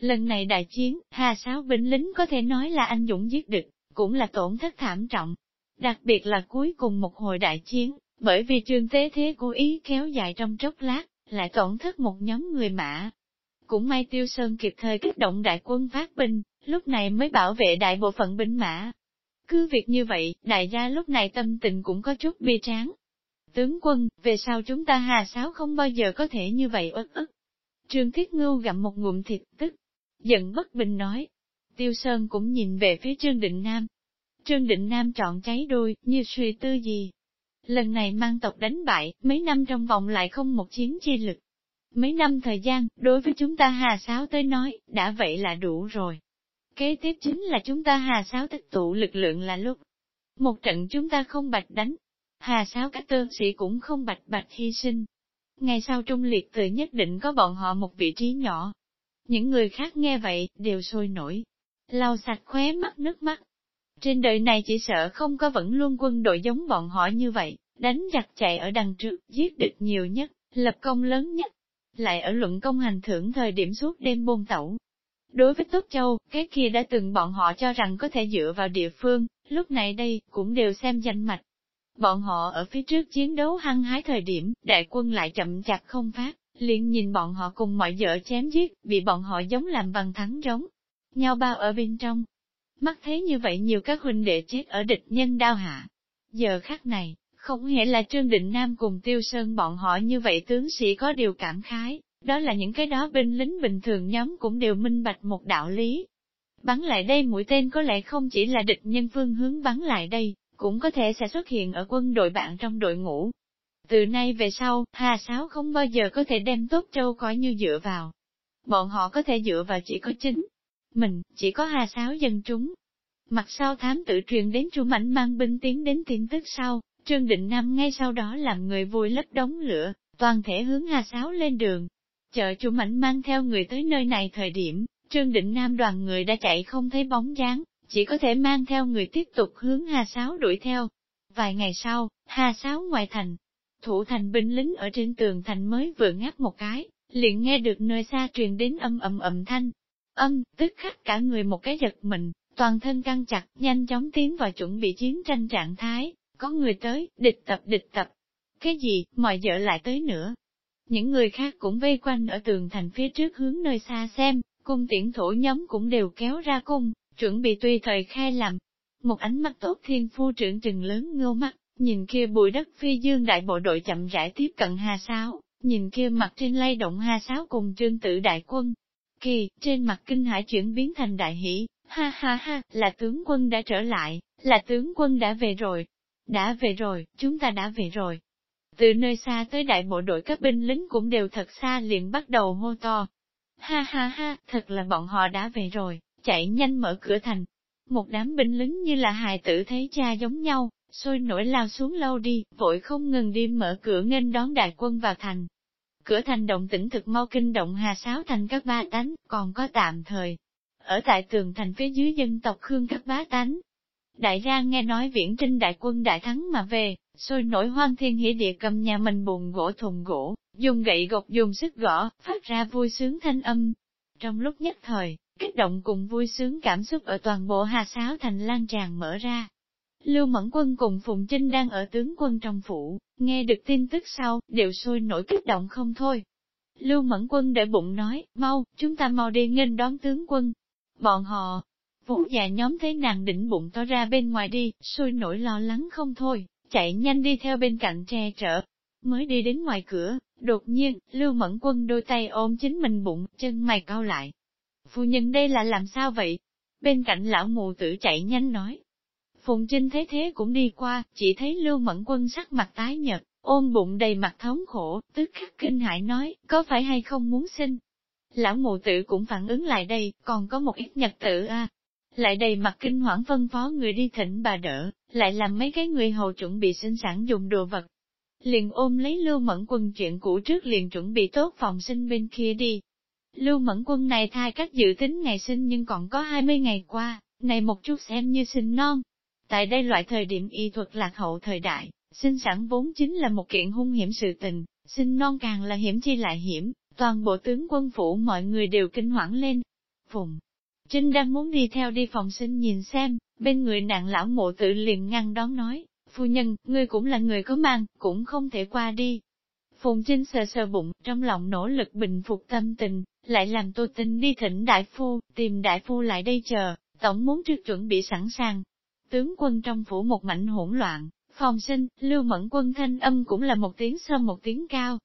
Lần này đại chiến, Hà Sáo binh lính có thể nói là anh dũng giết địch, cũng là tổn thất thảm trọng. Đặc biệt là cuối cùng một hồi đại chiến, bởi vì trương tế thế cố ý kéo dài trong chốc lát, lại tổn thất một nhóm người mã. Cũng may Tiêu Sơn kịp thời kích động đại quân phát binh, lúc này mới bảo vệ đại bộ phận binh mã. Cứ việc như vậy, đại gia lúc này tâm tình cũng có chút bi tráng. Tướng quân, về sau chúng ta hà sáo không bao giờ có thể như vậy ức ức. Trương Thiết Ngưu gặm một ngụm thịt tức, giận bất bình nói. Tiêu Sơn cũng nhìn về phía Trương Định Nam. Trương Định Nam chọn cháy đuôi, như suy tư gì. Lần này mang tộc đánh bại, mấy năm trong vòng lại không một chiến chi lực. Mấy năm thời gian, đối với chúng ta hà sáo tới nói, đã vậy là đủ rồi. Kế tiếp chính là chúng ta hà sáo tích tụ lực lượng là lúc. Một trận chúng ta không bạch đánh. Hà sáo các tơ sĩ cũng không bạch bạch hy sinh. Ngày sau trung liệt tự nhất định có bọn họ một vị trí nhỏ, những người khác nghe vậy, đều sôi nổi, lau sạch khóe mắt nước mắt. Trên đời này chỉ sợ không có vẫn luôn quân đội giống bọn họ như vậy, đánh giặc chạy ở đằng trước, giết địch nhiều nhất, lập công lớn nhất, lại ở luận công hành thưởng thời điểm suốt đêm bôn tẩu. Đối với Tốt Châu, cái kia đã từng bọn họ cho rằng có thể dựa vào địa phương, lúc này đây, cũng đều xem danh mạch. Bọn họ ở phía trước chiến đấu hăng hái thời điểm, đại quân lại chậm chặt không phát, liền nhìn bọn họ cùng mọi vợ chém giết, bị bọn họ giống làm bằng thắng giống. Nhau bao ở bên trong. Mắt thấy như vậy nhiều các huynh đệ chết ở địch nhân đao hạ. Giờ khắc này, không nghĩa là Trương Định Nam cùng Tiêu Sơn bọn họ như vậy tướng sĩ có điều cảm khái, đó là những cái đó binh lính bình thường nhóm cũng đều minh bạch một đạo lý. Bắn lại đây mũi tên có lẽ không chỉ là địch nhân phương hướng bắn lại đây, cũng có thể sẽ xuất hiện ở quân đội bạn trong đội ngũ, từ nay về sau, Hà Sáo không bao giờ có thể đem tốt châu coi như dựa vào. Bọn họ có thể dựa vào chỉ có chính. Mình, chỉ có Hà Sáo dân chúng. Mặt sau thám tự truyền đến Chu Mảnh mang binh tiến đến tin tức sau, Trương Định Nam ngay sau đó làm người vui lấp đống lửa, toàn thể hướng Hà Sáo lên đường. Chờ Chu Mảnh mang theo người tới nơi này thời điểm, Trương Định Nam đoàn người đã chạy không thấy bóng dáng, chỉ có thể mang theo người tiếp tục hướng Hà Sáo đuổi theo. Vài ngày sau, Hà Sáo ngoài thành, Thủ thành binh lính ở trên tường thành mới vừa ngáp một cái, liền nghe được nơi xa truyền đến âm ầm ầm thanh. Âm, tức khắc cả người một cái giật mình, toàn thân căng chặt, nhanh chóng tiến vào chuẩn bị chiến tranh trạng thái, có người tới, địch tập địch tập. Cái gì, mọi vợ lại tới nữa. Những người khác cũng vây quanh ở tường thành phía trước hướng nơi xa xem, cung tiễn thủ nhóm cũng đều kéo ra cung, chuẩn bị tùy thời khai làm. Một ánh mắt tốt thiên phu trưởng trừng lớn ngô mắt, Nhìn kia bụi đất phi dương đại bộ đội chậm rãi tiếp cận Hà Sáo, nhìn kia mặt trên lay động Hà Sáo cùng trương tử đại quân. Kỳ, trên mặt kinh hải chuyển biến thành đại hỷ, ha ha ha, là tướng quân đã trở lại, là tướng quân đã về rồi. Đã về rồi, chúng ta đã về rồi. Từ nơi xa tới đại bộ đội các binh lính cũng đều thật xa liền bắt đầu hô to. Ha ha ha, thật là bọn họ đã về rồi, chạy nhanh mở cửa thành. Một đám binh lính như là hài tử thấy cha giống nhau, sôi nổi lao xuống lâu đi, vội không ngừng đi mở cửa nghênh đón đại quân vào thành. Cửa thành động tỉnh thực mau kinh động hà sáo thành các ba tánh, còn có tạm thời. Ở tại tường thành phía dưới dân tộc Khương các bá tánh. Đại gia nghe nói viễn trinh đại quân đại thắng mà về, sôi nổi hoang thiên hỉ địa cầm nhà mình buồn gỗ thùng gỗ, dùng gậy gộc dùng sức gõ, phát ra vui sướng thanh âm. Trong lúc nhất thời, kích động cùng vui sướng cảm xúc ở toàn bộ hà sáo thành lan tràn mở ra, Lưu Mẫn Quân cùng Phùng Trinh đang ở tướng quân trong phủ, nghe được tin tức sau, đều sôi nổi kích động không thôi. Lưu Mẫn Quân để bụng nói, mau, chúng ta mau đi nghênh đón tướng quân. Bọn họ, vũ già nhóm thấy nàng đỉnh bụng to ra bên ngoài đi, sôi nổi lo lắng không thôi, chạy nhanh đi theo bên cạnh tre trở. Mới đi đến ngoài cửa, đột nhiên, Lưu Mẫn Quân đôi tay ôm chính mình bụng, chân mày cao lại. Phu nhân đây là làm sao vậy? Bên cạnh lão mù tử chạy nhanh nói, Phùng Trinh thấy thế cũng đi qua, chỉ thấy Lưu Mẫn Quân sắc mặt tái nhợt, ôm bụng đầy mặt thống khổ, tức khắc kinh hãi nói, có phải hay không muốn sinh? Lão mụ tử cũng phản ứng lại đây, còn có một ít nhật tử a Lại đầy mặt kinh hoảng phân phó người đi thỉnh bà đỡ, lại làm mấy cái người hầu chuẩn bị sinh sản dùng đồ vật. Liền ôm lấy Lưu Mẫn Quân chuyện cũ trước liền chuẩn bị tốt phòng sinh bên kia đi. Lưu Mẫn Quân này thai cách dự tính ngày sinh nhưng còn có 20 ngày qua, này một chút xem như sinh non, Tại đây loại thời điểm y thuật lạc hậu thời đại, sinh sản vốn chính là một kiện hung hiểm sự tình, sinh non càng là hiểm chi lại hiểm, toàn bộ tướng quân phủ mọi người đều kinh hoảng lên. Phùng. Trinh đang muốn đi theo đi phòng sinh nhìn xem, bên người nạn lão mộ tự liền ngăn đón nói, phu nhân, ngươi cũng là người có mang, cũng không thể qua đi. Phùng Trinh sờ sờ bụng, trong lòng nỗ lực bình phục tâm tình, lại làm tô tinh đi thỉnh đại phu, tìm đại phu lại đây chờ, tổng muốn trước chuẩn bị sẵn sàng. Tướng quân trong phủ một mảnh hỗn loạn, phòng sinh, lưu mẫn quân thanh âm cũng là một tiếng sơ một tiếng cao.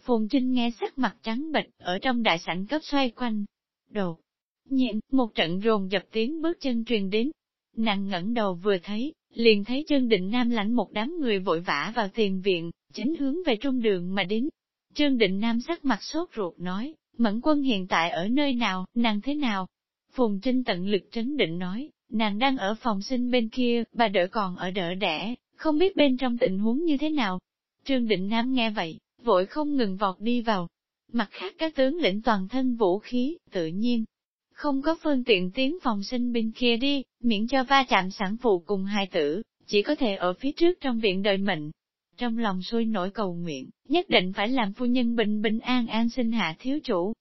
Phùng Trinh nghe sắc mặt trắng bệch ở trong đại sảnh cấp xoay quanh. Đột nhịn một trận rồn dập tiếng bước chân truyền đến. Nàng ngẩng đầu vừa thấy, liền thấy Trương Định Nam lãnh một đám người vội vã vào tiền viện, chính hướng về trung đường mà đến. Trương Định Nam sắc mặt sốt ruột nói, Mẫn quân hiện tại ở nơi nào, nàng thế nào? Phùng Trinh tận lực trấn định nói, nàng đang ở phòng sinh bên kia, bà đỡ còn ở đỡ đẻ, không biết bên trong tình huống như thế nào. Trương Định Nam nghe vậy, vội không ngừng vọt đi vào. Mặt khác các tướng lĩnh toàn thân vũ khí, tự nhiên, không có phương tiện tiến phòng sinh bên kia đi, miễn cho va chạm sản phụ cùng hai tử, chỉ có thể ở phía trước trong viện đợi mệnh. Trong lòng sôi nổi cầu nguyện, nhất định phải làm phu nhân bình bình an an sinh hạ thiếu chủ.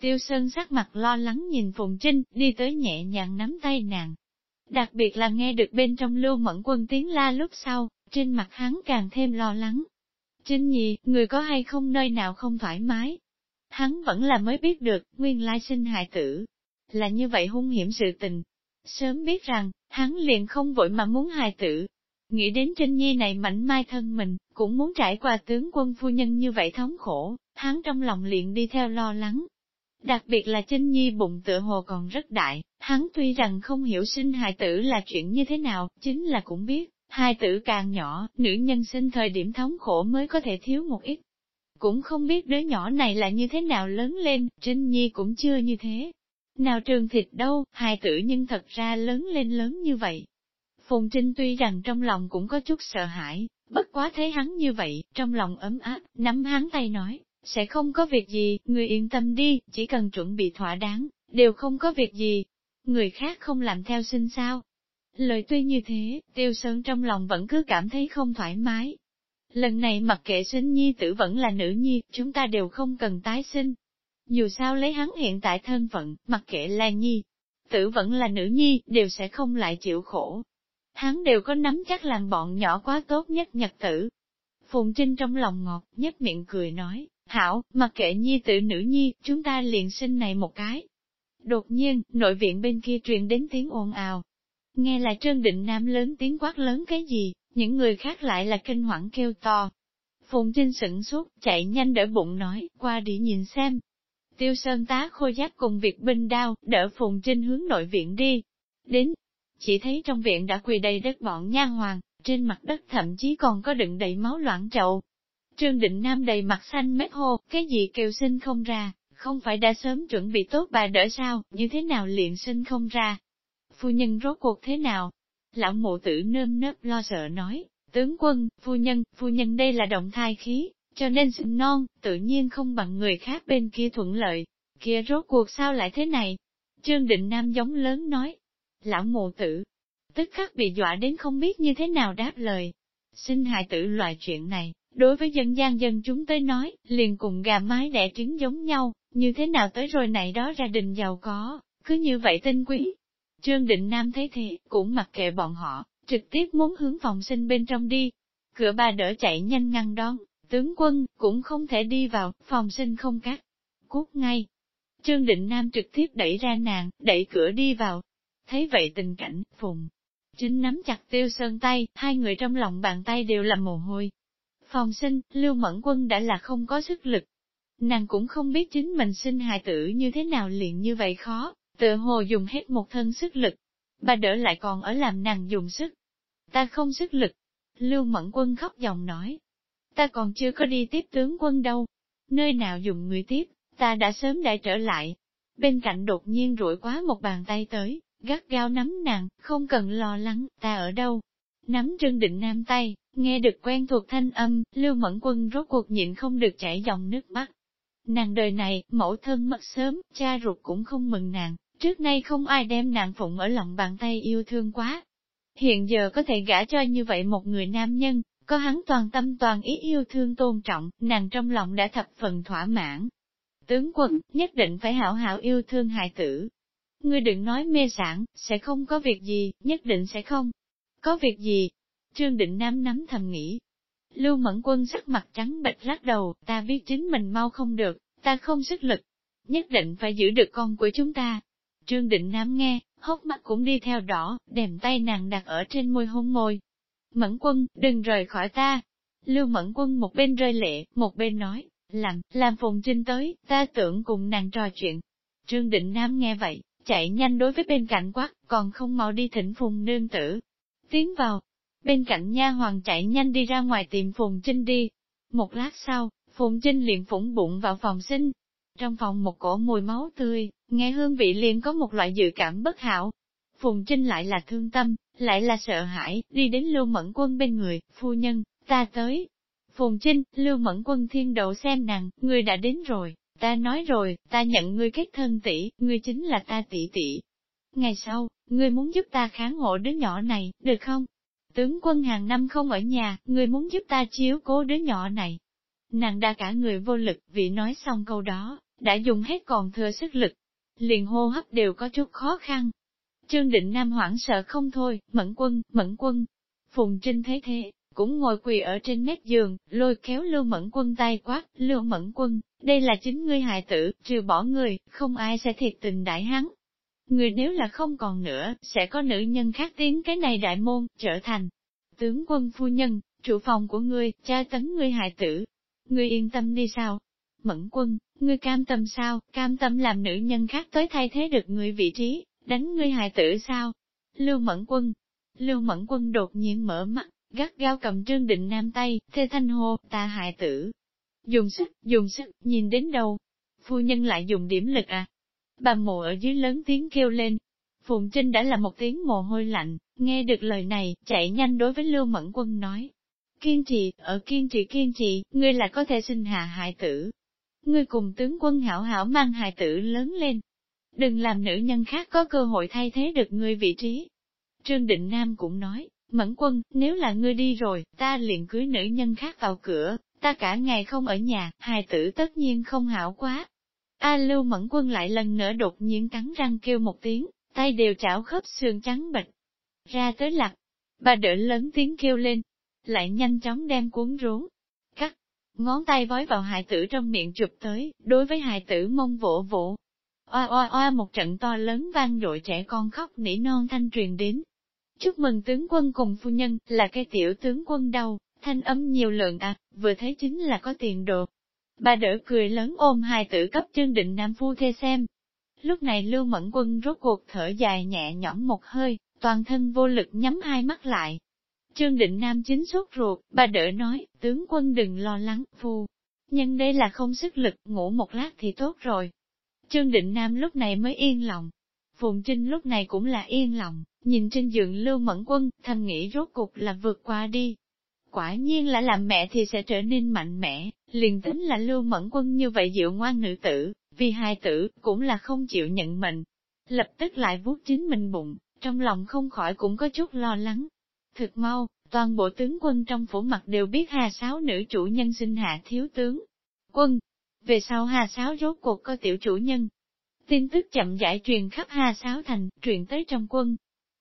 Tiêu Sơn sắc mặt lo lắng nhìn Phùng Trinh, đi tới nhẹ nhàng nắm tay nàng. Đặc biệt là nghe được bên trong lưu mẫn quân tiếng la lúc sau, trên mặt hắn càng thêm lo lắng. Trinh nhì, người có hay không nơi nào không thoải mái? Hắn vẫn là mới biết được, nguyên lai sinh hại tử, là như vậy hung hiểm sự tình. Sớm biết rằng, hắn liền không vội mà muốn hài tử. Nghĩ đến Trinh Nhi này mảnh mai thân mình, cũng muốn trải qua tướng quân phu nhân như vậy thống khổ, hắn trong lòng liền đi theo lo lắng. Đặc biệt là Trinh Nhi bụng tựa hồ còn rất đại, hắn tuy rằng không hiểu sinh hài tử là chuyện như thế nào, chính là cũng biết, hài tử càng nhỏ, nữ nhân sinh thời điểm thống khổ mới có thể thiếu một ít. Cũng không biết đứa nhỏ này là như thế nào lớn lên, Trinh Nhi cũng chưa như thế, nào trường thịt đâu, hài tử nhưng thật ra lớn lên lớn như vậy. Phùng Trinh tuy rằng trong lòng cũng có chút sợ hãi, bất quá thấy hắn như vậy, trong lòng ấm áp, nắm hắn tay nói, sẽ không có việc gì, người yên tâm đi, chỉ cần chuẩn bị thỏa đáng, đều không có việc gì. Người khác không làm theo xin sao. Lời tuy như thế, Tiêu Sơn trong lòng vẫn cứ cảm thấy không thoải mái. Lần này mặc kệ sinh nhi tử vẫn là nữ nhi, chúng ta đều không cần tái sinh. Dù sao lấy hắn hiện tại thân phận, mặc kệ là nhi, tử vẫn là nữ nhi, đều sẽ không lại chịu khổ. Hắn đều có nắm chắc làm bọn nhỏ quá tốt nhất nhật tử. Phùng Trinh trong lòng ngọt, nhếch miệng cười nói, hảo, mặc kệ nhi tử nữ nhi, chúng ta liền sinh này một cái. Đột nhiên, nội viện bên kia truyền đến tiếng ồn ào. Nghe là Trương Định Nam lớn tiếng quát lớn cái gì, những người khác lại là kinh hoảng kêu to. Phùng Trinh sửng sốt, chạy nhanh đỡ bụng nói, qua đi nhìn xem, Tiêu Sơn tá khôi giác cùng việc binh đao, đỡ Phùng Trinh hướng nội viện đi. Đến, chỉ thấy trong viện đã quỳ đầy đất bọn nha hoàng, trên mặt đất thậm chí còn có đựng đầy máu loãng trậu. Trương Định Nam đầy mặt xanh mét hô, cái gì kêu sinh không ra, không phải đã sớm chuẩn bị tốt bà đỡ sao, như thế nào liền sinh không ra. Phu nhân rốt cuộc thế nào? Lão mộ tử nơm nớp lo sợ nói, tướng quân, phu nhân, phu nhân đây là động thai khí, cho nên sinh non, tự nhiên không bằng người khác bên kia thuận lợi. Kia rốt cuộc sao lại thế này? Trương Định Nam giống lớn nói. Lão mộ tử, tức khắc bị dọa đến không biết như thế nào đáp lời. Sinh hại tử loại chuyện này, đối với dân gian dân chúng tới nói, liền cùng gà mái đẻ trứng giống nhau, như thế nào tới rồi này đó gia đình giàu có, cứ như vậy tinh quý. Trương Định Nam thấy thế, cũng mặc kệ bọn họ, trực tiếp muốn hướng phòng sinh bên trong đi. Cửa bà đỡ chạy nhanh ngăn đón, Tướng quân, cũng không thể đi vào, phòng sinh không cắt. Cút ngay. Trương Định Nam trực tiếp đẩy ra nàng, đẩy cửa đi vào. Thấy vậy tình cảnh, phùng. Chính nắm chặt tiêu sơn tay, hai người trong lòng bàn tay đều là mồ hôi. Phòng sinh, Lưu Mẫn Quân đã là không có sức lực. Nàng cũng không biết chính mình sinh hài tử như thế nào liền như vậy khó, tự hồ dùng hết một thân sức lực. Bà đỡ lại còn ở làm nàng dùng sức. Ta không sức lực. Lưu Mẫn Quân khóc dòng nói, ta còn chưa có đi tiếp tướng quân đâu. Nơi nào dùng người tiếp, ta đã sớm đã trở lại. Bên cạnh đột nhiên rủi quá một bàn tay tới, gắt gao nắm nàng, không cần lo lắng, ta ở đâu. Nắm Trương Định Nam tay, nghe được quen thuộc thanh âm, Lưu Mẫn Quân rốt cuộc nhịn không được chảy dòng nước mắt. Nàng đời này, mẫu thân mất sớm, cha ruột cũng không mừng nàng, trước nay không ai đem nàng phụng ở lòng bàn tay yêu thương quá. Hiện giờ có thể gả cho như vậy một người nam nhân, có hắn toàn tâm toàn ý yêu thương tôn trọng, nàng trong lòng đã thập phần thỏa mãn. Tướng quân, nhất định phải hảo hảo yêu thương hài tử. Ngươi đừng nói mê sản, sẽ không có việc gì, nhất định sẽ không. Có việc gì? Trương Định Nam nắm thầm nghĩ. Lưu Mẫn Quân sắc mặt trắng bệch lắc đầu, ta biết chính mình mau không được, ta không sức lực. Nhất định phải giữ được con của chúng ta. Trương Định Nam nghe, hốc mắt cũng đi theo đỏ, đèm tay nàng đặt ở trên môi hôn môi. Mẫn quân, đừng rời khỏi ta. Lưu Mẫn quân một bên rơi lệ, một bên nói, làm, làm Phùng Trinh tới, ta tưởng cùng nàng trò chuyện. Trương Định Nam nghe vậy, chạy nhanh đối với bên cạnh quát, còn không mau đi thỉnh Phùng nương tử. Tiến vào, bên cạnh nha hoàng chạy nhanh đi ra ngoài tìm Phùng Trinh đi. Một lát sau, Phùng Trinh liền phủng bụng vào phòng sinh. Trong phòng một cổ mùi máu tươi, nghe hương vị liền có một loại dự cảm bất hảo. Phùng Trinh lại là thương tâm, lại là sợ hãi, đi đến Lưu Mẫn Quân bên người, phu nhân, ta tới. Phùng Trinh, Lưu Mẫn Quân thiên đậu xem nàng, người đã đến rồi, ta nói rồi, ta nhận ngươi kết thân tỷ, ngươi chính là ta tỷ tỷ. Ngày sau, ngươi muốn giúp ta kháng hộ đứa nhỏ này, được không? Tướng quân hàng năm không ở nhà, người muốn giúp ta chiếu cố đứa nhỏ này. Nàng đã cả người vô lực, vì nói xong câu đó, đã dùng hết còn thừa sức lực. Liền hô hấp đều có chút khó khăn, Trương Định Nam hoảng sợ không thôi, mẫn quân, mẫn quân. Phùng Trinh thấy thế, cũng ngồi quỳ ở trên mép giường, lôi kéo Lưu Mẫn Quân tay quát, Lưu Mẫn Quân, đây là chính ngươi hại tử, trừ bỏ người, không ai sẽ thiệt tình đại hắn. Người nếu là không còn nữa, sẽ có nữ nhân khác tiến cái này đại môn, trở thành tướng quân phu nhân, trụ phòng của ngươi, cha tấn ngươi hài tử. Ngươi yên tâm đi sao? Mẫn quân, ngươi cam tâm sao, cam tâm làm nữ nhân khác tới thay thế được ngươi vị trí, đánh ngươi hài tử sao? Lưu Mẫn Quân, Lưu Mẫn Quân đột nhiên mở mắt, gắt gao cầm Trương Định Nam tay, thê thanh hô, ta hài tử. Dùng sức, dùng sức, nhìn đến đâu? Phu nhân lại dùng điểm lực à? Bà mụ ở dưới lớn tiếng kêu lên. Phùng Trinh đã là một tiếng mồ hôi lạnh, nghe được lời này, chạy nhanh đối với Lưu Mẫn Quân nói. Kiên trì, ở kiên trì kiên trì, ngươi là có thể sinh hạ hại tử. Ngươi cùng tướng quân hảo hảo mang hài tử lớn lên, Đừng làm nữ nhân khác có cơ hội thay thế được ngươi vị trí. Trương Định Nam cũng nói, Mẫn quân, nếu là ngươi đi rồi, ta liền cưới nữ nhân khác vào cửa, ta cả ngày không ở nhà, hài tử tất nhiên không hảo quá. A Lưu Mẫn quân lại lần nữa đột nhiên cắn răng kêu một tiếng, tay đều chảo khớp xương trắng bịch Ra tới lạc, bà đỡ lớn tiếng kêu lên, lại nhanh chóng đem cuốn rốn, cắt, ngón tay vói vào hài tử trong miệng chụp tới, đối với hài tử mông vỗ vỗ, Oa oa oa một trận to lớn vang dội trẻ con khóc nỉ non thanh truyền đến. Chúc mừng tướng quân cùng phu nhân, là cái tiểu tướng quân đâu, thanh âm nhiều lượng à, vừa thấy chính là có tiền đồ. Bà đỡ cười lớn ôm hai tử cấp trương định nam phu thê xem. Lúc này Lưu Mẫn Quân rốt cuộc thở dài nhẹ nhõm một hơi, toàn thân vô lực nhắm hai mắt lại. Trương Định Nam chính sốt ruột, bà đỡ nói, tướng quân đừng lo lắng, phu. Nhân đây là không sức lực, ngủ một lát thì tốt rồi, Trương Định Nam lúc này mới yên lòng. Phùng Trinh lúc này cũng là yên lòng, nhìn trên giường Lưu Mẫn Quân, thầm nghĩ rốt cục là vượt qua đi. Quả nhiên là làm mẹ thì sẽ trở nên mạnh mẽ, liền tính là Lưu Mẫn Quân như vậy dịu ngoan nữ tử, vì hai tử, cũng là không chịu nhận mệnh. Lập tức lại vuốt chính mình bụng, trong lòng không khỏi cũng có chút lo lắng. Thực mau, toàn bộ tướng quân trong phủ mặt đều biết hà sáu nữ chủ nhân sinh hạ thiếu tướng. Quân, về sau Hà Sáo rốt cuộc có tiểu chủ nhân. Tin tức chậm rãi truyền khắp Hà Sáo thành, truyền tới trong quân.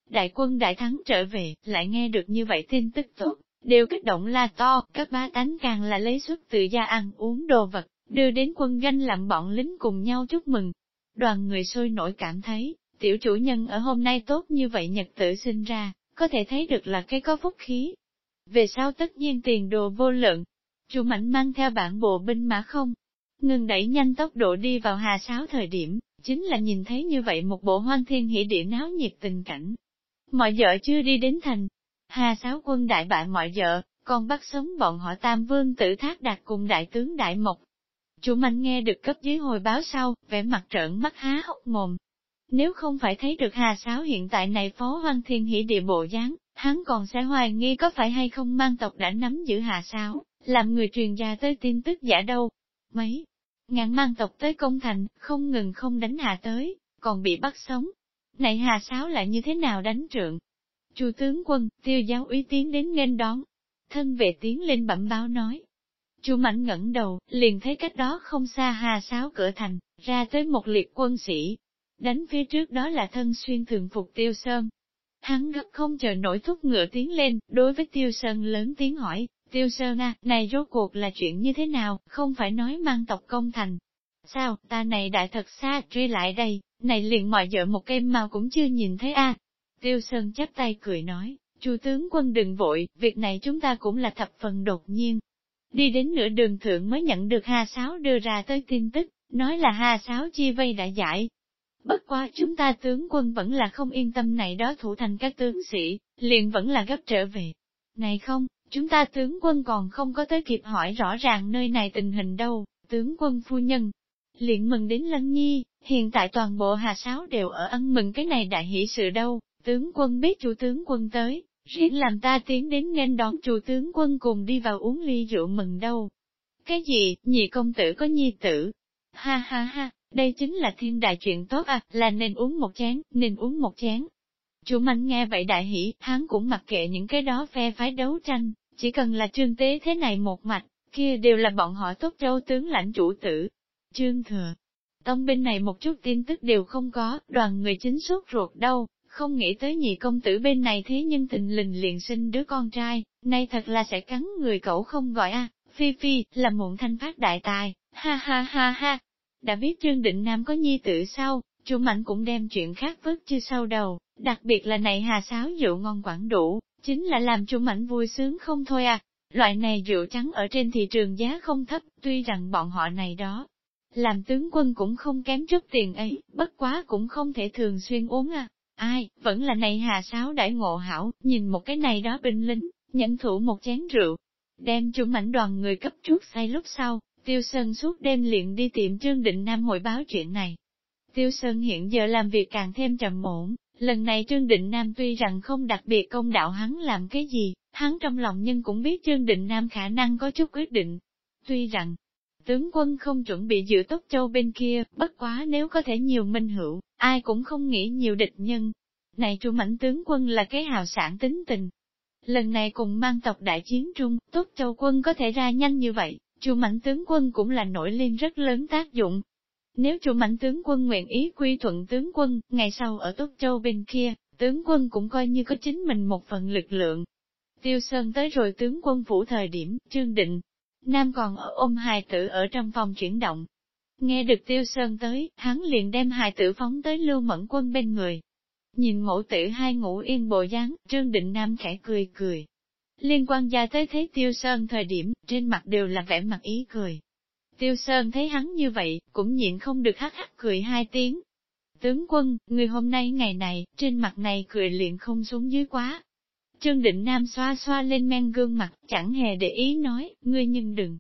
Đại quân đại thắng trở về, lại nghe được như vậy tin tức tốt, đều kích động la to, các bá tánh càng là lấy xuất tự gia ăn uống đồ vật, đưa đến quân doanh làm bọn lính cùng nhau chúc mừng. Đoàn người sôi nổi cảm thấy, tiểu chủ nhân ở hôm nay tốt như vậy nhật tử sinh ra, có thể thấy được là cái có phúc khí. Về sau tất nhiên tiền đồ vô lượng, chủ mạnh mang theo bản bộ binh mã không, ngừng đẩy nhanh tốc độ đi vào hà sáo thời điểm, chính là nhìn thấy như vậy một bộ hoang thiên hỷ địa náo nhiệt tình cảnh. Mọi vợ chưa đi đến thành, hà sáo quân đại bại mọi vợ, còn bắt sống bọn họ tam vương tử thác đạt cùng đại tướng đại mộc. Chủ mạnh nghe được cấp dưới hồi báo sau, vẻ mặt trợn mắt há hốc mồm. Nếu không phải thấy được hà sáo hiện tại này phó hoang thiên hỷ địa bộ dáng, hắn còn sẽ hoài nghi có phải hay không mang tộc đã nắm giữ hà sáo, làm người truyền ra tới tin tức giả đâu. Mấy, Ngạn mang tộc tới công thành, không ngừng không đánh hạ tới, còn bị bắt sống. Này hà sáo lại như thế nào đánh trượng? Chu tướng quân, tiêu giáo úy tiến đến nghênh đón. Thân vệ tiến lên bẩm báo nói. Chu mạnh ngẩng đầu, liền thấy cách đó không xa hà sáo cửa thành, ra tới một liệt quân sĩ. đánh phía trước đó là thân xuyên thường phục tiêu sơn. Hắn gấp không chờ nổi thúc ngựa tiến lên, đối với tiêu sơn lớn tiếng hỏi, tiêu sơn à, này rốt cuộc là chuyện như thế nào, không phải nói mang tộc công thành. Sao, ta này đại thật xa, truy lại đây, này liền mọi vợ một cây màu cũng chưa nhìn thấy a. Tiêu sơn chắp tay cười nói, chu tướng quân đừng vội, việc này chúng ta cũng là thập phần đột nhiên. Đi đến nửa đường thượng mới nhận được Hà Sáo đưa ra tới tin tức, nói là Hà Sáo chi vây đã giải, Bất quá chúng ta tướng quân vẫn là không yên tâm này đó thủ thành các tướng sĩ, liền vẫn là gấp trở về. Này không, chúng ta tướng quân còn không có tới kịp hỏi rõ ràng nơi này tình hình đâu, tướng quân phu nhân. Liền mừng đến lân nhi, hiện tại toàn bộ hà sáo đều ở ăn mừng cái này đại hỷ sự đâu, tướng quân biết chủ tướng quân tới, riêng làm ta tiến đến nghênh đón chủ tướng quân cùng đi vào uống ly rượu mừng đâu. Cái gì, nhị công tử có nhi tử? Ha ha ha, đây chính là thiên đại chuyện tốt à, là nên uống một chén, nên uống một chén. Chủ mạnh nghe vậy đại hỷ, hắn cũng mặc kệ những cái đó phe phái đấu tranh, chỉ cần là trương tế thế này một mạch, kia đều là bọn họ tốt châu tướng lãnh chủ tử. Trương thừa, tông bên này một chút tin tức đều không có, đoàn người chính suốt ruột đâu, không nghĩ tới nhị công tử bên này thế nhưng tình lình liền sinh đứa con trai, nay thật là sẽ cắn người cậu không gọi a Phi Phi, là muộn thanh phát đại tài, ha ha ha ha, đã biết Trương Định Nam có nhi tử sau, Chu Mạnh cũng đem chuyện khác vớt chưa sau đầu, đặc biệt là này hà sáo rượu ngon quảng đủ, chính là làm Chu Mạnh vui sướng không thôi à. Loại này rượu trắng ở trên thị trường giá không thấp, tuy rằng bọn họ này đó, làm tướng quân cũng không kém chút tiền ấy, bất quá cũng không thể thường xuyên uống à. Ai, vẫn là này hà sáo đãi ngộ hảo, nhìn một cái này đó binh lính, nhận thủ một chén rượu, đem Chu mảnh đoàn người cấp trước say lúc sau, Tiêu Sơn suốt đêm liền đi tìm Trương Định Nam hội báo chuyện này. Tiêu Sơn hiện giờ làm việc càng thêm trầm ổn, lần này Trương Định Nam tuy rằng không đặc biệt công đạo hắn làm cái gì, hắn trong lòng nhưng cũng biết Trương Định Nam khả năng có chút quyết định. Tuy rằng, tướng quân không chuẩn bị giữ tốt châu bên kia, bất quá nếu có thể nhiều minh hữu, ai cũng không nghĩ nhiều địch nhân. Này trụ mảnh tướng quân là cái hào sản tính tình. Lần này cùng mang tộc đại chiến trung, tốt châu quân có thể ra nhanh như vậy, Chu Mạnh tướng quân cũng là nổi lên rất lớn tác dụng. Nếu Chu Mạnh tướng quân nguyện ý quy thuận tướng quân, ngày sau ở Tốt Châu bên kia, tướng quân cũng coi như có chính mình một phần lực lượng. Tiêu Sơn tới rồi tướng quân phủ thời điểm, Trương Định, Nam còn ở ôm hài tử ở trong phòng chuyển động. Nghe được Tiêu Sơn tới, hắn liền đem hài tử phóng tới Lưu Mẫn Quân bên người. Nhìn mẫu tử hai ngủ yên bộ dáng, Trương Định Nam khẽ cười cười, Liên quan gia tới thấy Tiêu Sơn thời điểm, trên mặt đều là vẻ mặt ý cười. Tiêu Sơn thấy hắn như vậy, cũng nhịn không được hắc hắc cười hai tiếng. Tướng quân, người hôm nay ngày này, trên mặt này cười liền không xuống dưới quá. Trương Định Nam xoa xoa lên men gương mặt, chẳng hề để ý nói, ngươi nhưng đừng.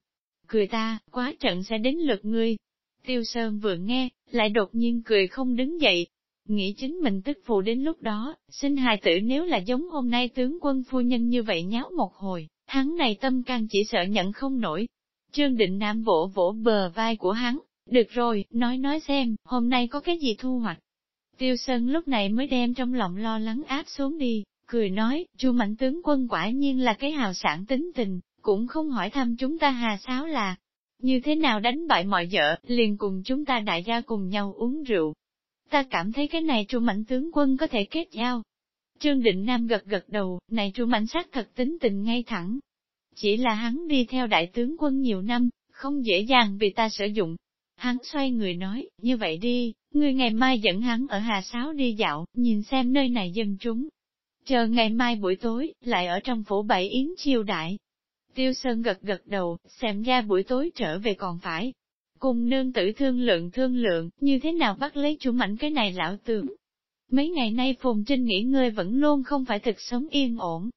Cười ta, quá trận sẽ đến lượt ngươi. Tiêu Sơn vừa nghe, lại đột nhiên cười không đứng dậy, Nghĩ chính mình tức phụ đến lúc đó, sinh hài tử nếu là giống hôm nay tướng quân phu nhân như vậy nháo một hồi, hắn này tâm can chỉ sợ nhận không nổi. Trương Định Nam vỗ vỗ bờ vai của hắn, được rồi, nói nói xem, hôm nay có cái gì thu hoạch. Tiêu Sơn lúc này mới đem trong lòng lo lắng áp xuống đi, cười nói, chu mạnh tướng quân quả nhiên là cái hào sản tính tình, cũng không hỏi thăm chúng ta hà sáo là, như thế nào đánh bại mọi vợ, liền cùng chúng ta đại gia cùng nhau uống rượu, ta cảm thấy cái này trụ mạnh tướng quân có thể kết giao. Trương Định Nam gật gật đầu, này trụ mạnh sát thật tính tình ngay thẳng. Chỉ là hắn đi theo đại tướng quân nhiều năm, không dễ dàng vì ta sử dụng. Hắn xoay người nói, như vậy đi, ngươi ngày mai dẫn hắn ở Hà Sáo đi dạo, nhìn xem nơi này dân chúng. Chờ ngày mai buổi tối, lại ở trong phủ bảy yến chiêu đại. Tiêu Sơn gật gật đầu, xem ra buổi tối trở về còn phải, cùng nương tử thương lượng thương lượng, như thế nào bắt lấy chủ mảnh cái này lão tướng. Mấy ngày nay Phùng Trinh nghỉ ngơi vẫn luôn không phải thực sống yên ổn.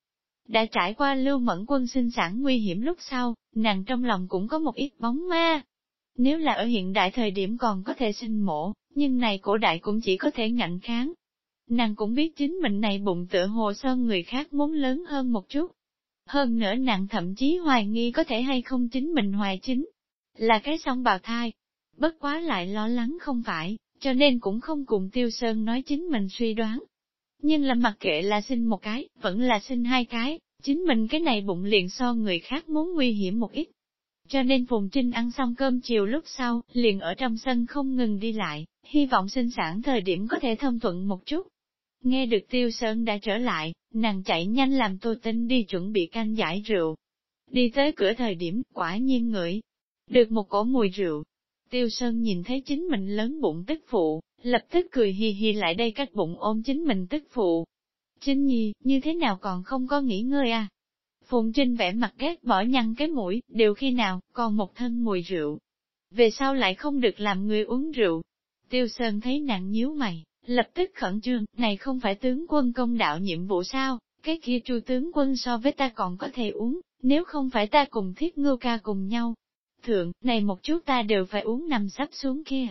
Đã trải qua lưu mẫn quân sinh sản nguy hiểm lúc sau, nàng trong lòng cũng có một ít bóng ma. Nếu là ở hiện đại thời điểm còn có thể sinh mổ, nhưng này cổ đại cũng chỉ có thể ngạnh kháng. Nàng cũng biết chính mình này bụng tựa hồ sơn người khác muốn lớn hơn một chút. Hơn nữa nàng thậm chí hoài nghi có thể hay không chính mình hoài chính là cái song bào thai. Bất quá lại lo lắng không phải, cho nên cũng không cùng Tiêu Sơn nói chính mình suy đoán. Nhưng là mặc kệ là sinh một cái, vẫn là sinh hai cái, chính mình cái này bụng liền so người khác muốn nguy hiểm một ít. Cho nên Phùng Trinh ăn xong cơm chiều lúc sau, liền ở trong sân không ngừng đi lại, hy vọng sinh sản thời điểm có thể thông thuận một chút. Nghe được Tiêu Sơn đã trở lại, nàng chạy nhanh làm Tô Tinh đi chuẩn bị canh giải rượu. Đi tới cửa thời điểm, quả nhiên ngửi, được một cổ mùi rượu. Tiêu Sơn nhìn thấy chính mình lớn bụng tức phụ, lập tức cười hi hi lại đây cách bụng ôm chính mình tức phụ. Chính nhi, như thế nào còn không có nghỉ ngơi à? Phùng Trinh vẽ mặt ghét bỏ nhăn cái mũi, đều khi nào, còn một thân mùi rượu. Về sau lại không được làm người uống rượu. Tiêu Sơn thấy nặng nhíu mày, lập tức khẩn trương, này không phải tướng quân công đạo nhiệm vụ sao, cái kia chu tướng quân so với ta còn có thể uống, nếu không phải ta cùng thiết ngưu ca cùng nhau. Thượng, này một chút ta đều phải uống nằm sắp xuống kia.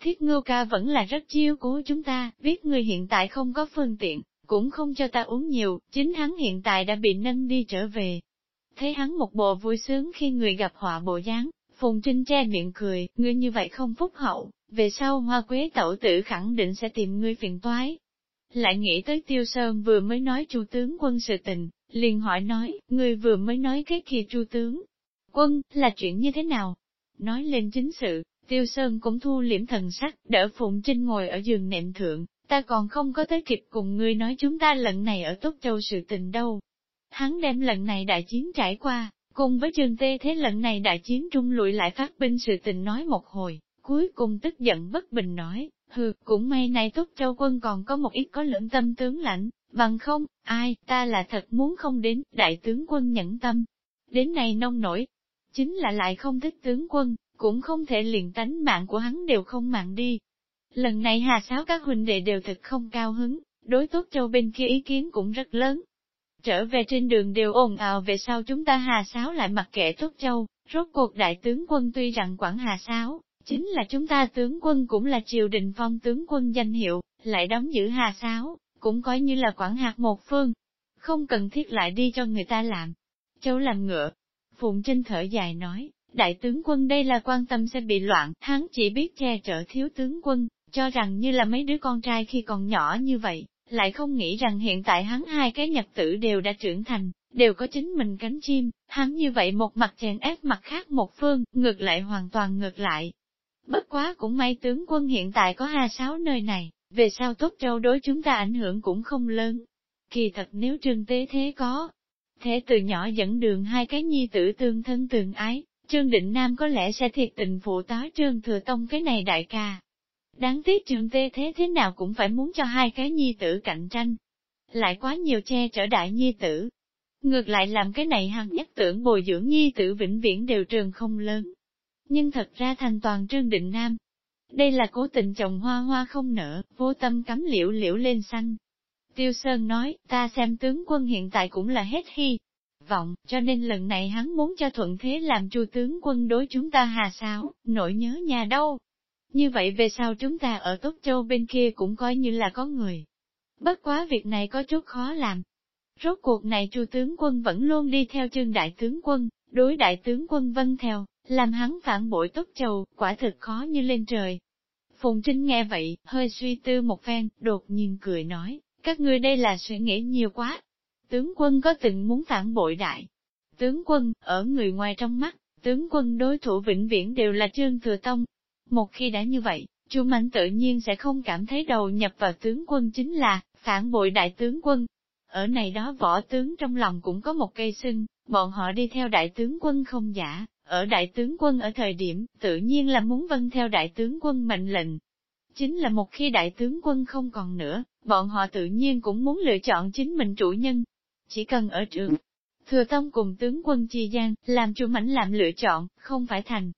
Thiết ngưu ca vẫn là rất chiêu cố chúng ta, biết người hiện tại không có phương tiện, cũng không cho ta uống nhiều, chính hắn hiện tại đã bị nâng đi trở về. Thấy hắn một bộ vui sướng khi người gặp họa bộ dáng, Phùng Trinh che miệng cười, ngươi như vậy không phúc hậu, về sau hoa quế tẩu tử khẳng định sẽ tìm ngươi phiền toái. Lại nghĩ tới Tiêu Sơn vừa mới nói chu tướng quân sự tình, liền hỏi nói, ngươi vừa mới nói cái kia chu tướng. Quân, là chuyện như thế nào? Nói lên chính sự, Tiêu Sơn cũng thu liễm thần sắc, đỡ Phụng Trinh ngồi ở giường nệm thượng, ta còn không có tới kịp cùng ngươi nói chúng ta lần này ở Tốt Châu sự tình đâu. Hắn đem lần này đại chiến trải qua, cùng với trường tê thế lần này đại chiến trung lụi lại phát binh sự tình nói một hồi, cuối cùng tức giận bất bình nói, hừ, cũng may này Tốt Châu quân còn có một ít có lưỡng tâm tướng lãnh, bằng không, ai, ta là thật muốn không đến, đại tướng quân nhẫn tâm. Đến này nông nổi, chính là lại không thích tướng quân, cũng không thể liền tánh mạng của hắn đều không mạng đi, Lần này hà sáo các huynh đệ đều thật không cao hứng, đối tốt châu bên kia ý kiến cũng rất lớn. Trở về trên đường đều ồn ào về sau chúng ta hà sáo lại mặc kệ tốt châu, rốt cuộc đại tướng quân tuy rằng quản hà sáo, chính là chúng ta tướng quân cũng là triều đình phong tướng quân danh hiệu, lại đóng giữ hà sáo, cũng coi như là quản hạt một phương. Không cần thiết lại đi cho người ta làm. Châu làm ngựa. Phụng Trinh thở dài nói, đại tướng quân đây là quan tâm sẽ bị loạn, hắn chỉ biết che chở thiếu tướng quân, cho rằng như là mấy đứa con trai khi còn nhỏ như vậy, lại không nghĩ rằng hiện tại hắn hai cái nhật tử đều đã trưởng thành, đều có chính mình cánh chim, hắn như vậy một mặt chèn ép mặt khác một phương, ngược lại hoàn toàn ngược lại. Bất quá cũng may tướng quân hiện tại có hai sáu nơi này, về sau tốt châu đối chúng ta ảnh hưởng cũng không lớn. Kỳ thật nếu trương tế thế có, thế từ nhỏ dẫn đường hai cái nhi tử tương thân tương ái, Trương Định Nam có lẽ sẽ thiệt tình phụ tá Trương Thừa Tông cái này đại ca, Đáng tiếc trường tê thế thế nào cũng phải muốn cho hai cái nhi tử cạnh tranh. Lại quá nhiều che chở đại nhi tử. Ngược lại làm cái này hằng nhất tưởng bồi dưỡng nhi tử vĩnh viễn đều trường không lớn. Nhưng thật ra thành toàn trương định nam. Đây là cố tình trồng hoa hoa không nở, vô tâm cắm liễu liễu lên xanh. Tiêu Sơn nói, ta xem tướng quân hiện tại cũng là hết hy vọng, cho nên lần này hắn muốn cho thuận thế làm chu tướng quân đối chúng ta hà sao, nỗi nhớ nhà đâu. Như vậy về sau chúng ta ở Tốt Châu bên kia cũng coi như là có người. Bất quá việc này có chút khó làm. Rốt cuộc này chu tướng quân vẫn luôn đi theo chương đại tướng quân, đối đại tướng quân vân theo, làm hắn phản bội Tốt Châu, quả thực khó như lên trời. Phùng Trinh nghe vậy, hơi suy tư một phen, đột nhiên cười nói, các ngươi đây là suy nghĩ nhiều quá. Tướng quân có từng muốn phản bội đại. Tướng quân, ở người ngoài trong mắt, tướng quân đối thủ vĩnh viễn đều là Trương Thừa Tông, một khi đã như vậy, Chu Mạnh tự nhiên sẽ không cảm thấy đầu nhập vào tướng quân chính là phản bội đại tướng quân. Ở này đó võ tướng trong lòng cũng có một cây sưng, bọn họ đi theo đại tướng quân không giả, ở đại tướng quân ở thời điểm, tự nhiên là muốn vân theo đại tướng quân mệnh lệnh. Chính là một khi đại tướng quân không còn nữa, bọn họ tự nhiên cũng muốn lựa chọn chính mình chủ nhân. Chỉ cần ở trường, thừa tông cùng tướng quân chi gian, làm chủ mảnh làm lựa chọn, không phải thành,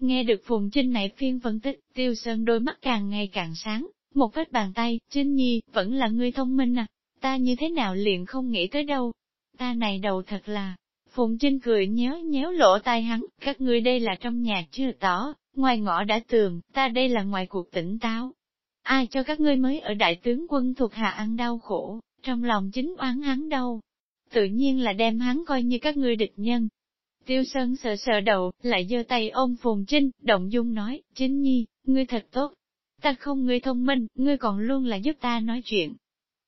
Nghe được Phùng Trinh này phiên phân tích, Tiêu Sơn đôi mắt càng ngày càng sáng, một vết bàn tay, Trinh Nhi, vẫn là người thông minh à, ta như thế nào liền không nghĩ tới đâu. Ta này đầu thật là, Phùng Trinh cười nhéo nhéo lỗ tai hắn, các ngươi đây là trong nhà chưa tỏ, ngoài ngõ đã tường, ta đây là ngoài cuộc tỉnh táo. Ai cho các ngươi mới ở đại tướng quân thuộc hạ ăn đau khổ, trong lòng chính oán hắn đâu. Tự nhiên là đem hắn coi như các ngươi địch nhân, Tiêu Sơn sờ sờ đầu, lại giơ tay ôm Phùng Trinh, động dung nói, Trinh Nhi, ngươi thật tốt. Ta không ngươi thông minh, ngươi còn luôn là giúp ta nói chuyện.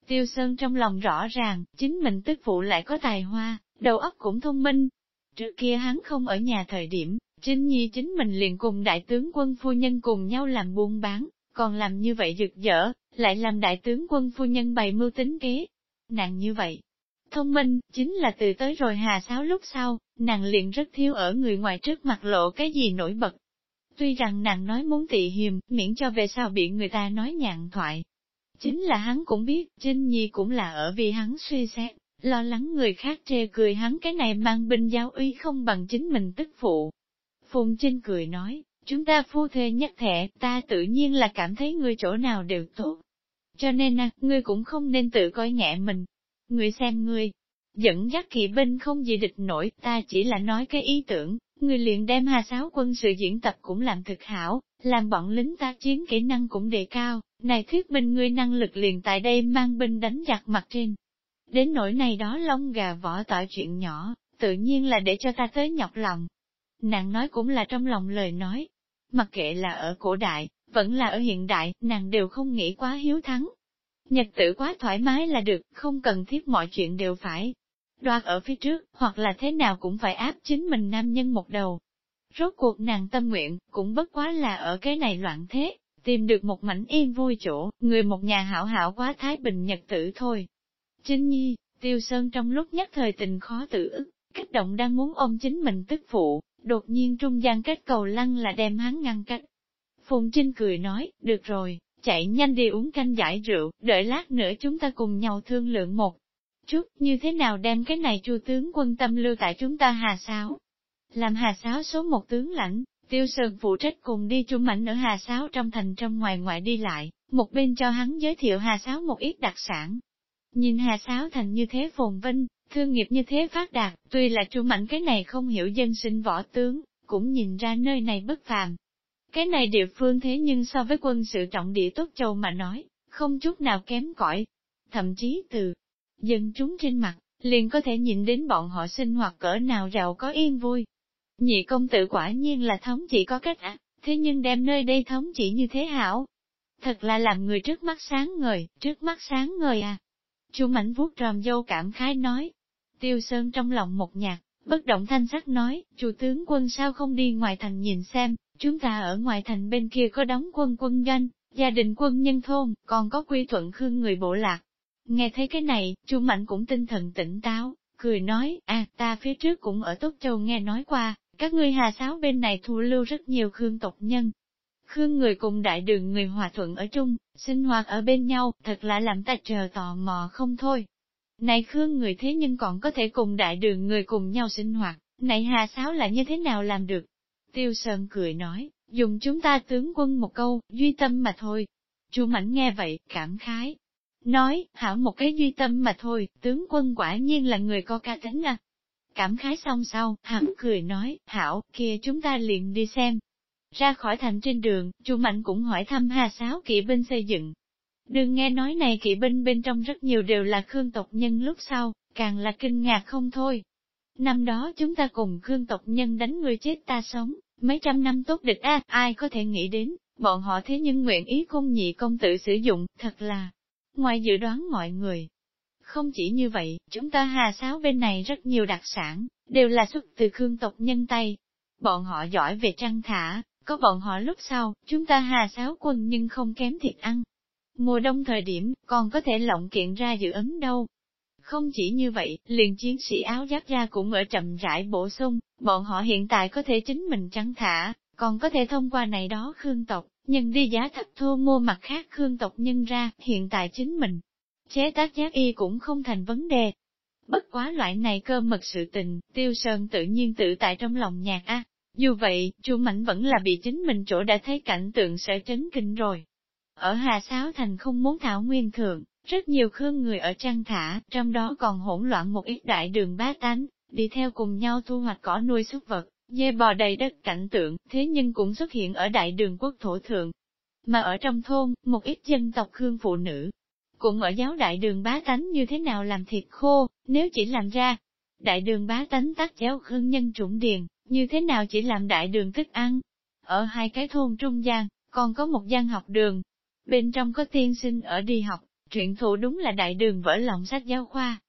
Tiêu Sơn trong lòng rõ ràng, chính mình tức phụ lại có tài hoa, đầu óc cũng thông minh. Trước kia hắn không ở nhà thời điểm, Trinh Nhi chính mình liền cùng đại tướng quân phu nhân cùng nhau làm buôn bán, còn làm như vậy rực rỡ, lại làm đại tướng quân phu nhân bày mưu tính kế. Nàng như vậy, thông minh, chính là từ tới rồi hà sáo lúc sau, nàng liền rất thiếu ở người ngoài trước mặt lộ cái gì nổi bật. Tuy rằng nàng nói muốn tị hiềm, miễn cho về sau bị người ta nói nhạn thoại. Chính là hắn cũng biết, Trinh Nhi cũng là ở vì hắn suy xét, lo lắng người khác chê cười hắn cái này mang binh giáo uy không bằng chính mình tức phụ. Phùng Trinh cười nói, chúng ta phu thê nhất thể, ta tự nhiên là cảm thấy ngươi chỗ nào đều tốt. Cho nên à, ngươi cũng không nên tự coi nhẹ mình. Ngươi xem ngươi, dẫn dắt kỵ binh không gì địch nổi, ta chỉ là nói cái ý tưởng, ngươi liền đem hà sáo quân sự diễn tập cũng làm thực hảo, làm bọn lính tác chiến kỹ năng cũng đề cao, này thuyết minh ngươi năng lực liền tại đây mang binh đánh giặc mặt trên. Đến nỗi này đó lông gà vỏ tỏi chuyện nhỏ, tự nhiên là để cho ta tới nhọc lòng. Nàng nói cũng là trong lòng lời nói. Mặc kệ là ở cổ đại, vẫn là ở hiện đại, nàng đều không nghĩ quá hiếu thắng. Nhật tử quá thoải mái là được, không cần thiết mọi chuyện đều phải. Đoạt ở phía trước, hoặc là thế nào cũng phải áp chính mình nam nhân một đầu. Rốt cuộc nàng tâm nguyện, cũng bất quá là ở cái này loạn thế, tìm được một mảnh yên vui chỗ, người một nhà hảo hảo quá thái bình nhật tử thôi. Trinh Nhi, Tiêu Sơn trong lúc nhất thời tình khó tự ức, kích động đang muốn ôm chính mình tức phụ, đột nhiên trung gian kết cầu lăng là đem hắn ngăn cách. Phùng Trinh cười nói, được rồi, chạy nhanh đi uống canh giải rượu, đợi lát nữa chúng ta cùng nhau thương lượng một chút, như thế nào đem cái này chu tướng quân tâm lưu tại chúng ta hà sáo. Làm hà sáo số một tướng lãnh, tiêu sơn phụ trách cùng đi chung mảnh ở hà sáo trong thành trong ngoài ngoại đi lại, một bên cho hắn giới thiệu hà sáo một ít đặc sản, Nhìn Hà Sáo thành như thế phồn vinh, thương nghiệp như thế phát đạt, tuy là Chu Mạnh cái này không hiểu dân sinh võ tướng, cũng nhìn ra nơi này bất phàm. Cái này địa phương thế nhưng so với quân sự trọng địa tốt châu mà nói, không chút nào kém cỏi. Thậm chí từ dân chúng trên mặt, liền có thể nhìn đến bọn họ sinh hoạt cỡ nào giàu có yên vui. Nhị công tử quả nhiên là thống chỉ có cách ạ, thế nhưng đem nơi đây thống chỉ như thế hảo. Thật là làm người trước mắt sáng ngời, trước mắt sáng ngời à. Chu Mảnh vuốt ròm dâu cảm khái nói. Tiêu Sơn trong lòng một nhạc, bất động thanh sắc nói, chủ tướng quân sao không đi ngoài thành nhìn xem, chúng ta ở ngoài thành bên kia có đóng quân quân doanh, gia đình quân nhân thôn, còn có quy thuận khương người bộ lạc. Nghe thấy cái này, Chu Mạnh cũng tinh thần tỉnh táo, cười nói, à, ta phía trước cũng ở Tốt Châu nghe nói qua, các ngươi hà sáo bên này thu lưu rất nhiều khương tộc nhân, Khương người cùng đại đường người hòa thuận ở chung, sinh hoạt ở bên nhau, thật là làm ta chờ tò mò không thôi. Này Khương người thế nhưng còn có thể cùng đại đường người cùng nhau sinh hoạt, này Hà Sáo là như thế nào làm được? Tiêu Sơn cười nói, dùng chúng ta tướng quân một câu, duy tâm mà thôi. Chu Mảnh nghe vậy, cảm khái. Nói, hảo một cái duy tâm mà thôi, tướng quân quả nhiên là người có ca tính à. Cảm khái xong sau, hắn cười nói, hảo, kia chúng ta liền đi xem, ra khỏi thành trên đường, Chu Mạnh cũng hỏi thăm Hà Sáo kỵ binh xây dựng. Đừng nghe nói này kỵ binh bên trong rất nhiều đều là Khương tộc nhân lúc sau, càng là kinh ngạc không thôi. Năm đó chúng ta cùng Khương tộc nhân đánh người chết ta sống, mấy trăm năm tốt địch a ai có thể nghĩ đến, bọn họ thế nhưng nguyện ý cung nhị công tử sử dụng, thật là ngoài dự đoán mọi người. Không chỉ như vậy, chúng ta hà sáo bên này rất nhiều đặc sản, đều là xuất từ Khương tộc nhân tay. Bọn họ giỏi về trăng thả, có bọn họ lúc sau, chúng ta hà sáo quân nhưng không kém thịt ăn. Mùa đông thời điểm, còn có thể lộng kiện ra giữ ấm đâu. Không chỉ như vậy, liền chiến sĩ áo giáp ra cũng ở chậm rãi bổ sung, bọn họ hiện tại có thể chính mình trắng thả, còn có thể thông qua này đó khương tộc, nhưng đi giá thấp thô mua mặt khác khương tộc nhân ra, hiện tại chính mình. Chế tác giáp y cũng không thành vấn đề. Bất quá loại này cơ mật sự tình, tiêu sơn tự nhiên tự tại trong lòng nhạc a dù vậy, Chu Mạnh vẫn là bị chính mình chỗ đã thấy cảnh tượng sẽ chấn kinh rồi. Ở Hà Sáo Thành không muốn thảo nguyên thượng, rất nhiều khương người ở trang thả, trong đó còn hỗn loạn một ít đại đường bá tánh, đi theo cùng nhau thu hoạch cỏ nuôi súc vật, dê bò đầy đất cảnh tượng, thế nhưng cũng xuất hiện ở đại đường quốc thổ thượng. Mà ở trong thôn, một ít dân tộc khương phụ nữ, cũng ở giáo đại đường bá tánh như thế nào làm thịt khô, nếu chỉ làm ra. Đại đường bá tánh tác giáo khương nhân trũng điền, như thế nào chỉ làm đại đường thức ăn. Ở hai cái thôn trung gian, còn có một gian học đường. Bên trong có tiên sinh ở đi học, truyện thụ đúng là đại đường vỡ lòng sách giáo khoa.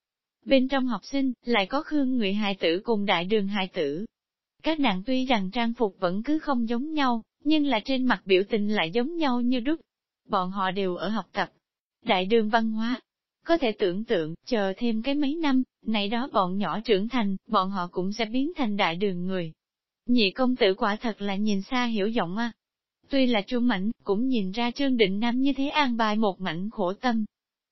Bên trong học sinh, lại có khương người hài tử cùng đại đường hài tử. Các nàng tuy rằng trang phục vẫn cứ không giống nhau, nhưng là trên mặt biểu tình lại giống nhau như đúc, bọn họ đều ở học tập. Đại đường văn hóa, có thể tưởng tượng, chờ thêm cái mấy năm, này đó bọn nhỏ trưởng thành, bọn họ cũng sẽ biến thành đại đường người. Nhị công tử quả thật là nhìn xa hiểu rộng a. Tuy là trung mảnh, cũng nhìn ra Trương Định Nam như thế an bài một mảnh khổ tâm.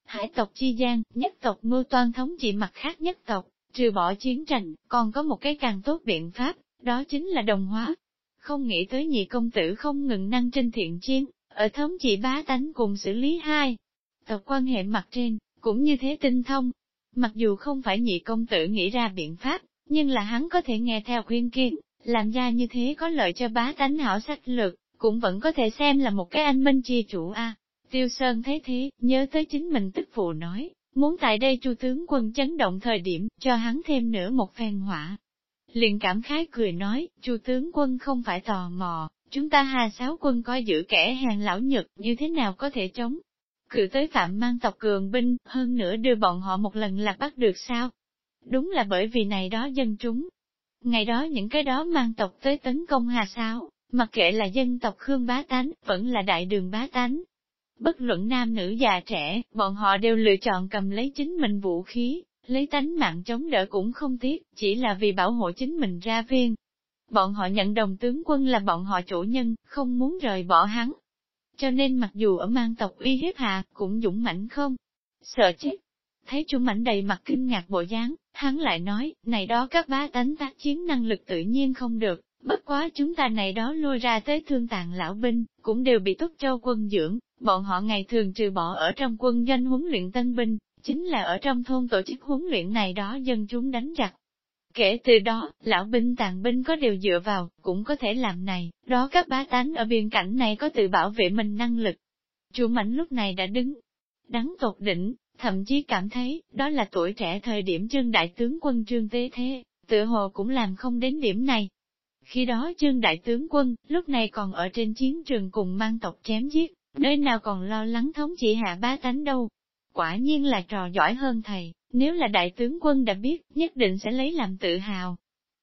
Hải tộc chi giang nhất tộc mưu toan thống trị mặt khác nhất tộc, trừ bỏ chiến tranh, còn có một cái càng tốt biện pháp, đó chính là đồng hóa. Không nghĩ tới nhị công tử không ngừng năng trên thiện chiến, ở thống trị bá tánh cùng xử lý hai. Tộc quan hệ mặt trên, cũng như thế tinh thông. Mặc dù không phải nhị công tử nghĩ ra biện pháp, nhưng là hắn có thể nghe theo khuyên kiến, làm ra như thế có lợi cho bá tánh hảo sách lược, cũng vẫn có thể xem là một cái anh minh chi chủ a. Tiêu Sơn thấy thế, nhớ tới chính mình tức phụ nói, muốn tại đây chu tướng quân chấn động thời điểm, cho hắn thêm nữa một phen hỏa. Liền cảm khái cười nói, chu tướng quân không phải tò mò, chúng ta hà sáu quân coi giữ kẻ hàng lão nhật như thế nào có thể chống. Cự tới phạm mang tộc cường binh, hơn nữa đưa bọn họ một lần là bắt được sao? Đúng là bởi vì này đó dân chúng. Ngày đó những cái đó mang tộc tới tấn công hà sao, mặc kệ là dân tộc Khương bá tánh, vẫn là đại đường bá tánh. Bất luận nam nữ già trẻ, bọn họ đều lựa chọn cầm lấy chính mình vũ khí, lấy tánh mạng chống đỡ cũng không tiếc, chỉ là vì bảo hộ chính mình ra viên. Bọn họ nhận đồng tướng quân là bọn họ chủ nhân, không muốn rời bỏ hắn. Cho nên mặc dù ở mang tộc uy hiếp hạ, cũng dũng mãnh không? Sợ chết. Thấy chủ mảnh đầy mặt kinh ngạc bộ dáng, hắn lại nói, này đó các bá tánh tác chiến năng lực tự nhiên không được, bất quá chúng ta này đó lôi ra tới thương tàn lão binh, cũng đều bị túc châu quân dưỡng, bọn họ ngày thường trừ bỏ ở trong quân doanh huấn luyện tân binh, chính là ở trong thôn tổ chức huấn luyện này đó dân chúng đánh giặc. Kể từ đó, lão binh tàn binh có điều dựa vào, cũng có thể làm này, đó các bá tánh ở biên cảnh này có tự bảo vệ mình năng lực. Chủ mảnh lúc này đã đứng, đắng tột đỉnh, thậm chí cảm thấy, đó là tuổi trẻ thời điểm trương đại tướng quân trương tế thế, tự hồ cũng làm không đến điểm này. Khi đó trương đại tướng quân, lúc này còn ở trên chiến trường cùng mang tộc chém giết, nơi nào còn lo lắng thống chỉ hạ ba tánh đâu, Quả nhiên là trò giỏi hơn thầy, nếu là đại tướng quân đã biết, nhất định sẽ lấy làm tự hào.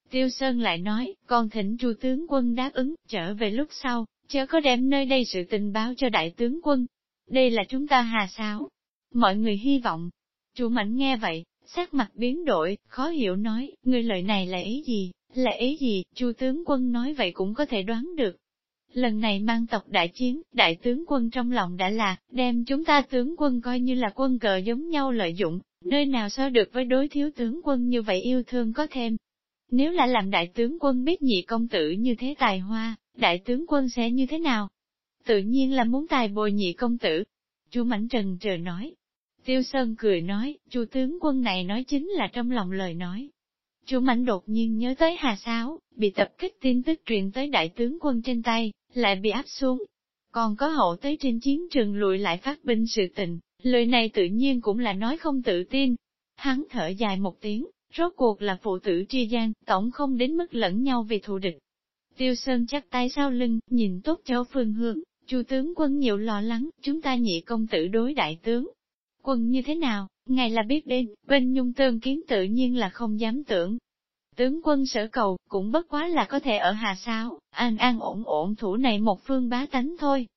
Tiêu Sơn lại nói, con thỉnh chu tướng quân đáp ứng, trở về lúc sau, chớ có đem nơi đây sự tình báo cho đại tướng quân. Đây là chúng ta hà sao? Mọi người hy vọng. Chu Mạnh nghe vậy, sắc mặt biến đổi, khó hiểu nói, người lời này là ý gì, là ý gì, chu tướng quân nói vậy cũng có thể đoán được, Lần này mang tộc đại chiến, đại tướng quân trong lòng đã là, đem chúng ta tướng quân coi như là quân cờ giống nhau lợi dụng, nơi nào so được với đối thiếu tướng quân như vậy yêu thương có thêm. Nếu là làm đại tướng quân biết nhị công tử như thế tài hoa, đại tướng quân sẽ như thế nào? Tự nhiên là muốn tài bồi nhị công tử. Chu Mảnh Trần trời nói. Tiêu Sơn cười nói, chu tướng quân này nói chính là trong lòng lời nói. Chu Mạnh đột nhiên nhớ tới Hà Sáo, bị tập kích tin tức truyền tới đại tướng quân trên tay, lại bị áp xuống. Còn có hậu tới trên chiến trường lùi lại phát binh sự tình, lời này tự nhiên cũng là nói không tự tin. Hắn thở dài một tiếng, rốt cuộc là phụ tử tri gian, tổng không đến mức lẫn nhau vì thù địch. Tiêu Sơn chắc tay sau lưng, nhìn tốt cho phương hướng chu tướng quân nhiều lo lắng, chúng ta nhị công tử đối đại tướng. Quân như thế nào, ngài là biết đến, bên nhung tương kiến tự nhiên là không dám tưởng, Tướng quân sở cầu, cũng bất quá là có thể ở Hà Sao, an an ổn ổn thủ này một phương bá tánh thôi.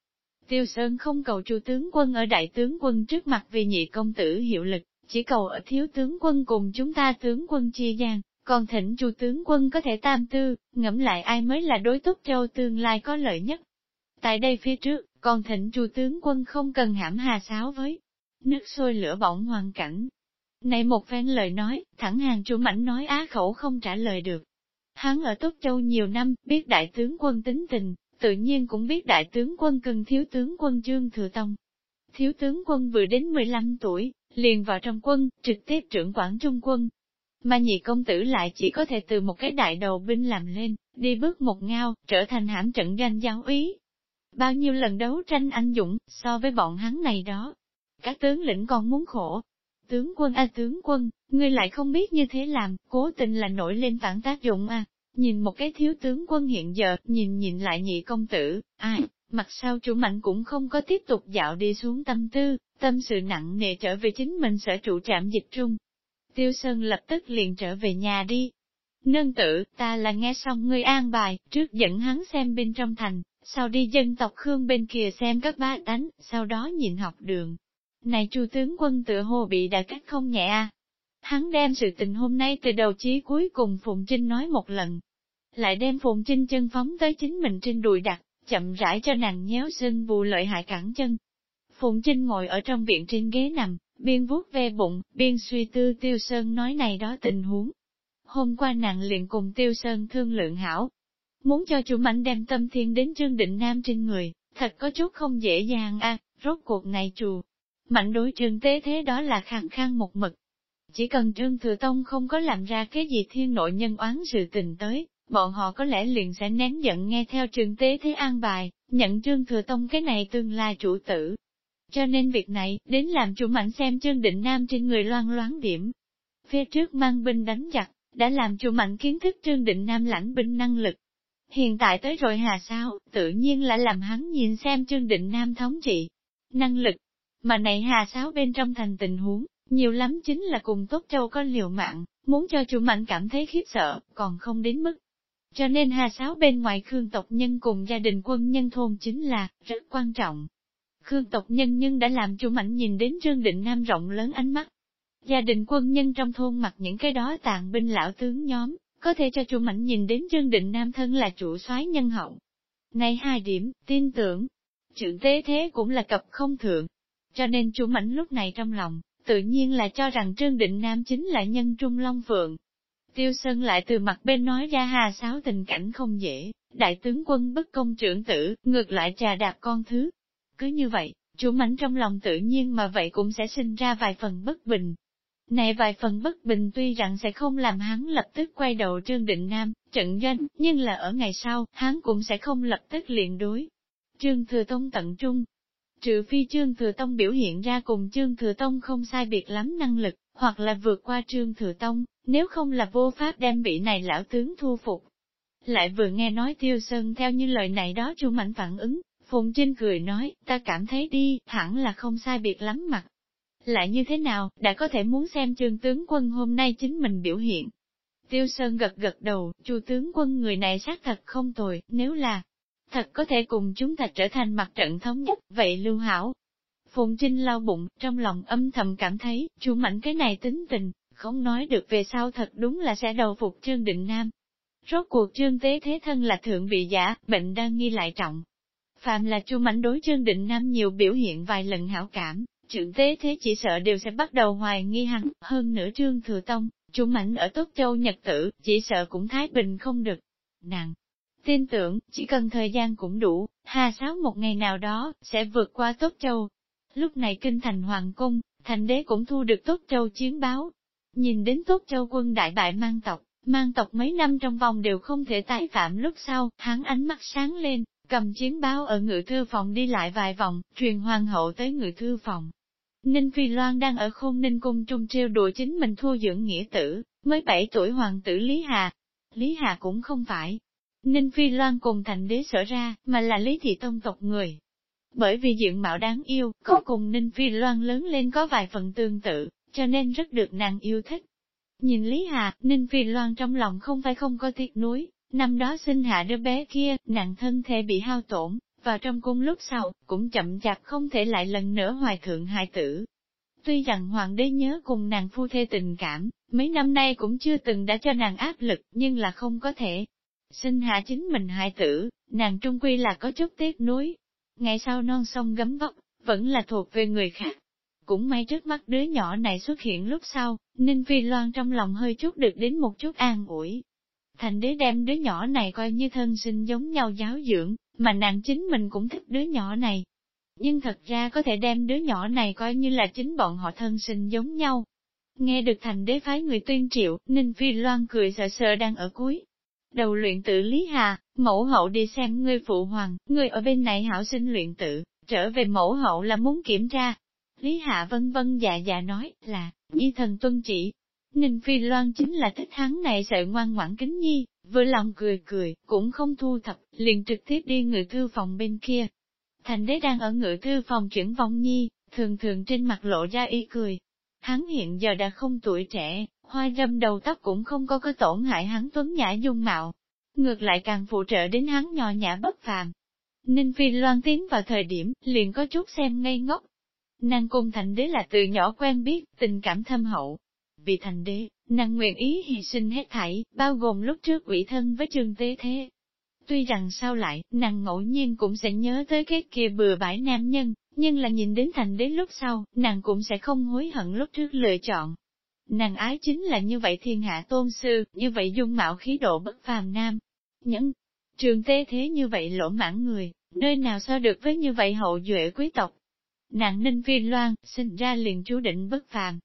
Tiêu Sơn không cầu chu tướng quân ở đại tướng quân trước mặt vì nhị công tử hiệu lực, chỉ cầu ở thiếu tướng quân cùng chúng ta tướng quân chia gian, còn thỉnh chu tướng quân có thể tam tư, ngẫm lại ai mới là đối tốt châu tương lai có lợi nhất. Tại đây phía trước, còn thỉnh chu tướng quân không cần hãm hà sáo với nước sôi lửa bỏng hoàn cảnh, này một phen lời nói, thẳng hàng chủ mảnh nói á khẩu không trả lời được. Hắn ở Tốt Châu nhiều năm, biết đại tướng quân tính tình, tự nhiên cũng biết đại tướng quân cần thiếu tướng quân Trương Thừa Tông. Thiếu tướng quân vừa đến 15 tuổi, liền vào trong quân, trực tiếp trưởng quản trung quân. Mà nhị công tử lại chỉ có thể từ một cái đại đầu binh làm lên, đi bước một ngao, trở thành hãm trận ganh giáo ý. Bao nhiêu lần đấu tranh anh dũng, so với bọn hắn này đó. Các tướng lĩnh còn muốn khổ, Tướng quân a tướng quân, ngươi lại không biết như thế làm, cố tình là nổi lên phản tác dụng a. Nhìn một cái thiếu tướng quân hiện giờ, nhìn nhìn lại nhị công tử, ai, mặt sau chủ mạnh cũng không có tiếp tục dạo đi xuống tâm tư, tâm sự nặng nề trở về chính mình sở trụ trạm dịch trung. Tiêu Sơn lập tức liền trở về nhà đi. Nương tử, ta là nghe xong ngươi an bài, trước dẫn hắn xem bên trong thành, sau đi dân tộc Khương bên kia xem các bá đánh, sau đó nhìn học đường. Này chu tướng quân tựa hồ bị đã kích không nhẹ à. Hắn đem sự tình hôm nay từ đầu chí cuối cùng Phụng Trinh nói một lần. Lại đem Phụng Trinh chân phóng tới chính mình trên đùi đặt, chậm rãi cho nàng nhéo xương vù lợi hại cẳng chân. Phụng Trinh ngồi ở trong viện trên ghế nằm, biên vuốt ve bụng, biên suy tư Tiêu Sơn nói này đó tình huống. Hôm qua nàng liền cùng Tiêu Sơn thương lượng hảo, Muốn cho chủ mạnh đem tâm thiên đến Trương Định Nam trên người, thật có chút không dễ dàng a rốt cuộc này chù. Mạnh đối trương tế thế đó là khẳng khang một mực. Chỉ cần Trương Thừa Tông không có làm ra cái gì thiên nội nhân oán sự tình tới, bọn họ có lẽ liền sẽ nén giận nghe theo trương tế thế an bài, nhận Trương Thừa Tông cái này tương lai chủ tử. Cho nên việc này, đến làm chủ mạnh xem Trương Định Nam trên người loan loáng điểm. Phía trước mang binh đánh giặc, đã làm chủ mạnh kiến thức Trương Định Nam lãnh binh năng lực, Hiện tại tới rồi hà sao, tự nhiên là làm hắn nhìn xem Trương Định Nam thống trị, năng lực. Mà này hà sáo bên trong thành tình huống, nhiều lắm chính là cùng Tốt Châu có liều mạng, muốn cho chủ mạnh cảm thấy khiếp sợ, còn không đến mức. Cho nên hà sáo bên ngoài Khương tộc nhân cùng gia đình quân nhân thôn chính là, rất quan trọng. Khương tộc nhân nhưng đã làm chủ mạnh nhìn đến Trương Định Nam rộng lớn ánh mắt. Gia đình quân nhân trong thôn mặc những cái đó tàn binh lão tướng nhóm, có thể cho chủ mạnh nhìn đến Trương Định Nam thân là chủ soái nhân hậu. Này hai điểm, tin tưởng, trưởng tế thế cũng là cập không thượng. Cho nên chú mảnh lúc này trong lòng, tự nhiên là cho rằng Trương Định Nam chính là nhân trung long phượng. Tiêu Sơn lại từ mặt bên nói ra hà sáo tình cảnh không dễ, đại tướng quân bất công trưởng tử, ngược lại trà đạp con thứ. Cứ như vậy, chú mảnh trong lòng tự nhiên mà vậy cũng sẽ sinh ra vài phần bất bình, này vài phần bất bình tuy rằng sẽ không làm hắn lập tức quay đầu Trương Định Nam, trận doanh, nhưng là ở ngày sau, hắn cũng sẽ không lập tức liền đối. Trương Thừa Tông tận trung, trừ phi Trương Thừa Tông biểu hiện ra cùng Trương Thừa Tông không sai biệt lắm năng lực, hoặc là vượt qua Trương Thừa Tông, nếu không là vô pháp đem bị này lão tướng thu phục. Lại vừa nghe nói Tiêu Sơn theo như lời này đó Chu Mạnh phản ứng, Phùng Trinh cười nói, ta cảm thấy đi, hẳn là không sai biệt lắm mặt, lại như thế nào, đã có thể muốn xem trương tướng quân hôm nay chính mình biểu hiện. Tiêu Sơn gật gật đầu, chu tướng quân người này xác thật không tồi, nếu là thật có thể cùng chúng ta trở thành mặt trận thống nhất, vậy lưu hảo. Phùng Trinh lau bụng, trong lòng âm thầm cảm thấy, chu mạnh cái này tính tình, không nói được về sau thật đúng là sẽ đầu phục Trương Định Nam. Rốt cuộc Trương Tế Thế Thân là thượng bị giả, bệnh đang nghi lại trọng. Phạm là chu mạnh đối Trương Định Nam nhiều biểu hiện vài lần hảo cảm, trưởng tế thế chỉ sợ đều sẽ bắt đầu hoài nghi hắn, hơn nữa trương thừa tông, chủ mạnh ở Tốt Châu Nhật Tử, chỉ sợ cũng thái bình không được. Nàng, tin tưởng, chỉ cần thời gian cũng đủ, hà sáo một ngày nào đó, sẽ vượt qua Tốt Châu. Lúc này kinh thành Hoàng Cung, thành đế cũng thu được Tốt Châu chiến báo. Nhìn đến Tốt Châu quân đại bại mang tộc, mang tộc mấy năm trong vòng đều không thể tái phạm lúc sau, hắn ánh mắt sáng lên, cầm chiến báo ở ngự thư phòng đi lại vài vòng, truyền hoàng hậu tới ngự thư phòng, Ninh Phi Loan đang ở khôn ninh cung trung trêu đùa chính mình thua dưỡng nghĩa tử, mới 7 tuổi hoàng tử Lý Hà. Lý Hà cũng không phải. Ninh Phi Loan cùng thành đế sở ra, mà là Lý Thị Tông tộc người. Bởi vì diện mạo đáng yêu, có cùng Ninh Phi Loan lớn lên có vài phần tương tự, cho nên rất được nàng yêu thích. Nhìn Lý Hà, Ninh Phi Loan trong lòng không phải không có tiếc nuối, năm đó sinh hạ đứa bé kia, nàng thân thể bị hao tổn, vào trong cung lúc sau, cũng chậm chạp không thể lại lần nữa hoài thượng hài tử. Tuy rằng hoàng đế nhớ cùng nàng phu thê tình cảm, mấy năm nay cũng chưa từng đã cho nàng áp lực, nhưng là không có thể. Sinh hạ chính mình hại tử, nàng trung quy là có chút tiếc nuối. Ngày sau non sông gấm vóc, vẫn là thuộc về người khác. Cũng may trước mắt đứa nhỏ này xuất hiện lúc sau, Ninh Phi Loan trong lòng hơi chút được đến một chút an ủi. Thành đế đem đứa nhỏ này coi như thân sinh giống nhau giáo dưỡng, mà nàng chính mình cũng thích đứa nhỏ này. Nhưng thật ra có thể đem đứa nhỏ này coi như là chính bọn họ thân sinh giống nhau. Nghe được thành đế phái người tuyên triệu, Ninh Phi Loan cười sợ sợ đang ở cuối. Đầu luyện tự Lý Hà, mẫu hậu đi xem ngươi phụ hoàng, ngươi ở bên này hảo sinh luyện tự, trở về mẫu hậu là muốn kiểm tra. Lý Hạ vân vân dạ dạ nói là, nhi thần tuân chỉ. Ninh Phi Loan chính là thích hắn này sợ ngoan ngoãn kính nhi, vừa lòng cười cười, cũng không thu thập, liền trực tiếp đi ngự thư phòng bên kia. Thành đế đang ở ngự thư phòng chuyển vong nhi, thường thường trên mặt lộ ra y cười. Hắn hiện giờ đã không tuổi trẻ, hoa râm đầu tóc cũng không có có tổn hại hắn tuấn nhã dung mạo. Ngược lại càng phụ trợ đến hắn nhỏ nhã bất phàm. Ninh Phi Loan tiến vào thời điểm, liền có chút xem ngây ngốc. Nàng cung thành đế là từ nhỏ quen biết, tình cảm thâm hậu. Vì thành đế, nàng nguyện ý hy sinh hết thảy, bao gồm lúc trước ủy thân với trường tế thế. Tuy rằng sau lại, nàng ngẫu nhiên cũng sẽ nhớ tới cái kia bừa bãi nam nhân, nhưng là nhìn đến thành đế lúc sau, nàng cũng sẽ không hối hận lúc trước lựa chọn. Nàng ái chính là như vậy thiên hạ tôn sư, như vậy dung mạo khí độ bất phàm nam. Những trường tê thế như vậy lỗ mãn người, nơi nào so được với như vậy hậu duệ quý tộc. Nàng ninh phi loan, sinh ra liền chú định bất phàm.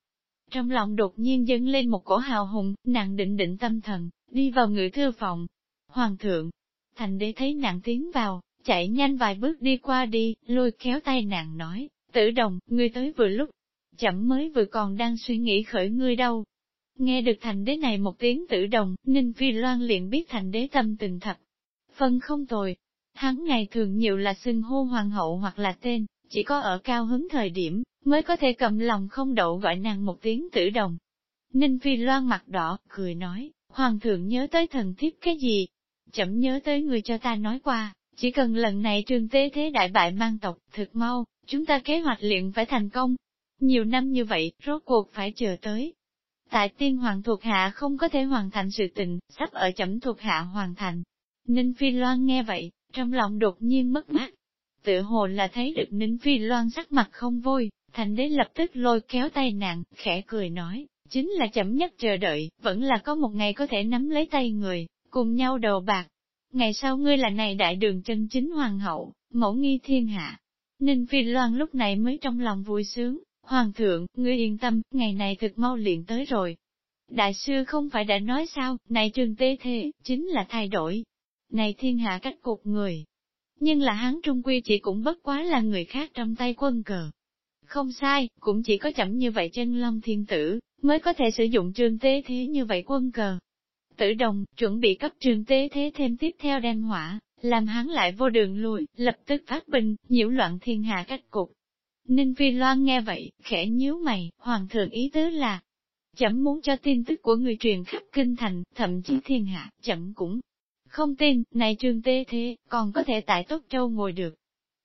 Trong lòng đột nhiên dâng lên một cổ hào hùng, nàng định định tâm thần, đi vào ngự thư phòng. Hoàng thượng, thành đế thấy nàng tiến vào, chạy nhanh vài bước đi qua đi, lôi kéo tay nàng nói, tử đồng, ngươi tới vừa lúc, chậm mới vừa còn đang suy nghĩ khởi ngươi đâu. Nghe được thành đế này một tiếng tử đồng, Ninh Phi Loan liền biết thành đế tâm tình thật. Phân không tồi. Hắn ngày thường nhiều là xưng hô hoàng hậu hoặc là tên, chỉ có ở cao hứng thời điểm, mới có thể cầm lòng không đậu gọi nàng một tiếng tử đồng. Ninh Phi Loan mặt đỏ, cười nói, Hoàng thượng nhớ tới thần thiếp cái gì? Chậm nhớ tới người cho ta nói qua, chỉ cần lần này trường tế thế đại bại mang tộc, thực mau, chúng ta kế hoạch luyện phải thành công. Nhiều năm như vậy, rốt cuộc phải chờ tới. Tại tiên hoàng thuộc hạ không có thể hoàn thành sự tình, sắp ở chậm thuộc hạ hoàn thành. Ninh Phi Loan nghe vậy, trong lòng đột nhiên mất mát. Tự hồ là thấy được Ninh Phi Loan sắc mặt không vui, thành đế lập tức lôi kéo tay nàng, khẽ cười nói, chính là chậm nhất chờ đợi, vẫn là có một ngày có thể nắm lấy tay người, cùng nhau đầu bạc. Ngày sau ngươi là này đại đường chân chính hoàng hậu, mẫu nghi thiên hạ. Ninh Phi Loan lúc này mới trong lòng vui sướng, Hoàng thượng, ngươi yên tâm, ngày này thực mau liền tới rồi. Đại sư không phải đã nói sao, này trường tế thế, chính là thay đổi. Này thiên hạ cách cục người. Nhưng là hắn trung quy chỉ cũng bất quá là người khác trong tay quân cờ. Không sai, cũng chỉ có chậm như vậy chân long thiên tử, mới có thể sử dụng trường tế thế như vậy quân cờ. Tử đồng, chuẩn bị cấp trường tế thế thêm tiếp theo đem hỏa, làm hắn lại vô đường lùi, lập tức phát binh, nhiễu loạn thiên hạ cách cục. Ninh Phi Loan nghe vậy, khẽ nhíu mày, hoàng thượng ý tứ là, chậm muốn cho tin tức của người truyền khắp kinh thành, thậm chí thiên hạ, chậm cũng không tin, này trường tê thế, còn có thể tại Tốt Châu ngồi được.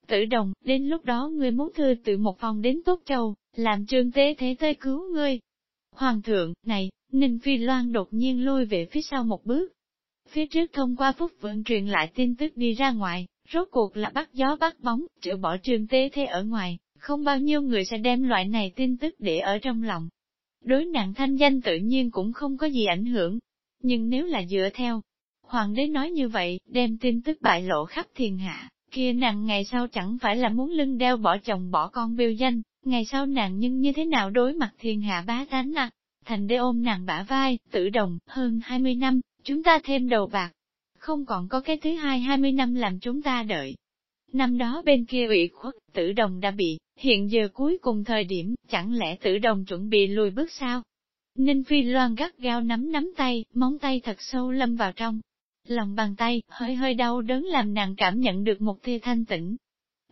Tử đồng, đến lúc đó ngươi muốn thư tự một phòng đến Tốt Châu, làm trường tế thế tới cứu ngươi. Hoàng thượng, này, Ninh Phi Loan đột nhiên lui về phía sau một bước. Phía trước thông qua phúc vận truyền lại tin tức đi ra ngoài, rốt cuộc là bắt gió bắt bóng, trừ bỏ trường tế thế ở ngoài, không bao nhiêu người sẽ đem loại này tin tức để ở trong lòng. Đối nạn thanh danh tự nhiên cũng không có gì ảnh hưởng. Nhưng nếu là dựa theo, hoàng đế nói như vậy, đem tin tức bại lộ khắp thiên hạ, kia nàng ngày sau chẳng phải là muốn lưng đeo bỏ chồng bỏ con biêu danh, ngày sau nàng nhưng như thế nào đối mặt thiên hạ bá tánh à? Thành đế ôm nàng bả vai, tự đồng, hơn 20 năm, chúng ta thêm đầu bạc. Không còn có cái thứ hai 20 năm làm chúng ta đợi. Năm đó bên kia ủy khuất, tử đồng đã bị, hiện giờ cuối cùng thời điểm, chẳng lẽ tử đồng chuẩn bị lùi bước sao? Ninh Phi Loan gắt gao nắm nắm tay, móng tay thật sâu lâm vào trong. Lòng bàn tay, hơi hơi đau đớn làm nàng cảm nhận được một tia thanh tĩnh.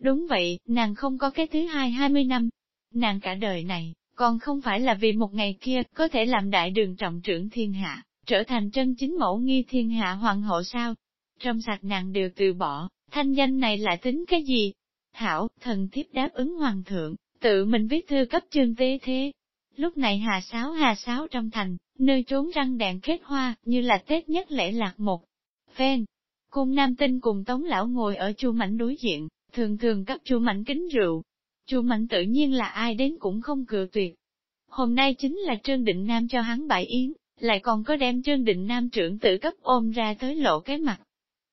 Đúng vậy, nàng không có cái thứ hai hai mươi năm. Nàng cả đời này, còn không phải là vì một ngày kia, có thể làm đại đường trọng trưởng thiên hạ, trở thành chân chính mẫu nghi thiên hạ hoàng hậu sao? Trong sạch nàng đều từ bỏ, thanh danh này lại tính cái gì? Hảo, thần thiếp đáp ứng hoàng thượng, tự mình viết thư cấp trương tế thế. Lúc này hà sáo hà sáo trong thành, nơi trốn răng đèn kết hoa, như là Tết nhất lễ lạc một. Phen, cung nam tinh cùng tống lão ngồi ở chu mảnh đối diện, thường thường cấp chu mảnh kính rượu. Chu mảnh tự nhiên là ai đến cũng không cự tuyệt. Hôm nay chính là Trương Định Nam cho hắn bại yến, lại còn có đem Trương Định Nam trưởng tử cấp ôm ra tới lộ cái mặt.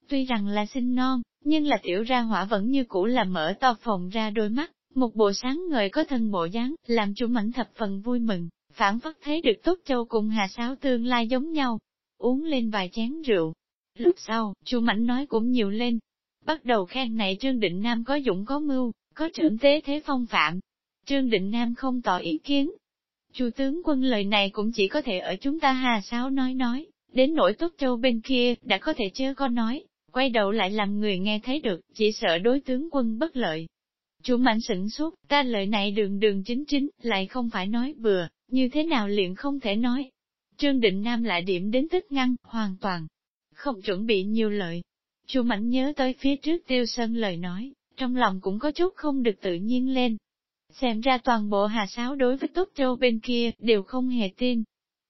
Tuy rằng là sinh non, nhưng là tiểu ra hỏa vẫn như cũ là mở to phòng ra đôi mắt, một bộ sáng ngời có thân bộ dáng, làm chu mảnh thập phần vui mừng, phản phất thấy được tốt châu cùng hà sáo tương lai giống nhau, uống lên vài chén rượu. Lúc sau, chu mảnh nói cũng nhiều lên, bắt đầu khen này Trương Định Nam có dũng có mưu, có trưởng tế thế phong phạm. Trương Định Nam không tỏ ý kiến. Chu tướng quân lời này cũng chỉ có thể ở chúng ta hà sáo nói nói, đến nỗi tốt châu bên kia, đã có thể chưa có nói, quay đầu lại làm người nghe thấy được, chỉ sợ đối tướng quân bất lợi. Chủ mạnh sửng suốt, ta lời này đường đường chính chính, lại không phải nói vừa như thế nào liền không thể nói. Trương Định Nam lại điểm đến tức ngăn, hoàn toàn, không chuẩn bị nhiều lợi. Chu Mạnh nhớ tới phía trước Tiêu Sơn lời nói, trong lòng cũng có chút không được tự nhiên lên. Xem ra toàn bộ Hà Sáo đối với Tốt Châu bên kia đều không hề tin.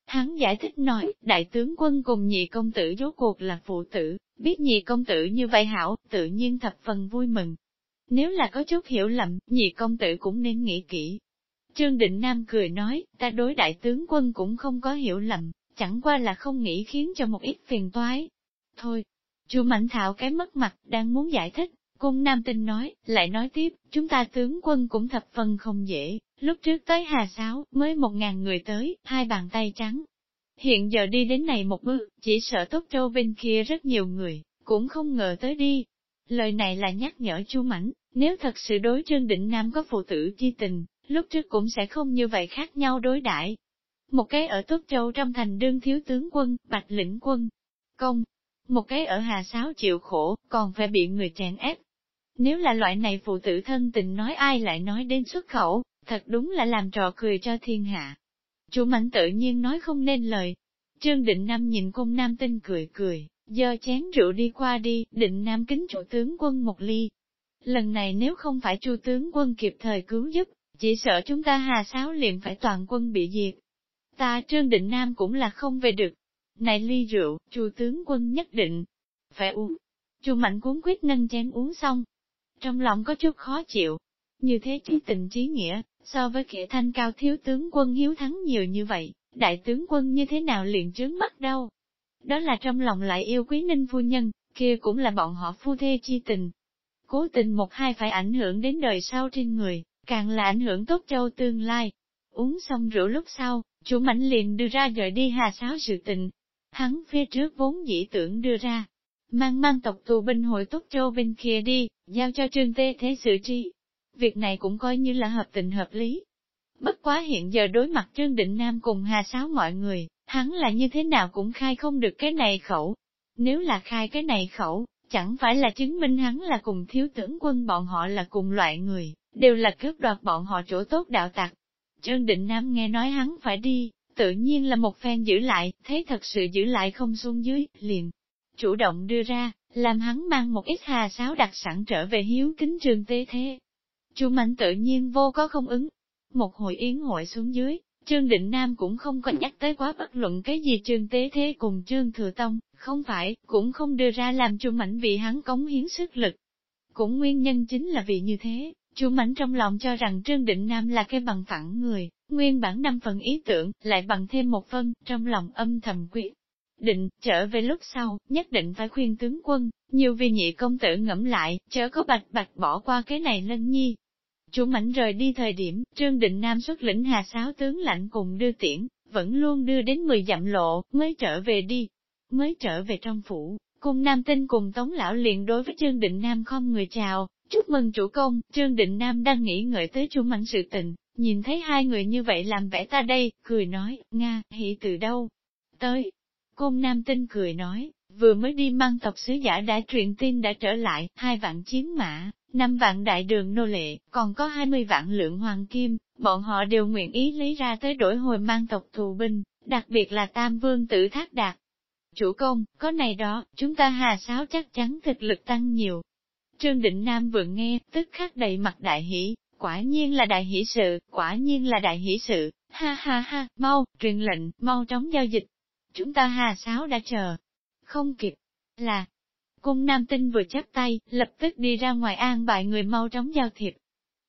Hắn giải thích nói, đại tướng quân cùng nhị công tử rốt cuộc là phụ tử, biết nhị công tử như vậy hảo, tự nhiên thập phần vui mừng. Nếu là có chút hiểu lầm, nhị công tử cũng nên nghĩ kỹ. Trương Định Nam cười nói, ta đối đại tướng quân cũng không có hiểu lầm, chẳng qua là không nghĩ khiến cho một ít phiền toái. Thôi, Chu Mạnh Thảo cái mất mặt, đang muốn giải thích, cung Nam Tinh nói, lại nói tiếp, chúng ta tướng quân cũng thập phần không dễ, lúc trước tới Hà Sáo, mới một ngàn người tới, hai bàn tay trắng. Hiện giờ đi đến này một bước, chỉ sợ tốt Châu bên kia rất nhiều người, cũng không ngờ tới đi. Lời này là nhắc nhở Chu Mảnh, nếu thật sự đối Trương Định Nam có phụ tử chi tình, lúc trước cũng sẽ không như vậy khác nhau đối đãi. Một cái ở Tốt Châu trong thành đương thiếu tướng quân, bạch lĩnh quân, công, một cái ở Hà Sáo chịu khổ, còn phải bị người chèn ép. Nếu là loại này phụ tử thân tình nói ai lại nói đến xuất khẩu, thật đúng là làm trò cười cho thiên hạ. Chủ mạnh tự nhiên nói không nên lời. Trương Định Nam nhìn cung nam tinh cười cười, giơ chén rượu đi qua đi, Định Nam kính chủ tướng quân một ly. Lần này nếu không phải chu tướng quân kịp thời cứu giúp, chỉ sợ chúng ta hà sáo liền phải toàn quân bị diệt. Ta Trương Định Nam cũng là không về được, này ly rượu, chu tướng quân nhất định phải uống. Chu Mạnh cuốn quyết nâng chén uống xong. Trong lòng có chút khó chịu. Như thế chí tình trí nghĩa, so với kẻ thanh cao thiếu tướng quân hiếu thắng nhiều như vậy, đại tướng quân như thế nào liền trướng mắt đâu. Đó là trong lòng lại yêu quý ninh phu nhân, kia cũng là bọn họ phu thê chi tình. Cố tình một hai phải ảnh hưởng đến đời sau trên người, càng là ảnh hưởng tốt châu tương lai. Uống xong rượu lúc sau, chủ mảnh liền đưa ra rời đi hà sáo sự tình, Hắn phía trước vốn dĩ tưởng đưa ra, mang mang tộc tù binh hội tốt Châu bên kia đi, giao cho trương tê thế sự tri. Việc này cũng coi như là hợp tình hợp lý. Bất quá hiện giờ đối mặt Trương Định Nam cùng Hà Sáo mọi người, hắn là như thế nào cũng khai không được cái này khẩu. Nếu là khai cái này khẩu, chẳng phải là chứng minh hắn là cùng thiếu tướng quân bọn họ là cùng loại người, đều là cướp đoạt bọn họ chỗ tốt đạo tặc. Trương Định Nam nghe nói hắn phải đi, tự nhiên là một phen giữ lại, thấy thật sự giữ lại không xuống dưới, liền chủ động đưa ra, làm hắn mang một ít hà sáo đặc sẵn trở về hiếu kính trường tế thế. Chu Mạnh tự nhiên vô có không ứng. Một hồi yến hội xuống dưới, Trương Định Nam cũng không có nhắc tới quá bất luận cái gì Trương Tế Thế cùng Trương Thừa Tông, không phải, cũng không đưa ra làm Chu Mạnh vì hắn cống hiến sức lực. Cũng nguyên nhân chính là vì như thế, Chu Mạnh trong lòng cho rằng Trương Định Nam là cái bằng phẳng người, Nguyên bản năm phần ý tưởng, lại bằng thêm một phân, trong lòng âm thầm quyết. Định, trở về lúc sau, nhất định phải khuyên tướng quân, nhiều vì nhị công tử ngẫm lại, chớ có bạch bạch bỏ qua cái này lân nhi. Chủ mảnh rời đi thời điểm, Trương Định Nam xuất lĩnh hà sáo tướng lãnh cùng đưa tiễn, vẫn luôn đưa đến 10 dặm lộ, mới trở về đi. Mới trở về trong phủ, cùng Nam Tinh cùng Tống Lão liền đối với Trương Định Nam không người chào, chúc mừng chủ công, Trương Định Nam đang nghĩ ngợi tới chủ mảnh sự tình, Nhìn thấy hai người như vậy làm vẻ ta đây, cười nói, Nga, hỷ từ đâu? Tới. Côn Nam Tinh cười nói, vừa mới đi mang tộc sứ giả đã truyền tin đã trở lại, hai vạn chiến mã, năm vạn đại đường nô lệ, còn có hai mươi vạn lượng hoàng kim, bọn họ đều nguyện ý lấy ra tới đổi hồi mang tộc thù binh, đặc biệt là Tam Vương tử Thác Đạt. Chủ công, có này đó, chúng ta hà sáo chắc chắn thực lực tăng nhiều. Trương Định Nam vừa nghe, tức khắc đầy mặt đại hỷ, Quả nhiên là đại hỷ sự, quả nhiên là đại hỷ sự, ha ha ha, mau, truyền lệnh, mau trống giao dịch. Chúng ta hà sáo đã chờ. Không kịp, là, cung nam tinh vừa chắp tay, lập tức đi ra ngoài an bại người mau trống giao thiệp.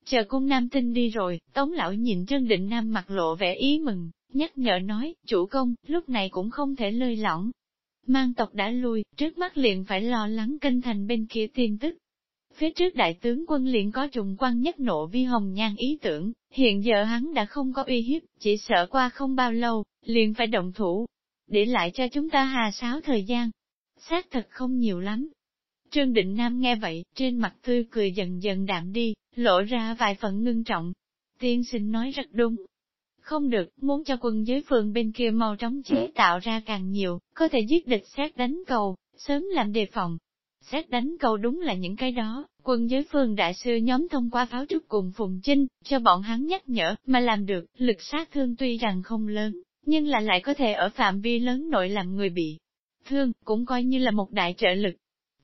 Chờ cung nam tinh đi rồi, tống lão nhìn Trương Định Nam mặt lộ vẻ ý mừng, nhắc nhở nói, chủ công, lúc này cũng không thể lơi lỏng. Mang tộc đã lui, trước mắt liền phải lo lắng kinh thành bên kia tin tức, Phía trước đại tướng quân liền có trùng quan nhất nộ vi hồng nhan ý tưởng, hiện giờ hắn đã không có uy hiếp, chỉ sợ qua không bao lâu, liền phải động thủ, để lại cho chúng ta hà sáo thời gian. Xác thật không nhiều lắm. Trương Định Nam nghe vậy, trên mặt tươi cười dần dần đạm đi, lộ ra vài phần ngưng trọng. Tiên sinh nói rất đúng. Không được, muốn cho quân giới phường bên kia mau trống chế tạo ra càng nhiều, có thể giết địch xét đánh cầu, sớm làm đề phòng, xét đánh cầu đúng là những cái đó, quân giới phương đại sư nhóm thông qua pháo trúc cùng Phùng Chinh, cho bọn hắn nhắc nhở, mà làm được, lực sát thương tuy rằng không lớn, nhưng là lại có thể ở phạm vi lớn nội làm người bị thương, cũng coi như là một đại trợ lực.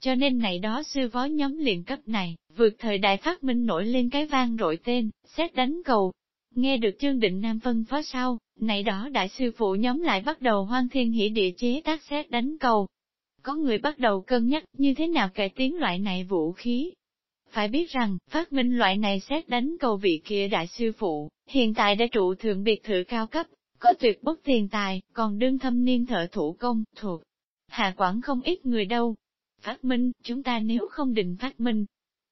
cho nên này đó sư phó nhóm liền cấp này, vượt thời đại phát minh nổi lên cái vang rội tên, xét đánh cầu. Nghe được chương định nam vân phó sau, này đó đại sư phụ nhóm lại bắt đầu hoang thiên hỷ địa chế tác xét đánh cầu. Có người bắt đầu cân nhắc như thế nào cải tiến loại này vũ khí. Phải biết rằng, phát minh loại này xét đánh cầu vị kia đại sư phụ, hiện tại đã trụ thượng biệt thự cao cấp, có tuyệt bốc tiền tài, còn đương thâm niên thợ thủ công, thuộc. Hạ quản không ít người đâu. Phát minh, chúng ta nếu không định phát minh.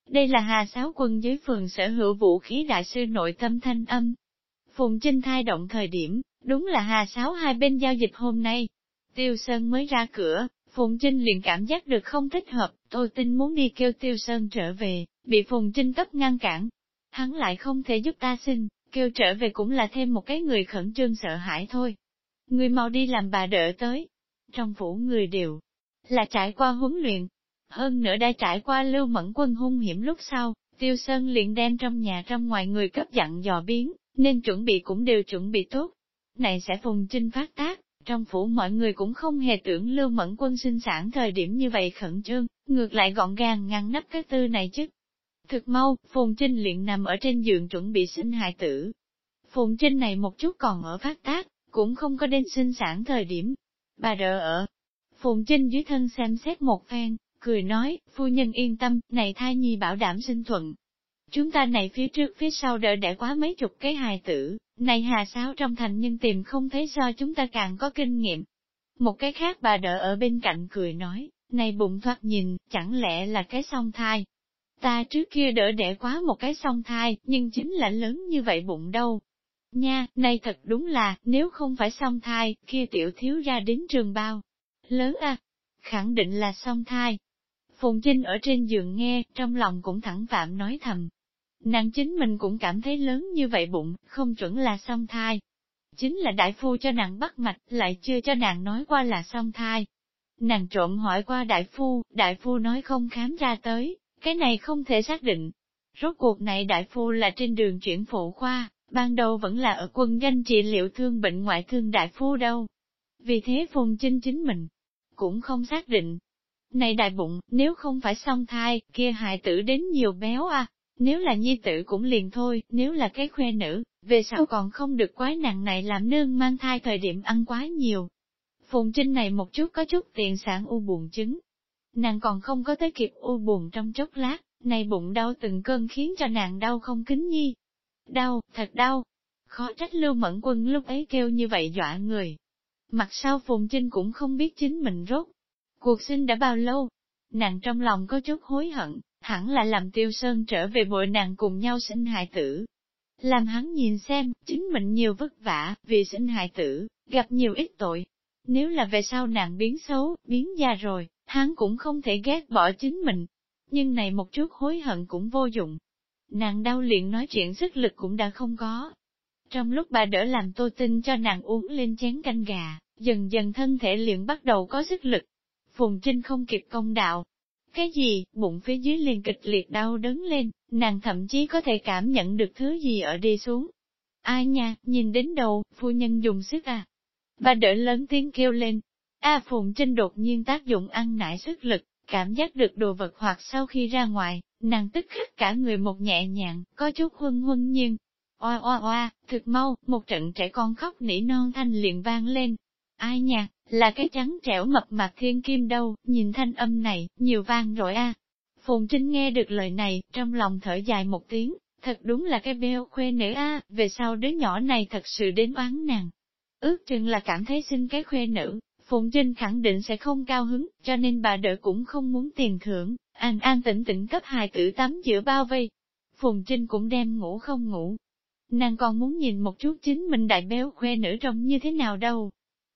Đây là Hà Sáo quân dưới phường sở hữu vũ khí đại sư nội tâm thanh âm. Phùng Trinh thai động thời điểm, đúng là Hà Sáo hai bên giao dịch hôm nay. Tiêu Sơn mới ra cửa, Phùng Trinh liền cảm giác được không thích hợp, tôi tin muốn đi kêu Tiêu Sơn trở về, bị Phùng Trinh cấp ngăn cản. Hắn lại không thể giúp ta xin, kêu trở về cũng là thêm một cái người khẩn trương sợ hãi thôi. Người mau đi làm bà đỡ tới. Trong phủ người đều là trải qua huấn luyện. Hơn nữa đã trải qua lưu mẫn quân hung hiểm lúc sau, Tiêu Sơn liền đem trong nhà trong ngoài người cấp dặn dò biến, nên chuẩn bị cũng đều chuẩn bị tốt. Này sẽ phùng trinh phát tác, trong phủ mọi người cũng không hề tưởng lưu mẫn quân sinh sản thời điểm như vậy khẩn trương, ngược lại gọn gàng ngăn nắp cái tư này chứ. Thực mau, Phùng Trinh liền nằm ở trên giường chuẩn bị sinh hài tử. Phùng Trinh này một chút còn ở phát tác, cũng không có đến sinh sản thời điểm. Bà đỡ ở. Phùng Trinh dưới thân xem xét một phen, cười nói, phu nhân yên tâm, này thai nhi bảo đảm sinh thuận. Chúng ta này phía trước phía sau đỡ đẻ quá mấy chục cái hài tử, này hà sáo trong thành nhân tìm không thấy do chúng ta càng có kinh nghiệm. Một cái khác bà đỡ ở bên cạnh cười nói, này bụng thoát nhìn, chẳng lẽ là cái song thai. Ta trước kia đỡ đẻ quá một cái song thai, nhưng chính là lớn như vậy bụng đâu. Nha, này thật đúng là, nếu không phải song thai, kia tiểu thiếu ra đến trường bao. Lớn à, khẳng định là song thai. Phùng Trinh ở trên giường nghe, trong lòng cũng thẳng phạm nói thầm. Nàng chính mình cũng cảm thấy lớn như vậy bụng, không chuẩn là song thai. Chính là đại phu cho nàng bắt mạch, lại chưa cho nàng nói qua là song thai. Nàng trộm hỏi qua đại phu, đại phu nói không khám ra tới, cái này không thể xác định. Rốt cuộc này đại phu là trên đường chuyển phụ khoa, ban đầu vẫn là ở quân danh trị liệu thương bệnh ngoại thương đại phu đâu. Vì thế Phùng Trinh chính mình cũng không xác định. Này đại bụng, nếu không phải song thai, kia hại tử đến nhiều béo à, nếu là nhi tử cũng liền thôi, nếu là cái khoe nữ, về sau còn không được quái nặng này làm nương mang thai thời điểm ăn quá nhiều. Phùng Trinh này một chút có chút tiền sản u buồn chứng, nàng còn không có tới kịp u buồn trong chốc lát, này bụng đau từng cơn khiến cho nàng đau không kính nhi. Đau, thật đau. Khó trách lưu mẫn quân lúc ấy kêu như vậy dọa người. Mặt sau Phùng Trinh cũng không biết chính mình rốt. Cuộc sinh đã bao lâu? Nàng trong lòng có chút hối hận, hẳn là làm tiêu sơn trở về bội nàng cùng nhau sinh hài tử. Làm hắn nhìn xem, chính mình nhiều vất vả, vì sinh hài tử, gặp nhiều ít tội. Nếu là về sau nàng biến xấu, biến già rồi, hắn cũng không thể ghét bỏ chính mình. Nhưng này một chút hối hận cũng vô dụng. Nàng đau liền nói chuyện sức lực cũng đã không có. Trong lúc bà đỡ làm tô tinh cho nàng uống lên chén canh gà, dần dần thân thể liền bắt đầu có sức lực. Phùng Trinh không kịp công đạo. Cái gì, bụng phía dưới liền kịch liệt đau đớn lên, nàng thậm chí có thể cảm nhận được thứ gì ở đi xuống. Ai nha, nhìn đến đầu, phu nhân dùng sức à. Bà đỡ lớn tiếng kêu lên, A Phùng Trinh đột nhiên tác dụng ăn nải sức lực, cảm giác được đồ vật hoặc sau khi ra ngoài, nàng tức khắc cả người một nhẹ nhàng, có chút huân huân nhưng, oa oa oa, thực mau, một trận trẻ con khóc nỉ non thanh liền vang lên. Ai nha, là cái trắng trẻo mập mạp thiên kim đâu, nhìn thanh âm này, nhiều vang rồi a. Phùng Trinh nghe được lời này, trong lòng thở dài một tiếng, thật đúng là cái beo khuê nữ a, về sau đứa nhỏ này thật sự đến oán nàng. Ước chừng là cảm thấy xin cái khuê nữ, Phùng Trinh khẳng định sẽ không cao hứng, cho nên bà đỡ cũng không muốn tiền thưởng, an an tĩnh tĩnh cấp hài tử tắm giữa bao vây. Phùng Trinh cũng đem ngủ không ngủ. Nàng còn muốn nhìn một chút chính mình đại béo khoe nữ trông như thế nào đâu.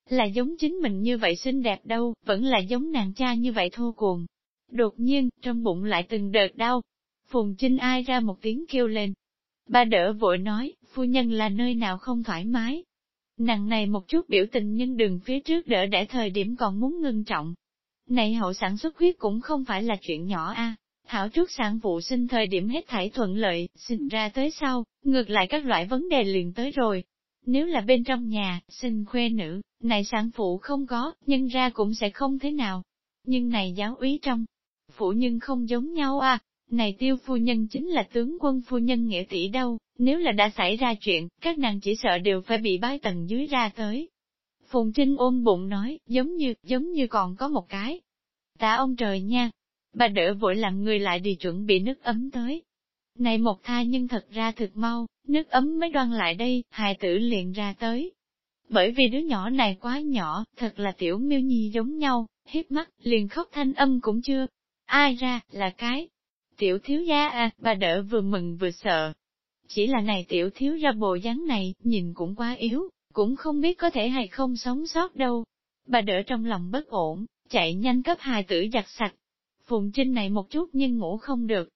Là giống chính mình như vậy xinh đẹp đâu, vẫn là giống nàng cha như vậy thô cuồng. Đột nhiên, trong bụng lại từng đợt đau. Phùng Trinh ai ra một tiếng kêu lên. Bà đỡ vội nói, phu nhân là nơi nào không thoải mái, nàng này một chút biểu tình nhưng đường phía trước đỡ để thời điểm còn muốn ngưng trọng. Này hậu sản xuất huyết cũng không phải là chuyện nhỏ a. Thảo trước sản phụ sinh thời điểm hết thảy thuận lợi, sinh ra tới sau, ngược lại các loại vấn đề liền tới rồi. Nếu là bên trong nhà, sinh khuê nữ, này sản phụ không có, nhân ra cũng sẽ không thế nào. Nhưng này giáo úy trong, phụ nhưng không giống nhau à. Này tiêu phu nhân chính là tướng quân phu nhân nghĩa tỷ đâu, nếu là đã xảy ra chuyện, các nàng chỉ sợ đều phải bị bái tầng dưới ra tới. Phùng Trinh ôm bụng nói, giống như, giống như còn có một cái. Tạ ông trời nha. Bà đỡ vội làm người lại đi chuẩn bị nước ấm tới. Này một tha nhưng thật ra thực mau, nước ấm mới đoan lại đây, hài tử liền ra tới. Bởi vì đứa nhỏ này quá nhỏ, thật là tiểu miêu nhi giống nhau, hiếp mắt, liền khóc thanh âm cũng chưa. Ai ra, là cái. Tiểu thiếu gia à, bà đỡ vừa mừng vừa sợ. Chỉ là này tiểu thiếu ra bộ dáng này, nhìn cũng quá yếu, cũng không biết có thể hay không sống sót đâu. Bà đỡ trong lòng bất ổn, chạy nhanh cấp hài tử giặt sạch. Phùng Trinh này một chút nhưng ngủ không được.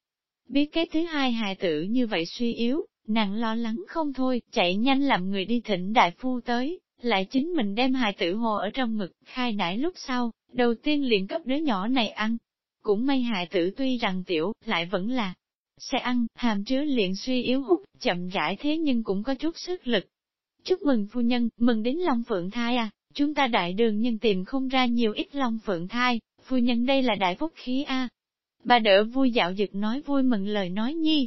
Biết cái thứ hai hài tử như vậy suy yếu, nàng lo lắng không thôi, chạy nhanh làm người đi thỉnh đại phu tới, lại chính mình đem hài tử hồ ở trong ngực, khai nải lúc sau, đầu tiên liền cấp đứa nhỏ này ăn. Cũng may hài tử tuy rằng tiểu, lại vẫn là sẽ ăn, hàm chứa liền suy yếu hút, chậm rãi thế nhưng cũng có chút sức lực. Chúc mừng phu nhân, mừng đến Long Phượng thai à, chúng ta đại đường nhưng tìm không ra nhiều ít Long Phượng thai, phu nhân đây là đại phúc khí a. Bà đỡ vui dạo dực nói vui mừng lời nói nhi.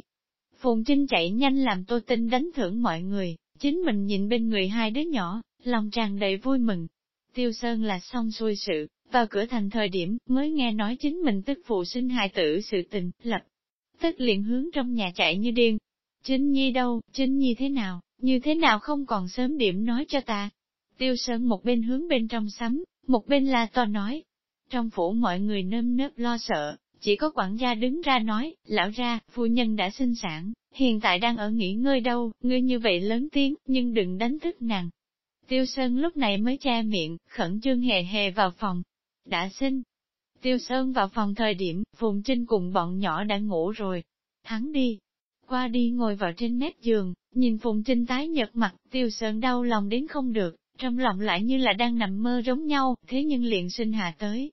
Phùng Trinh chạy nhanh làm tô tinh đánh thưởng mọi người, chính mình nhìn bên người hai đứa nhỏ, lòng tràn đầy vui mừng. Tiêu Sơn là xong xuôi sự, vào cửa thành thời điểm mới nghe nói chính mình tức phụ sinh hài tử sự tình, lập tức liền hướng trong nhà chạy như điên. Chính nhi đâu, chính nhi thế nào, như thế nào không còn sớm điểm nói cho ta. Tiêu Sơn một bên hướng bên trong sắm, một bên là to nói. Trong phủ mọi người nơm nớp lo sợ, chỉ có quản gia đứng ra nói, lão ra, phu nhân đã sinh sản, hiện tại đang ở nghỉ ngơi đâu, ngươi như vậy lớn tiếng, nhưng đừng đánh thức nàng. Tiêu Sơn lúc này mới che miệng, khẩn trương hề hề vào phòng. Đã sinh. Tiêu Sơn vào phòng thời điểm, Phùng Trinh cùng bọn nhỏ đã ngủ rồi. Hắn đi. Qua đi ngồi vào trên mép giường, nhìn Phùng Trinh tái nhợt mặt, Tiêu Sơn đau lòng đến không được, trong lòng lại như là đang nằm mơ giống nhau, thế nhưng liền sinh hạ tới.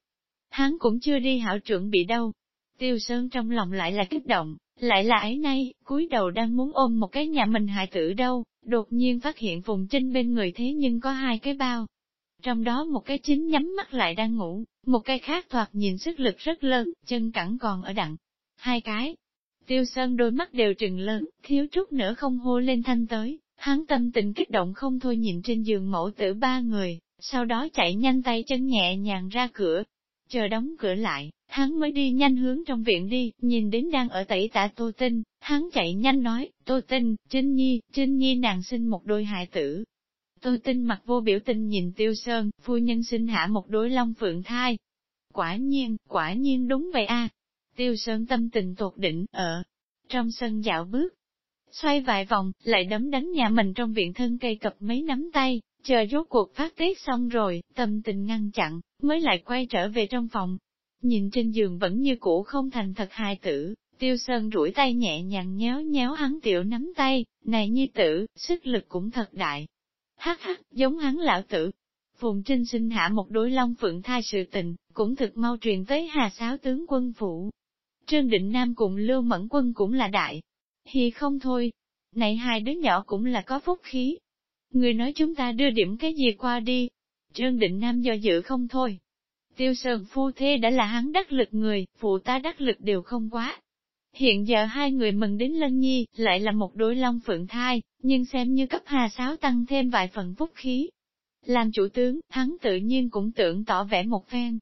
Hắn cũng chưa đi hảo trưởng bị đâu. Tiêu Sơn trong lòng lại là kích động, lại là ấy nay, cúi đầu đang muốn ôm một cái nhà mình hại tử đâu, đột nhiên phát hiện Phùng Trinh bên người thế nhưng có hai cái bao. Trong đó một cái chính nhắm mắt lại đang ngủ, một cái khác thoạt nhìn sức lực rất lớn, chân cẳng còn ở đặng. Hai cái. Tiêu Sơn đôi mắt đều trừng lớn, thiếu chút nữa không hô lên thanh tới, hắn tâm tình kích động không thôi nhìn trên giường mẫu tử ba người, sau đó chạy nhanh tay chân nhẹ nhàng ra cửa, chờ đóng cửa lại, hắn mới đi nhanh hướng trong viện đi, nhìn đến đang ở tẩy tả Tô Tinh, hắn chạy nhanh nói, Tô Tinh, Trinh Nhi, Trinh Nhi nàng sinh một đôi hài tử tôi Tinh mặt vô biểu tình nhìn Tiêu Sơn, phu nhân sinh hạ một đôi long phượng thai. Quả nhiên, quả nhiên đúng vậy a. Tiêu Sơn tâm tình tột đỉnh, ở trong sân dạo bước. Xoay vài vòng, lại đấm đánh nhà mình trong viện thân cây cập mấy nắm tay, chờ rốt cuộc phát tiết xong rồi, tâm tình ngăn chặn, mới lại quay trở về trong phòng. Nhìn trên giường vẫn như cũ không thành thật hài tử, tiêu sơn rủi tay nhẹ nhàng nhéo nhéo hắn tiểu nắm tay, này nhi tử, sức lực cũng thật đại. Hắc hắc, giống hắn lão tử. Phùng Trinh sinh hạ một đối long phượng thai sự tình, cũng thực mau truyền tới hà sáo tướng quân phủ. Trương Định Nam cùng Lưu Mẫn Quân cũng là đại. Thì không thôi, này hai đứa nhỏ cũng là có phúc khí. Người nói chúng ta đưa điểm cái gì qua đi, Trương Định Nam do dự không thôi. Tiêu Sơn phu thê đã là hắn đắc lực người, phụ ta đắc lực đều không quá. Hiện giờ hai người mừng đến lân nhi, lại là một đôi long phượng thai, nhưng xem như cấp hà sáo tăng thêm vài phần phúc khí. Làm chủ tướng, hắn tự nhiên cũng tưởng tỏ vẻ một phen.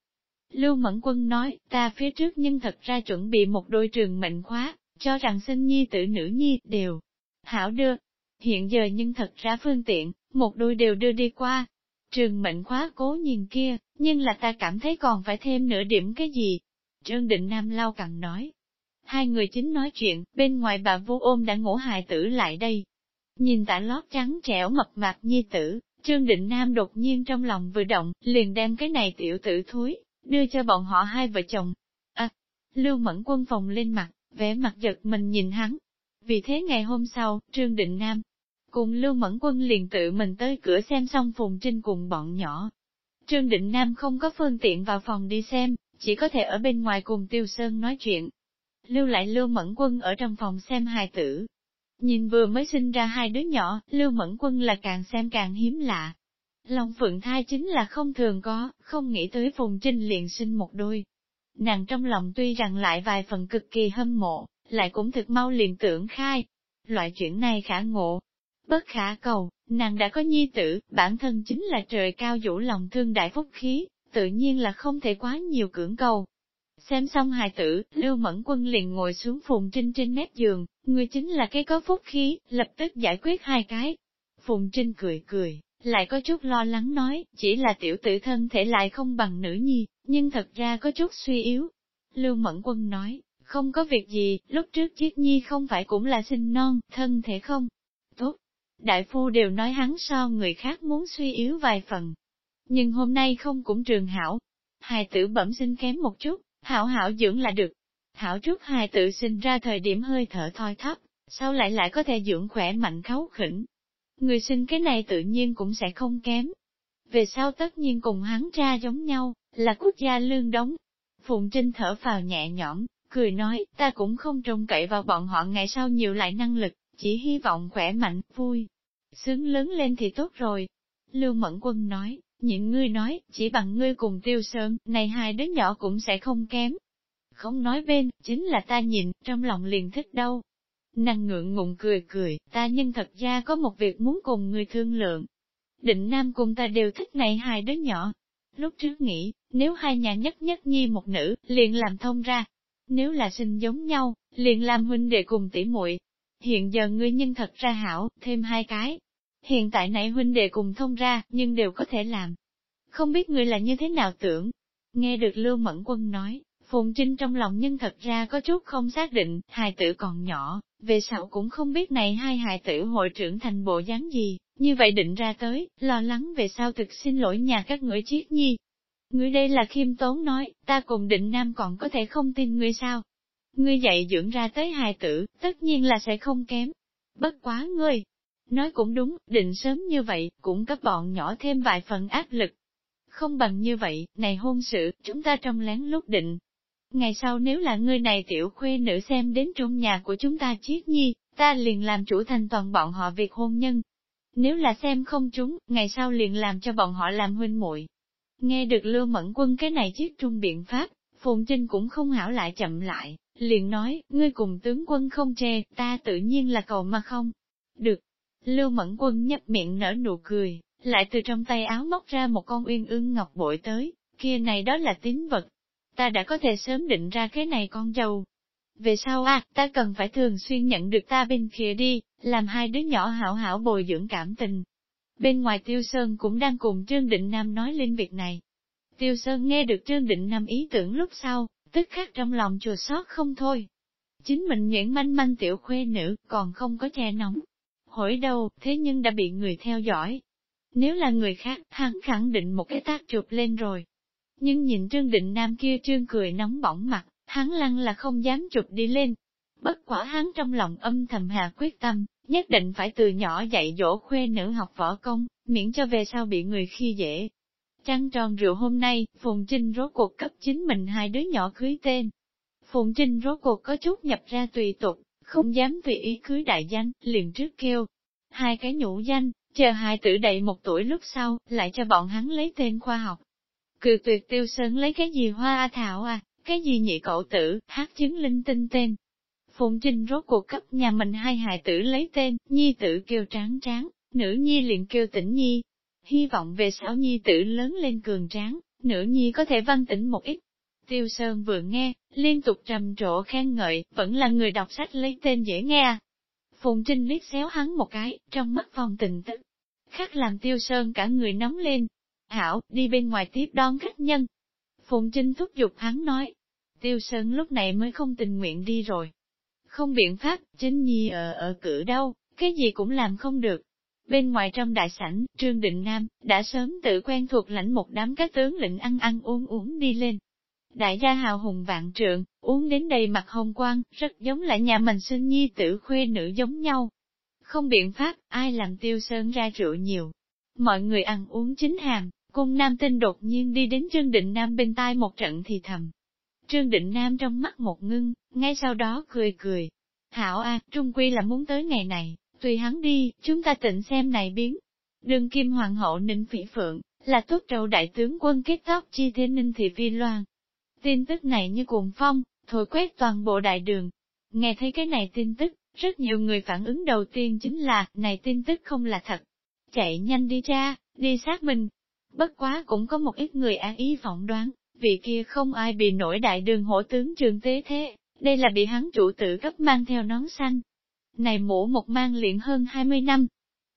Lưu Mẫn Quân nói, ta phía trước nhưng thật ra chuẩn bị một đôi trường mệnh khóa, cho rằng sinh nhi tử nữ nhi, đều. Hảo đưa. Hiện giờ nhưng thật ra phương tiện, một đôi đều đưa đi qua, Trường mệnh khóa cố nhìn kia, nhưng là ta cảm thấy còn phải thêm nửa điểm cái gì. Trương Định Nam lau cằn nói. Hai người chính nói chuyện, bên ngoài bà vô ôm đã ngủ hài tử lại đây. Nhìn tả lót trắng trẻo mập mạp nhi tử, Trương Định Nam đột nhiên trong lòng vừa động, liền đem cái này tiểu tử thúi, đưa cho bọn họ hai vợ chồng. À, Lưu Mẫn Quân phòng lên mặt, vẻ mặt giật mình nhìn hắn. Vì thế ngày hôm sau, Trương Định Nam, Cùng Lưu Mẫn Quân liền tự mình tới cửa xem xong Phùng Trinh cùng bọn nhỏ. Trương Định Nam không có phương tiện vào phòng đi xem, chỉ có thể ở bên ngoài cùng Tiêu Sơn nói chuyện. Lưu lại Lưu Mẫn Quân ở trong phòng xem hài tử. Nhìn vừa mới sinh ra hai đứa nhỏ, Lưu Mẫn Quân là càng xem càng hiếm lạ. Lòng phượng thai chính là không thường có, không nghĩ tới Phùng Trinh liền sinh một đôi. nàng trong lòng tuy rằng lại vài phần cực kỳ hâm mộ, lại cũng thực mau liền tưởng khai. Loại chuyện này khả ngộ, bất khả cầu, nàng đã có nhi tử, bản thân chính là trời cao vũ lòng thương đại phúc khí, tự nhiên là không thể quá nhiều cưỡng cầu. Xem xong hài tử, Lưu Mẫn Quân liền ngồi xuống Phùng Trinh trên mép giường, người chính là cái có phúc khí, lập tức giải quyết hai cái. Phùng Trinh cười cười, lại có chút lo lắng nói, chỉ là tiểu tử thân thể lại không bằng nữ nhi, nhưng thật ra có chút suy yếu. Lưu Mẫn Quân nói, không có việc gì, lúc trước chiếc nhi không phải cũng là sinh non, thân thể không? Tốt. Đại phu đều nói hắn so người khác muốn suy yếu vài phần. Nhưng hôm nay không cũng trường hảo. Hài tử bẩm sinh kém một chút, hảo hảo dưỡng là được. Hảo trước hài tự sinh ra thời điểm hơi thở thoi thấp, sau lại lại có thể dưỡng khỏe mạnh khấu khỉnh. Người sinh cái này tự nhiên cũng sẽ không kém. Về sau tất nhiên cùng hắn ra giống nhau, là quốc gia lương đóng. Phụng Trinh thở vào nhẹ nhõm, cười nói, ta cũng không trông cậy vào bọn họ ngày sau nhiều lại năng lực, chỉ hy vọng khỏe mạnh, vui. Sướng lớn lên thì tốt rồi. Lưu Mẫn Quân nói, những ngươi nói, chỉ bằng ngươi cùng tiêu sơn, này hai đứa nhỏ cũng sẽ không kém. Không nói bên, chính là ta nhìn, trong lòng liền thích đâu. Nàng ngượng ngùng cười cười, ta nhân thật ra có một việc muốn cùng ngươi thương lượng. Định Nam cùng ta đều thích này hai đứa nhỏ. Lúc trước nghĩ, nếu hai nhà nhất nhất nhi một nữ, liền làm thông ra. Nếu là sinh giống nhau, liền làm huynh đệ cùng tỷ muội. Hiện giờ ngươi nhân thật ra hảo, thêm hai cái, Hiện tại nãy huynh đệ cùng thông ra, nhưng đều có thể làm. Không biết người là như thế nào tưởng. Nghe được Lưu Mẫn Quân nói, Phùng Trinh trong lòng nhưng thật ra có chút không xác định, hài tử còn nhỏ, về sau cũng không biết này hai hài tử hội trưởng thành bộ dáng gì, như vậy định ra tới, lo lắng về sau thực xin lỗi nhà các người chiết nhi. Ngươi đây là khiêm tốn nói, ta cùng định nam còn có thể không tin ngươi sao? Ngươi dạy dưỡng ra tới hài tử, tất nhiên là sẽ không kém. Bất quá ngươi, Nói cũng đúng, định sớm như vậy, cũng cấp bọn nhỏ thêm vài phần áp lực. Không bằng như vậy, này hôn sự, chúng ta trong lén lúc định. Ngày sau nếu là người này tiểu khuê nữ xem đến trong nhà của chúng ta chiết nhi, ta liền làm chủ thành toàn bọn họ việc hôn nhân. Nếu là xem không chúng, ngày sau liền làm cho bọn họ làm huynh muội. Nghe được Lưu Mẫn Quân cái này chiếc trung biện pháp, Phùng Trinh cũng không hảo lại chậm lại, liền nói, ngươi cùng tướng quân không chê, ta tự nhiên là cầu mà không. Được, Lưu Mẫn Quân nhấp miệng nở nụ cười, lại từ trong tay áo móc ra một con uyên ương ngọc bội tới, kia này đó là tín vật. Ta đã có thể sớm định ra cái này con dâu. Về sau à, ta cần phải thường xuyên nhận được ta bên kia đi, làm hai đứa nhỏ hảo hảo bồi dưỡng cảm tình. Bên ngoài Tiêu Sơn cũng đang cùng Trương Định Nam nói lên việc này. Tiêu Sơn nghe được Trương Định Nam ý tưởng lúc sau, tức khắc trong lòng chùa xót không thôi. Chính mình nhuyễn manh manh tiểu khuê nữ, còn không có che nóng, hỏi đâu, thế nhưng đã bị người theo dõi. Nếu là người khác, hắn khẳng định một cái tác chụp lên rồi. Nhưng nhìn Trương Định Nam kia trương cười nóng bỏng mặt, hắn lăng là không dám chụp đi lên. Bất quả hắn trong lòng âm thầm hà quyết tâm, nhất định phải từ nhỏ dạy dỗ khuê nữ học võ công, miễn cho về sau bị người khi dễ. Trăng tròn rượu hôm nay, Phùng Trinh rốt cuộc cấp chính mình hai đứa nhỏ cưới tên. Phùng Trinh rốt cuộc có chút nhập ra tùy tục, không dám tùy ý cưới đại danh, liền trước kêu. Hai cái nhũ danh, chờ hai tử đầy một tuổi lúc sau, lại cho bọn hắn lấy tên khoa học. Cự tuyệt tiêu sơn lấy cái gì hoa a thảo à, cái gì nhị cậu tử, hát chứng linh tinh tên. Phụng Trinh rốt cuộc cấp nhà mình hai hài tử lấy tên, nhi tử kêu tráng tráng, nữ nhi liền kêu tỉnh nhi. Hy vọng về sau nhi tử lớn lên cường tráng, nữ nhi có thể văn tỉnh một ít. Tiêu Sơn vừa nghe, liên tục trầm trộ khen ngợi, vẫn là người đọc sách lấy tên dễ nghe. Phùng Trinh liếc xéo hắn một cái, trong mắt phong tình tức. Khắc làm Tiêu Sơn cả người nóng lên. Hảo, đi bên ngoài tiếp đón khách nhân. Phùng Trinh thúc giục hắn nói. Tiêu Sơn lúc này mới không tình nguyện đi rồi. Không biện pháp, chính nhi ở ở cử đâu, cái gì cũng làm không được. Bên ngoài trong đại sảnh, Trương Định Nam, đã sớm tự quen thuộc lãnh một đám các tướng lĩnh ăn ăn uống uống đi lên. Đại gia hào hùng vạn trượng, uống đến đầy mặt hồng quang, rất giống là nhà mình sinh nhi tử khuê nữ giống nhau. Không biện pháp, ai làm tiêu sơn ra rượu nhiều. Mọi người ăn uống chính hàm, cung nam tinh đột nhiên đi đến Trương Định Nam bên tai một trận thì thầm. Trương Định Nam trong mắt một ngưng, ngay sau đó cười cười. Hảo a, Trung Quy là muốn tới ngày này, tùy hắn đi, chúng ta tịnh xem này biến. Đường kim hoàng hậu ninh phỉ phượng, là tốt đầu đại tướng quân kết tóc chi thế ninh thị phi loan, Tin tức này như cuồng phong, thổi quét toàn bộ đại đường. Nghe thấy cái này tin tức, rất nhiều người phản ứng đầu tiên chính là, này tin tức không là thật. Chạy nhanh đi ra, đi xác minh. Bất quá cũng có một ít người an ý phỏng đoán, vì kia không ai bị nổi đại đường hổ tướng trường tế thế, đây là bị hắn chủ tử cấp mang theo nón xanh. Này mũ một mang luyện hơn 20 năm,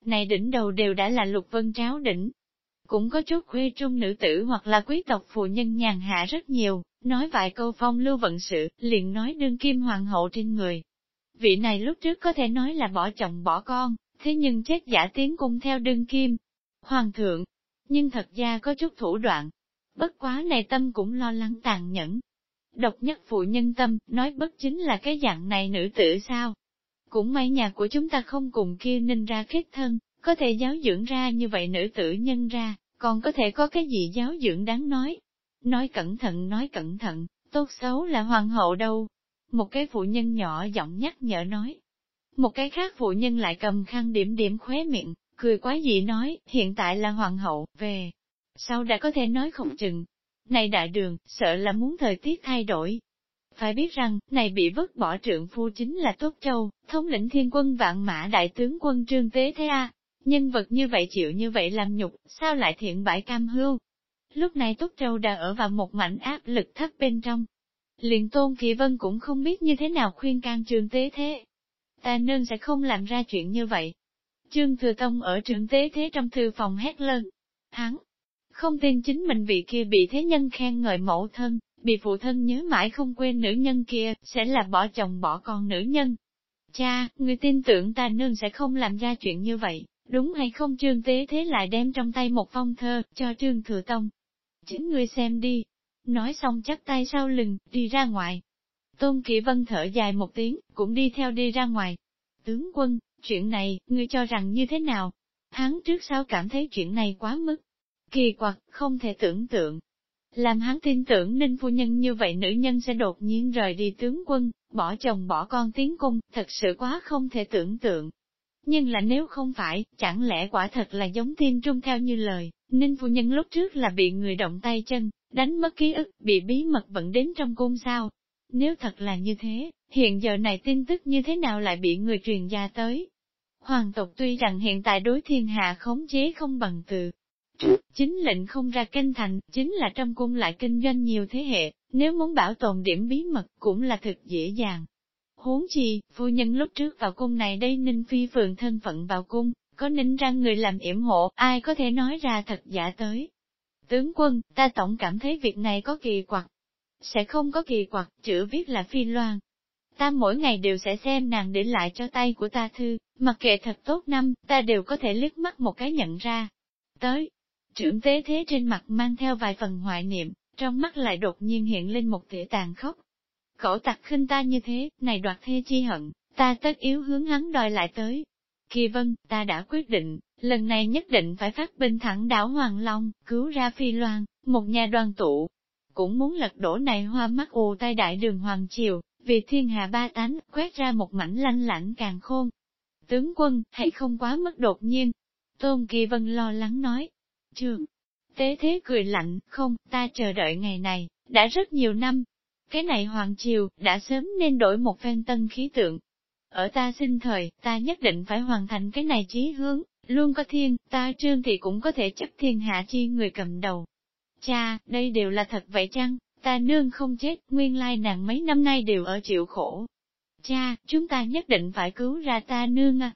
này đỉnh đầu đều đã là lục vân tráo đỉnh. Cũng có chút khuê trung nữ tử hoặc là quý tộc phụ nhân nhàn hạ rất nhiều, nói vài câu phong lưu vận sự, liền nói đương kim hoàng hậu trên người. Vị này lúc trước có thể nói là bỏ chồng bỏ con, thế nhưng chết giả tiến cung theo đương kim. Hoàng thượng, nhưng thật ra có chút thủ đoạn. Bất quá này tâm cũng lo lắng tàn nhẫn. Độc nhất phụ nhân tâm, nói bất chính là cái dạng này nữ tử sao? Cũng may nhà của chúng ta không cùng kia ninh ra kết thân, có thể giáo dưỡng ra như vậy nữ tử nhân ra, còn có thể có cái gì giáo dưỡng đáng nói. Nói cẩn thận nói cẩn thận, tốt xấu là hoàng hậu đâu. Một cái phụ nhân nhỏ giọng nhắc nhở nói. Một cái khác phụ nhân lại cầm khăn điểm điểm khóe miệng, cười quá dị nói, hiện tại là hoàng hậu, về. Sau đã có thể nói không chừng. Này đại đường, sợ là muốn thời tiết thay đổi, phải biết rằng, này bị vứt bỏ trượng phu chính là Tốt Châu, thống lĩnh thiên quân vạn mã đại tướng quân trương tế thế a Nhân vật như vậy chịu như vậy làm nhục, sao lại thiện bãi cam hưu? Lúc này túc Châu đã ở vào một mảnh áp lực thấp bên trong. Liền tôn kỳ vân cũng không biết như thế nào khuyên can trương tế thế. Ta nên sẽ không làm ra chuyện như vậy. Trương Thừa Tông ở trường tế thế trong thư phòng hét lớn Hắn, không tin chính mình vị kia bị thế nhân khen ngợi mẫu thân, bị phụ thân nhớ mãi không quên nữ nhân kia, sẽ là bỏ chồng bỏ con nữ nhân. Cha, người tin tưởng ta nương sẽ không làm ra chuyện như vậy, đúng hay không trương tế thế lại đem trong tay một phong thơ, cho trương thừa tông. Chính ngươi xem đi. Nói xong chắc tay sau lưng, đi ra ngoài. Tôn Kỵ Vân thở dài một tiếng, cũng đi theo đi ra ngoài. Tướng quân, chuyện này, ngươi cho rằng như thế nào? Hắn trước sau cảm thấy chuyện này quá mức. Kỳ quặc, không thể tưởng tượng, làm hắn tin tưởng nên phu nhân như vậy nữ nhân sẽ đột nhiên rời đi tướng quân, bỏ chồng bỏ con tiến cung, thật sự quá không thể tưởng tượng. Nhưng là nếu không phải, chẳng lẽ quả thật là giống tin trung theo như lời, Ninh phu nhân lúc trước là bị người động tay chân, đánh mất ký ức, bị bí mật vẫn đến trong cung sao? Nếu thật là như thế, hiện giờ này tin tức như thế nào lại bị người truyền ra tới? Hoàng tộc tuy rằng hiện tại đối thiên hạ khống chế không bằng từ Chính lệnh không ra kinh thành, chính là trong cung lại kinh doanh nhiều thế hệ, nếu muốn bảo tồn điểm bí mật cũng là thực dễ dàng. Huống chi, phu nhân lúc trước vào cung này đây ninh phi phượng thân phận vào cung, có ninh răng người làm yểm hộ, ai có thể nói ra thật giả tới. Tướng quân, ta tổng cảm thấy việc này có kỳ quặc. Sẽ không có kỳ quặc, chữ viết là phi loan. Ta mỗi ngày đều sẽ xem nàng để lại cho tay của ta thư, mặc kệ thật tốt năm, ta đều có thể liếc mắt một cái nhận ra. Tới, Trưởng tế thế trên mặt mang theo vài phần hoại niệm, trong mắt lại đột nhiên hiện lên một tỉa tàn khốc. Cậu tặc khinh ta như thế, này đoạt thê chi hận, ta tất yếu hướng hắn đòi lại tới. Kỳ vân, ta đã quyết định, lần này nhất định phải phát binh thẳng đảo Hoàng Long, cứu ra Phi Loan, một nhà đoàn tụ. Cũng muốn lật đổ này hoa mắt ù tay đại đường Hoàng Triều, vì thiên hạ ba tánh, quét ra một mảnh lanh lãnh càng khôn. Tướng quân, hãy không quá mất đột nhiên. Tôn Kỳ Vân lo lắng nói, Trường. Tế thế cười lạnh, không, ta chờ đợi ngày này, đã rất nhiều năm. Cái này hoàng triều, đã sớm nên đổi một phen tân khí tượng. Ở ta sinh thời, ta nhất định phải hoàn thành cái này chí hướng, luôn có thiên, ta trương thì cũng có thể chấp thiên hạ chi người cầm đầu. Cha, đây đều là thật vậy chăng, ta nương không chết, nguyên lai nàng mấy năm nay đều ở chịu khổ. Cha, chúng ta nhất định phải cứu ra ta nương à.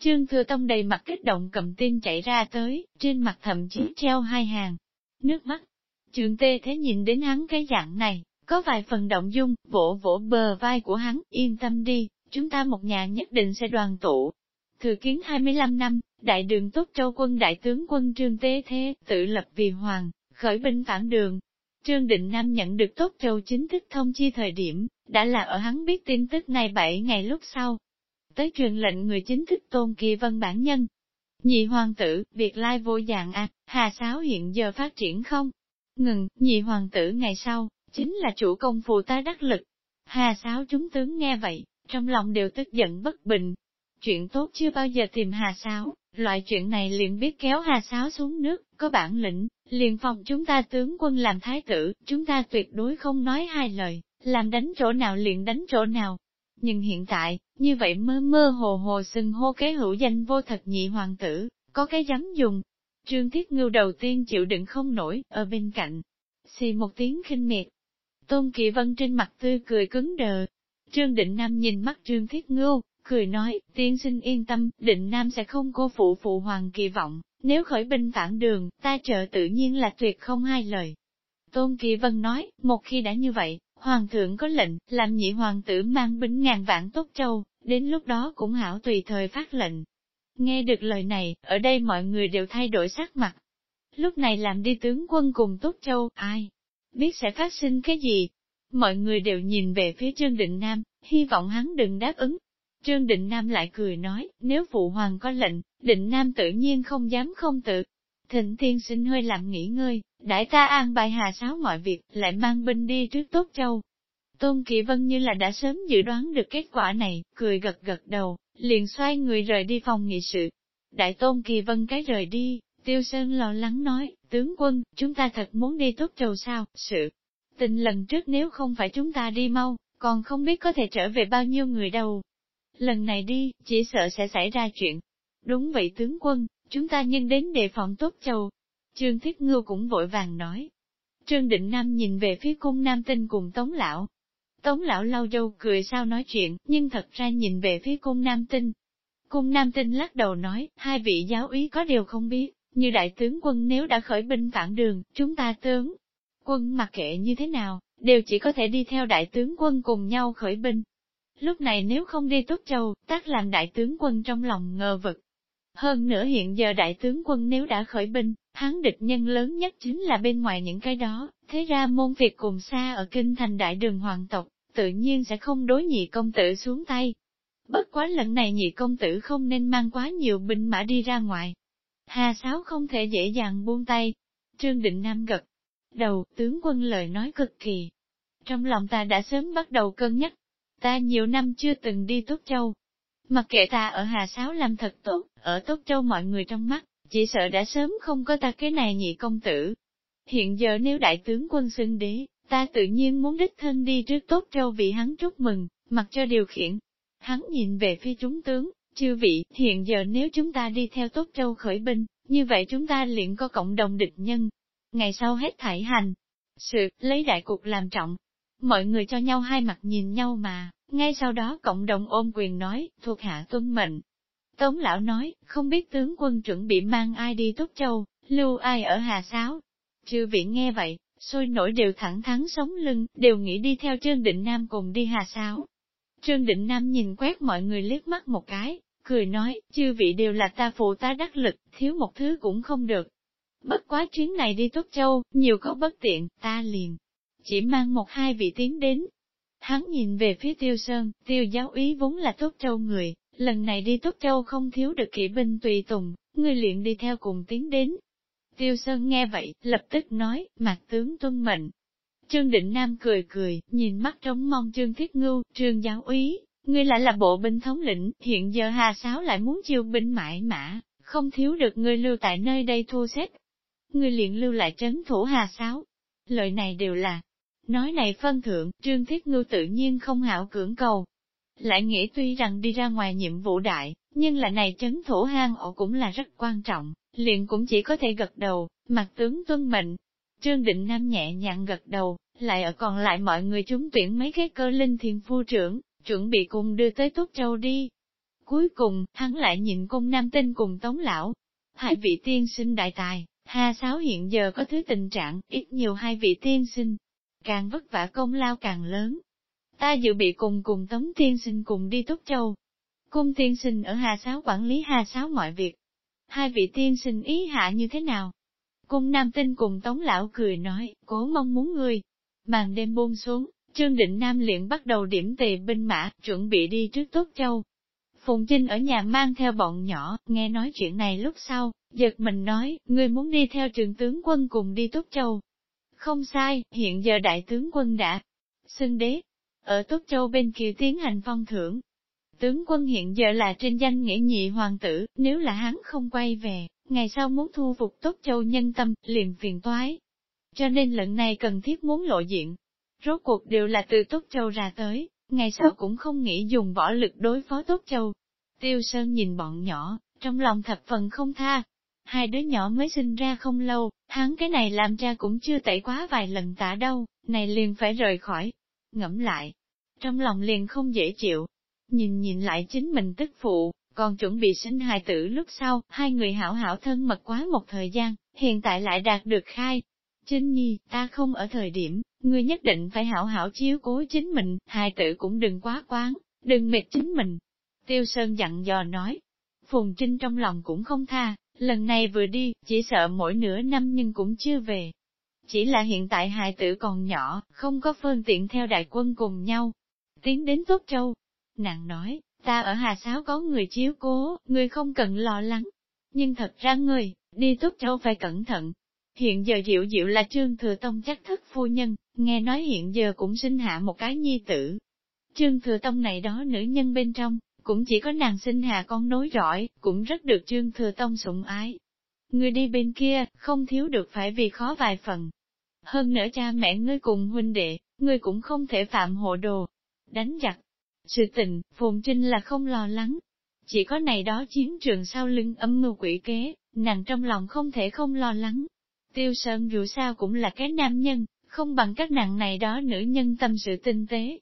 Trương Thừa Tông đầy mặt kích động cầm tin chạy ra tới, trên mặt thậm chí treo hai hàng. Nước mắt. Trương Tê thế nhìn đến hắn cái dạng này, có vài phần động dung, vỗ vỗ bờ vai của hắn, yên tâm đi, chúng ta một nhà nhất định sẽ đoàn tụ. Thừa kiến 25 năm, đại đường tốt châu quân đại tướng quân Trương Tế Thế, tự lập vì hoàng, khởi binh phản đường. Trương Định Nam nhận được tốt châu chính thức thông chi thời điểm, đã là ở hắn biết tin tức này 7 ngày lúc sau, tới truyền lệnh người chính thức tôn kỳ vân bản nhân. Nhị hoàng tử, việc lai vô dạng à, hà sáo hiện giờ phát triển không? Ngừng, nhị hoàng tử ngày sau, chính là chủ công phù ta đắc lực. Hà sáo chúng tướng nghe vậy, trong lòng đều tức giận bất bình. Chuyện tốt chưa bao giờ tìm hà sáo, Loại chuyện này liền biết kéo hà sáo xuống nước, có bản lĩnh, liền phòng chúng ta tướng quân làm thái tử, chúng ta tuyệt đối không nói hai lời, làm đánh chỗ nào liền đánh chỗ nào. Nhưng hiện tại, như vậy mơ mơ hồ hồ xưng hô kế hữu danh vô thật nhị hoàng tử, có cái dám dùng. Trương Thiết Ngưu đầu tiên chịu đựng không nổi, ở bên cạnh. Xì một tiếng khinh miệt. Tôn Kỳ Vân trên mặt tươi cười cứng đờ. Trương Định Nam nhìn mắt Trương Thiết Ngưu, cười nói, tiên sinh yên tâm, Định Nam sẽ không cô phụ phụ hoàng kỳ vọng, nếu khởi binh phản đường, ta trợ tự nhiên là tuyệt không hai lời. Tôn Kỳ Vân nói, một khi đã như vậy, Hoàng thượng có lệnh, làm nhị hoàng tử mang binh ngàn vạn tốt châu, đến lúc đó cũng hảo tùy thời phát lệnh. Nghe được lời này, ở đây mọi người đều thay đổi sắc mặt. Lúc này làm đi tướng quân cùng tốt châu, ai biết sẽ phát sinh cái gì? Mọi người đều nhìn về phía Trương Định Nam, hy vọng hắn đừng đáp ứng. Trương Định Nam lại cười nói, nếu phụ hoàng có lệnh, Định Nam tự nhiên không dám không tự. Thịnh thiên xin hơi làm nghỉ ngơi, đại ta an bài hà sáo mọi việc, lại mang binh đi trước tốt châu. Tôn kỳ Vân như là đã sớm dự đoán được kết quả này, cười gật gật đầu, liền xoay người rời đi phòng nghị sự. Đại Tôn Kỳ Vân cái rời đi, Tiêu Sơn lo lắng nói, tướng quân, chúng ta thật muốn đi tốt châu sao, sự. Tình lần trước nếu không phải chúng ta đi mau, còn không biết có thể trở về bao nhiêu người đâu. Lần này đi, chỉ sợ sẽ xảy ra chuyện. Đúng vậy tướng quân, chúng ta nhân đến đề phòng tốt châu, Trương Thiết Ngưu cũng vội vàng nói. Trương Định Nam nhìn về phía cung Nam Tinh cùng Tống Lão. Tống Lão lau dâu cười sao nói chuyện, nhưng thật ra nhìn về phía cung Nam Tinh. Cung Nam Tinh lắc đầu nói, hai vị giáo úy có điều không biết, như đại tướng quân nếu đã khởi binh phản đường, chúng ta tướng. Quân mặc kệ như thế nào, đều chỉ có thể đi theo đại tướng quân cùng nhau khởi binh. Lúc này nếu không đi Tốt Châu, tác làm đại tướng quân trong lòng ngờ vực, hơn nữa hiện giờ đại tướng quân nếu đã khởi binh, hắn địch nhân lớn nhất chính là bên ngoài những cái đó, thế ra môn việc cùng xa ở kinh thành đại đường hoàng tộc, tự nhiên sẽ không đối nhị công tử xuống tay. Bất quá lần này nhị công tử không nên mang quá nhiều binh mã đi ra ngoài. Hà Sáo không thể dễ dàng buông tay. Trương Định Nam gật đầu, tướng quân lời nói cực kỳ. Trong lòng ta đã sớm bắt đầu cân nhắc. Ta nhiều năm chưa từng đi Tốt Châu, Mặc kệ ta ở Hà Sáo làm thật tốt, ở Tốt Châu mọi người trong mắt, chỉ sợ đã sớm không có ta cái này nhị công tử. Hiện giờ nếu đại tướng quân xưng đế, ta tự nhiên muốn đích thân đi trước Tốt Châu vì hắn chúc mừng, mặc cho điều khiển. Hắn nhìn về phía chúng tướng, chư vị, hiện giờ nếu chúng ta đi theo Tốt Châu khởi binh, như vậy chúng ta liền có cộng đồng địch nhân. Ngày sau hết thảy hành, sự, lấy đại cục làm trọng. Mọi người cho nhau hai mặt nhìn nhau mà, ngay sau đó cộng đồng ôm quyền nói, thuộc hạ tuân mệnh. Tống lão nói, không biết tướng quân chuẩn bị mang ai đi Túc Châu, lưu ai ở Hà Sáo. Chư vị nghe vậy, sôi nổi đều thẳng thắn sống lưng, đều nghĩ đi theo Trương Định Nam cùng đi Hà Sáo. Trương Định Nam nhìn quét mọi người liếc mắt một cái, cười nói, chư vị đều là ta phụ tá đắc lực, thiếu một thứ cũng không được. Bất quá chuyến này đi Túc Châu, nhiều có bất tiện, ta liền. Chỉ mang một hai vị tiến đến, Hắn nhìn về phía tiêu sơn, tiêu giáo ý vốn là tốt châu người, lần này đi tốt châu không thiếu được kỵ binh tùy tùng, người luyện đi theo cùng tiến đến. Tiêu sơn nghe vậy, lập tức nói, mặt tướng tuân mệnh. Trương Định Nam cười cười, nhìn mắt trống mong Trương Thiết Ngưu, Trương giáo úy, ngươi lại là bộ binh thống lĩnh, hiện giờ Hà Sáo lại muốn chiêu binh mãi mã, không thiếu được ngươi lưu tại nơi đây thu xếp. Ngươi liền lưu lại trấn thủ Hà Sáo. Lời này đều là, Nói này phân thượng, Trương Thiết Ngưu tự nhiên không hảo cưỡng cầu. Lại nghĩ tuy rằng đi ra ngoài nhiệm vụ đại, nhưng là này trấn thủ hang ổ cũng là rất quan trọng, liền cũng chỉ có thể gật đầu, mặt tướng tuân mệnh. Trương Định Nam nhẹ nhàng gật đầu, lại ở còn lại mọi người chúng tuyển mấy cái cơ linh thiền phu trưởng, chuẩn bị cùng đưa tới Tốt Châu đi. Cuối cùng, hắn lại nhìn cung nam tinh cùng tống lão. Hai vị tiên sinh đại tài, Hà Sáo hiện giờ có thứ tình trạng, ít nhiều hai vị tiên sinh, càng vất vả công lao càng lớn. Ta dự bị cùng cùng Tống Tiên Sinh cùng đi Túc Châu. Cung Tiên Sinh ở Hà Sáo quản lý Hà Sáo mọi việc. Hai vị Tiên Sinh ý hạ như thế nào? Cung Nam Tinh cùng Tống Lão cười nói, cố mong muốn người. Màn đêm buông xuống, Trương Định Nam liền bắt đầu điểm tề binh mã, chuẩn bị đi trước Tốt Châu. Phùng Trinh ở nhà mang theo bọn nhỏ, nghe nói chuyện này lúc sau, giật mình nói, người muốn đi theo trường tướng quân cùng đi Tốt Châu, không sai, hiện giờ đại tướng quân đã xưng đế, ở Tốt Châu bên kia tiến hành phong thưởng. Tướng quân hiện giờ là trên danh nghĩa nhị hoàng tử, nếu là hắn không quay về, ngày sau muốn thu phục tốt châu nhân tâm, liền phiền toái. Cho nên lần này cần thiết muốn lộ diện. Rốt cuộc đều là từ tốt châu ra tới, ngày sau cũng không nghĩ dùng võ lực đối phó tốt châu. Tiêu Sơn nhìn bọn nhỏ, trong lòng thập phần không tha. Hai đứa nhỏ mới sinh ra không lâu, hắn cái này làm ra cũng chưa tẩy quá vài lần tả đâu, này liền phải rời khỏi. Ngẫm lại, trong lòng liền không dễ chịu. Nhìn nhìn lại chính mình tức phụ, còn chuẩn bị sinh hài tử lúc sau, hai người hảo hảo thân mật quá một thời gian, hiện tại lại đạt được khai. Chính nhi, ta không ở thời điểm, ngươi nhất định phải hảo hảo chiếu cố chính mình, hài tử cũng đừng quá quán, đừng mệt chính mình. Tiêu Sơn dặn dò nói, Phùng Trinh trong lòng cũng không tha, lần này vừa đi, chỉ sợ mỗi nửa năm nhưng cũng chưa về. Chỉ là hiện tại hài tử còn nhỏ, không có phương tiện theo đại quân cùng nhau. Tiến đến Tốt Châu. Nàng nói, ta ở Hà Sáo có người chiếu cố, người không cần lo lắng. Nhưng thật ra người, đi Tốt Châu phải cẩn thận. Hiện giờ Diệu Diệu là Trương Thừa Tông chắc thất phu nhân, nghe nói hiện giờ cũng sinh hạ một cái nhi tử. Trương Thừa Tông này đó nữ nhân bên trong, cũng chỉ có nàng sinh hạ con nối rõi, cũng rất được Trương Thừa Tông sủng ái. Người đi bên kia, không thiếu được phải vì khó vài phần. Hơn nữa cha mẹ ngươi cùng huynh đệ, ngươi cũng không thể phạm hộ đồ. Đánh giặc. Sự tình, Phùng Trinh là không lo lắng. Chỉ có này đó chiến trường sau lưng âm mưu quỷ kế, nàng trong lòng không thể không lo lắng. Tiêu Sơn dù sao cũng là cái nam nhân, không bằng các nàng này đó nữ nhân tâm sự tinh tế,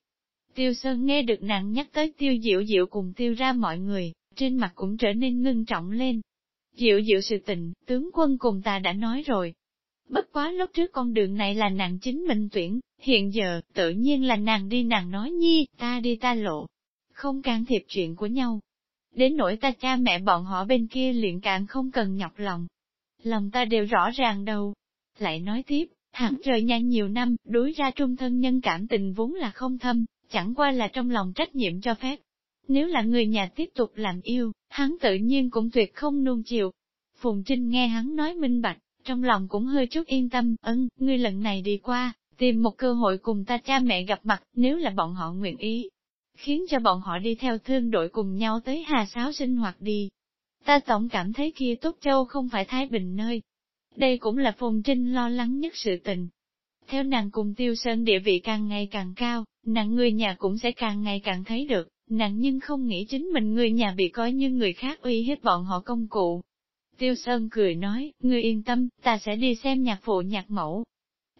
Tiêu Sơn nghe được nàng nhắc tới tiêu diệu diệu cùng tiêu ra mọi người, trên mặt cũng trở nên ngưng trọng lên. Diệu diệu sự tình, tướng quân cùng ta đã nói rồi. Bất quá lúc trước con đường này là nàng chính mình tuyển, hiện giờ, tự nhiên là nàng đi nàng nói nhi, ta đi ta lộ. Không can thiệp chuyện của nhau. Đến nỗi ta cha mẹ bọn họ bên kia liền càng không cần nhọc lòng. Lòng ta đều rõ ràng đâu. Lại nói tiếp, hẳn rời nhà nhiều năm, đối ra trung thân nhân cảm tình vốn là không thâm, chẳng qua là trong lòng trách nhiệm cho phép. Nếu là người nhà tiếp tục làm yêu, hắn tự nhiên cũng tuyệt không nuông chiều. Phùng Trinh nghe hắn nói minh bạch, trong lòng cũng hơi chút yên tâm, ân, ngươi lần này đi qua, tìm một cơ hội cùng ta cha mẹ gặp mặt, nếu là bọn họ nguyện ý. Khiến cho bọn họ đi theo thương đội cùng nhau tới Hà Sáo sinh hoạt đi. Ta tổng cảm thấy kia Tốt Châu không phải Thái Bình nơi. Đây cũng là Phùng Trinh lo lắng nhất sự tình. Theo nàng cùng Tiêu Sơn địa vị càng ngày càng cao, nàng người nhà cũng sẽ càng ngày càng thấy được, nàng nhưng không nghĩ chính mình người nhà bị coi như người khác uy hiếp bọn họ công cụ. Tiêu Sơn cười nói, ngươi yên tâm, ta sẽ đi xem nhạc phụ nhạc mẫu.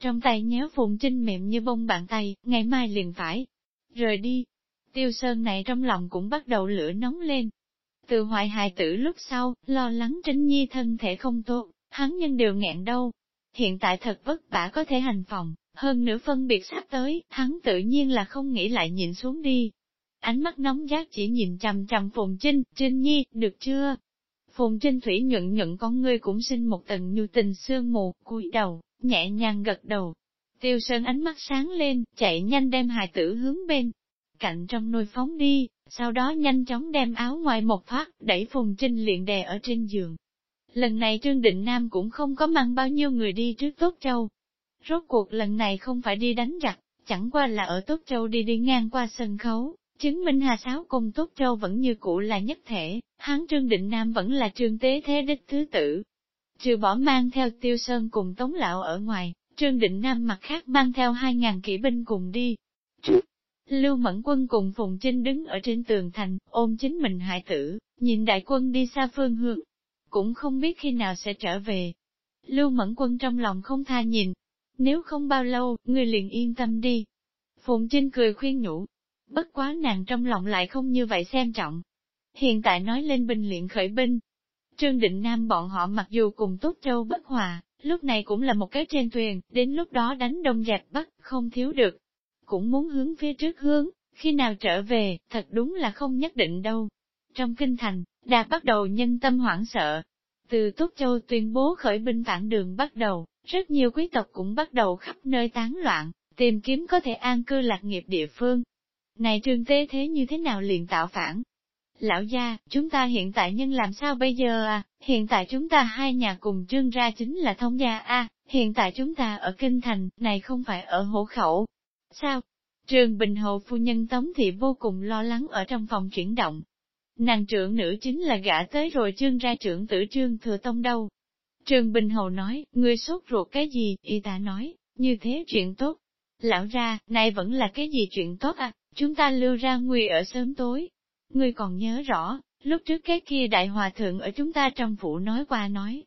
Trong tay nhéo phùng trinh mềm như bông bàn tay, ngày mai liền phải. Rời đi. Tiêu Sơn này trong lòng cũng bắt đầu lửa nóng lên. Từ hoại hài tử lúc sau, lo lắng trinh nhi thân thể không tốt, hắn nhân đều nghẹn đâu. Hiện tại thật vất vả có thể hành phòng, hơn nữa phân biệt sắp tới, hắn tự nhiên là không nghĩ lại nhìn xuống đi. Ánh mắt nóng giác chỉ nhìn chằm chằm Phùng Trinh, Trinh Nhi, được chưa? Phùng Trinh Thủy nhuận nhuận con ngươi cũng sinh một tầng nhu tình sương mù, cúi đầu, nhẹ nhàng gật đầu. Tiêu Sơn ánh mắt sáng lên, chạy nhanh đem hài tử hướng bên. Cạnh trong nồi phóng đi, sau đó nhanh chóng đem áo ngoài một phát, đẩy Phùng Trinh liền đè ở trên giường. Lần này Trương Định Nam cũng không có mang bao nhiêu người đi trước Tốt Châu, Rốt cuộc lần này không phải đi đánh giặc, chẳng qua là ở Tốt Châu đi đi ngang qua sân khấu, chứng minh Hà Sáo cùng Tốt Châu vẫn như cũ là nhất thể, hán Trương Định Nam vẫn là trương tế thế đích thứ tử. Trừ bỏ mang theo Tiêu Sơn cùng Tống Lão ở ngoài, Trương Định Nam mặt khác mang theo hai ngàn kỵ binh cùng đi. Lưu Mẫn Quân cùng Phùng Trinh đứng ở trên tường thành, ôm chính mình hại tử, nhìn đại quân đi xa phương hướng, cũng không biết khi nào sẽ trở về. Lưu Mẫn Quân trong lòng không tha nhìn, nếu không bao lâu, người liền yên tâm đi. Phùng Trinh cười khuyên nhủ, bất quá nàng trong lòng lại không như vậy xem trọng. Hiện tại nói lên binh luyện khởi binh. Trương Định Nam bọn họ mặc dù cùng tốt châu bất hòa, lúc này cũng là một cái trên thuyền, đến lúc đó đánh đông dẹp bắc, không thiếu được. Cũng muốn hướng phía trước hướng, khi nào trở về, thật đúng là không nhất định đâu. Trong kinh thành, đã bắt đầu nhân tâm hoảng sợ. Từ Túc Châu tuyên bố khởi binh phản đường bắt đầu, rất nhiều quý tộc cũng bắt đầu khắp nơi tán loạn, tìm kiếm có thể an cư lạc nghiệp địa phương. Này trương tế thế như thế nào liền tạo phản? Lão gia, chúng ta hiện tại nhân làm sao bây giờ à? Hiện tại chúng ta hai nhà cùng trương ra chính là thông gia a à, hiện tại chúng ta ở Kinh Thành, này không phải ở hổ khẩu. Sao? Trường Bình Hậu phu nhân Tống Thị vô cùng lo lắng ở trong phòng chuyển động. Nàng trưởng nữ chính là gã tới rồi trương ra trưởng tử trương thừa tông đâu. trương Bình Hầu nói, ngươi sốt ruột cái gì, y ta nói, như thế chuyện tốt. Lão ra, này vẫn là cái gì chuyện tốt à, chúng ta lưu ra nguy ở sớm tối. Ngươi còn nhớ rõ, lúc trước cái kia đại hòa thượng ở chúng ta trong phủ nói qua nói.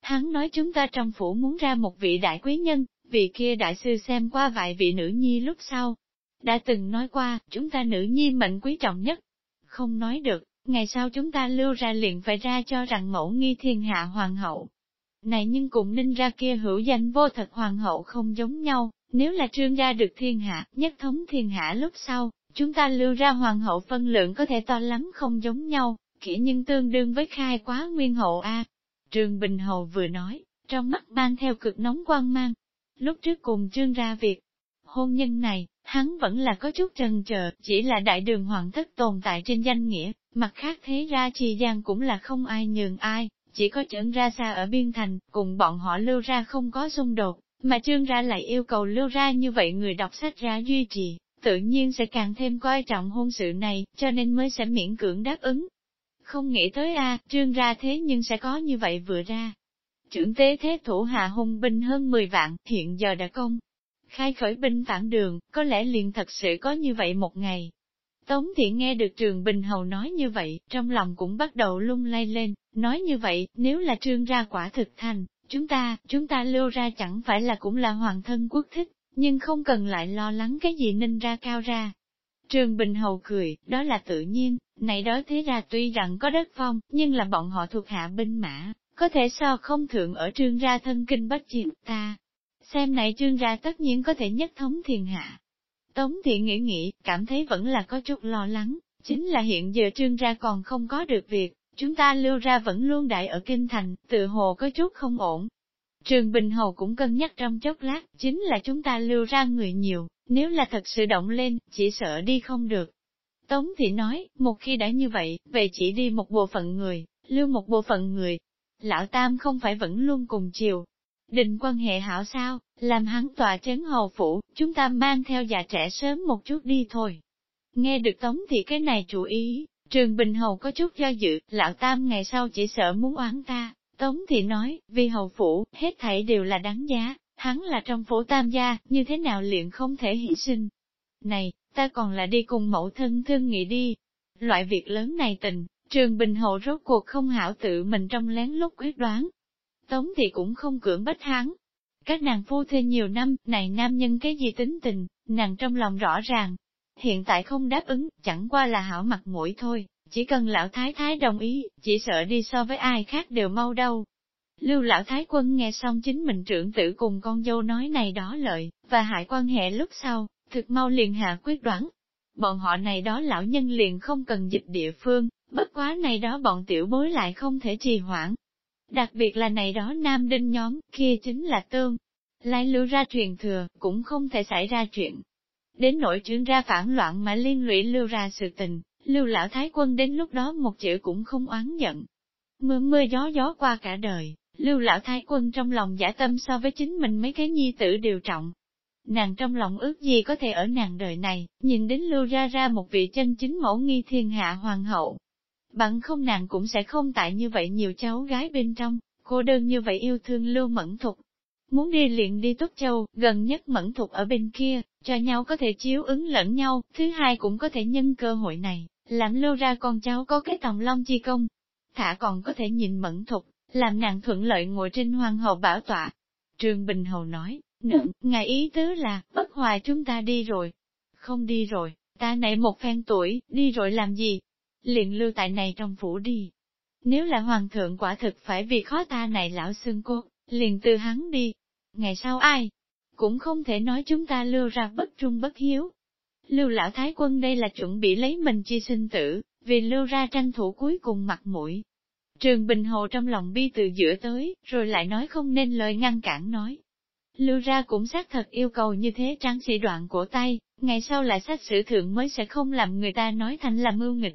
Hắn nói chúng ta trong phủ muốn ra một vị đại quý nhân, vị kia đại sư xem qua vài vị nữ nhi lúc sau. Đã từng nói qua, chúng ta nữ nhi mệnh quý trọng nhất. Không nói được, ngày sau chúng ta lưu ra liền phải ra cho rằng mẫu nghi thiên hạ hoàng hậu. Này nhưng cũng ninh ra kia hữu danh vô thật hoàng hậu không giống nhau, nếu là trương gia được thiên hạ, nhất thống thiên hạ lúc sau, chúng ta lưu ra hoàng hậu phân lượng có thể to lắm không giống nhau, kỹ nhưng tương đương với khai quá nguyên hậu A. Trương Bình Hầu vừa nói, trong mắt mang theo cực nóng quan mang. Lúc trước cùng trương ra việc, hôn nhân này, hắn vẫn là có chút trần chờ, chỉ là đại đường hoàng thất tồn tại trên danh nghĩa, mặt khác thế ra trì gian cũng là không ai nhường ai, chỉ có trấn ra xa ở biên thành, cùng bọn họ lưu ra không có xung đột, mà trương ra lại yêu cầu lưu ra như vậy người đọc sách ra duy trì, tự nhiên sẽ càng thêm coi trọng hôn sự này, cho nên mới sẽ miễn cưỡng đáp ứng. Không nghĩ tới a trương ra thế nhưng sẽ có như vậy vừa ra. Trưởng tế thế thủ hạ hung binh hơn 10 vạn, hiện giờ đã công. Khai khởi binh phản đường, có lẽ liền thật sự có như vậy một ngày. Tống thiện nghe được trường Bình Hầu nói như vậy, trong lòng cũng bắt đầu lung lay lên, nói như vậy, nếu là trương ra quả thực thành, chúng ta, chúng ta lưu ra chẳng phải là cũng là hoàng thân quốc thích, nhưng không cần lại lo lắng cái gì ninh ra cao ra. Trường Bình Hầu cười, đó là tự nhiên, này đó thế ra tuy rằng có đất phong, nhưng là bọn họ thuộc hạ binh mã, có thể so không thượng ở trương ra thân kinh bách chiến ta. Xem này trương ra tất nhiên có thể nhất thống thiên hạ. Tống thiện nghĩ nghĩ, cảm thấy vẫn là có chút lo lắng, chính là hiện giờ trương ra còn không có được việc, chúng ta lưu ra vẫn luôn đại ở kinh thành, tự hồ có chút không ổn, Trường Bình Hầu cũng cân nhắc trong chốc lát, chính là chúng ta lưu ra người nhiều, nếu là thật sự động lên, chỉ sợ đi không được. Tống Thị nói, một khi đã như vậy, về chỉ đi một bộ phận người, lưu một bộ phận người. Lão Tam không phải vẫn luôn cùng chiều. Định quan hệ hảo sao, làm hắn tòa trấn hầu phủ, chúng ta mang theo già trẻ sớm một chút đi thôi. Nghe được Tống Thị cái này chủ ý, Trường Bình Hầu có chút do dự, Lão Tam ngày sau chỉ sợ muốn oán ta, Tống thị nói, vì hầu phủ, hết thảy đều là đáng giá, hắn là trong phủ tam gia, như thế nào liền không thể hy sinh. Này, ta còn là đi cùng mẫu thân thương nghị đi. Loại việc lớn này tình, trường bình hậu rốt cuộc không hảo tự mình trong lén lút quyết đoán. Tống thì cũng không cưỡng bách hắn. Các nàng phu thê nhiều năm, này nam nhân cái gì tính tình, nàng trong lòng rõ ràng. Hiện tại không đáp ứng, chẳng qua là hảo mặt mũi thôi. Chỉ cần lão thái thái đồng ý, chỉ sợ đi so với ai khác đều mau đâu. Lưu lão thái quân nghe xong chính mình trưởng tử cùng con dâu nói này đó lợi, và hại quan hệ lúc sau, thực mau liền hạ quyết đoán. Bọn họ này đó lão nhân liền không cần dịch địa phương, bất quá này đó bọn tiểu bối lại không thể trì hoãn. Đặc biệt là này đó nam đinh nhóm, kia chính là tương. Lai lưu ra truyền thừa, cũng không thể xảy ra chuyện. Đến nỗi trướng ra phản loạn mà liên lụy lưu ra sự tình, Lưu lão thái quân đến lúc đó một chữ cũng không oán giận. Mưa mưa gió gió qua cả đời, lưu lão thái quân trong lòng giả tâm so với chính mình mấy cái nhi tử đều trọng. Nàng trong lòng ước gì có thể ở nàng đời này, nhìn đến lưu ra ra một vị chân chính mẫu nghi thiên hạ hoàng hậu. Bằng không nàng cũng sẽ không tại như vậy nhiều cháu gái bên trong, cô đơn như vậy yêu thương lưu mẫn thục. Muốn đi liền đi Tốt Châu, gần nhất mẫn thục ở bên kia, cho nhau có thể chiếu ứng lẫn nhau, thứ hai cũng có thể nhân cơ hội này, làm lưu ra con cháu có cái tòng long chi công. Thả còn có thể nhìn mẫn thục, làm nàng thuận lợi ngồi trên hoàng hậu bảo tọa. Trương Bình Hầu nói, nựng, ngài ý tứ là, bất hoài chúng ta đi rồi. Không đi rồi, ta này một phen tuổi, đi rồi làm gì? Liền lưu tại này trong phủ đi. Nếu là hoàng thượng quả thực phải vì khó ta này lão xương cô, liền từ hắn đi. Ngày sau ai? Cũng không thể nói chúng ta lưu ra bất trung bất hiếu, Lưu lão thái quân đây là chuẩn bị lấy mình chi sinh tử, vì lưu ra tranh thủ cuối cùng mặt mũi. Trường Bình Hồ trong lòng bi từ giữa tới, rồi lại nói không nên lời ngăn cản nói. Lưu ra cũng xác thật yêu cầu như thế tráng sĩ đoạn của tay, ngày sau lại sách sử thượng mới sẽ không làm người ta nói thành là mưu nghịch.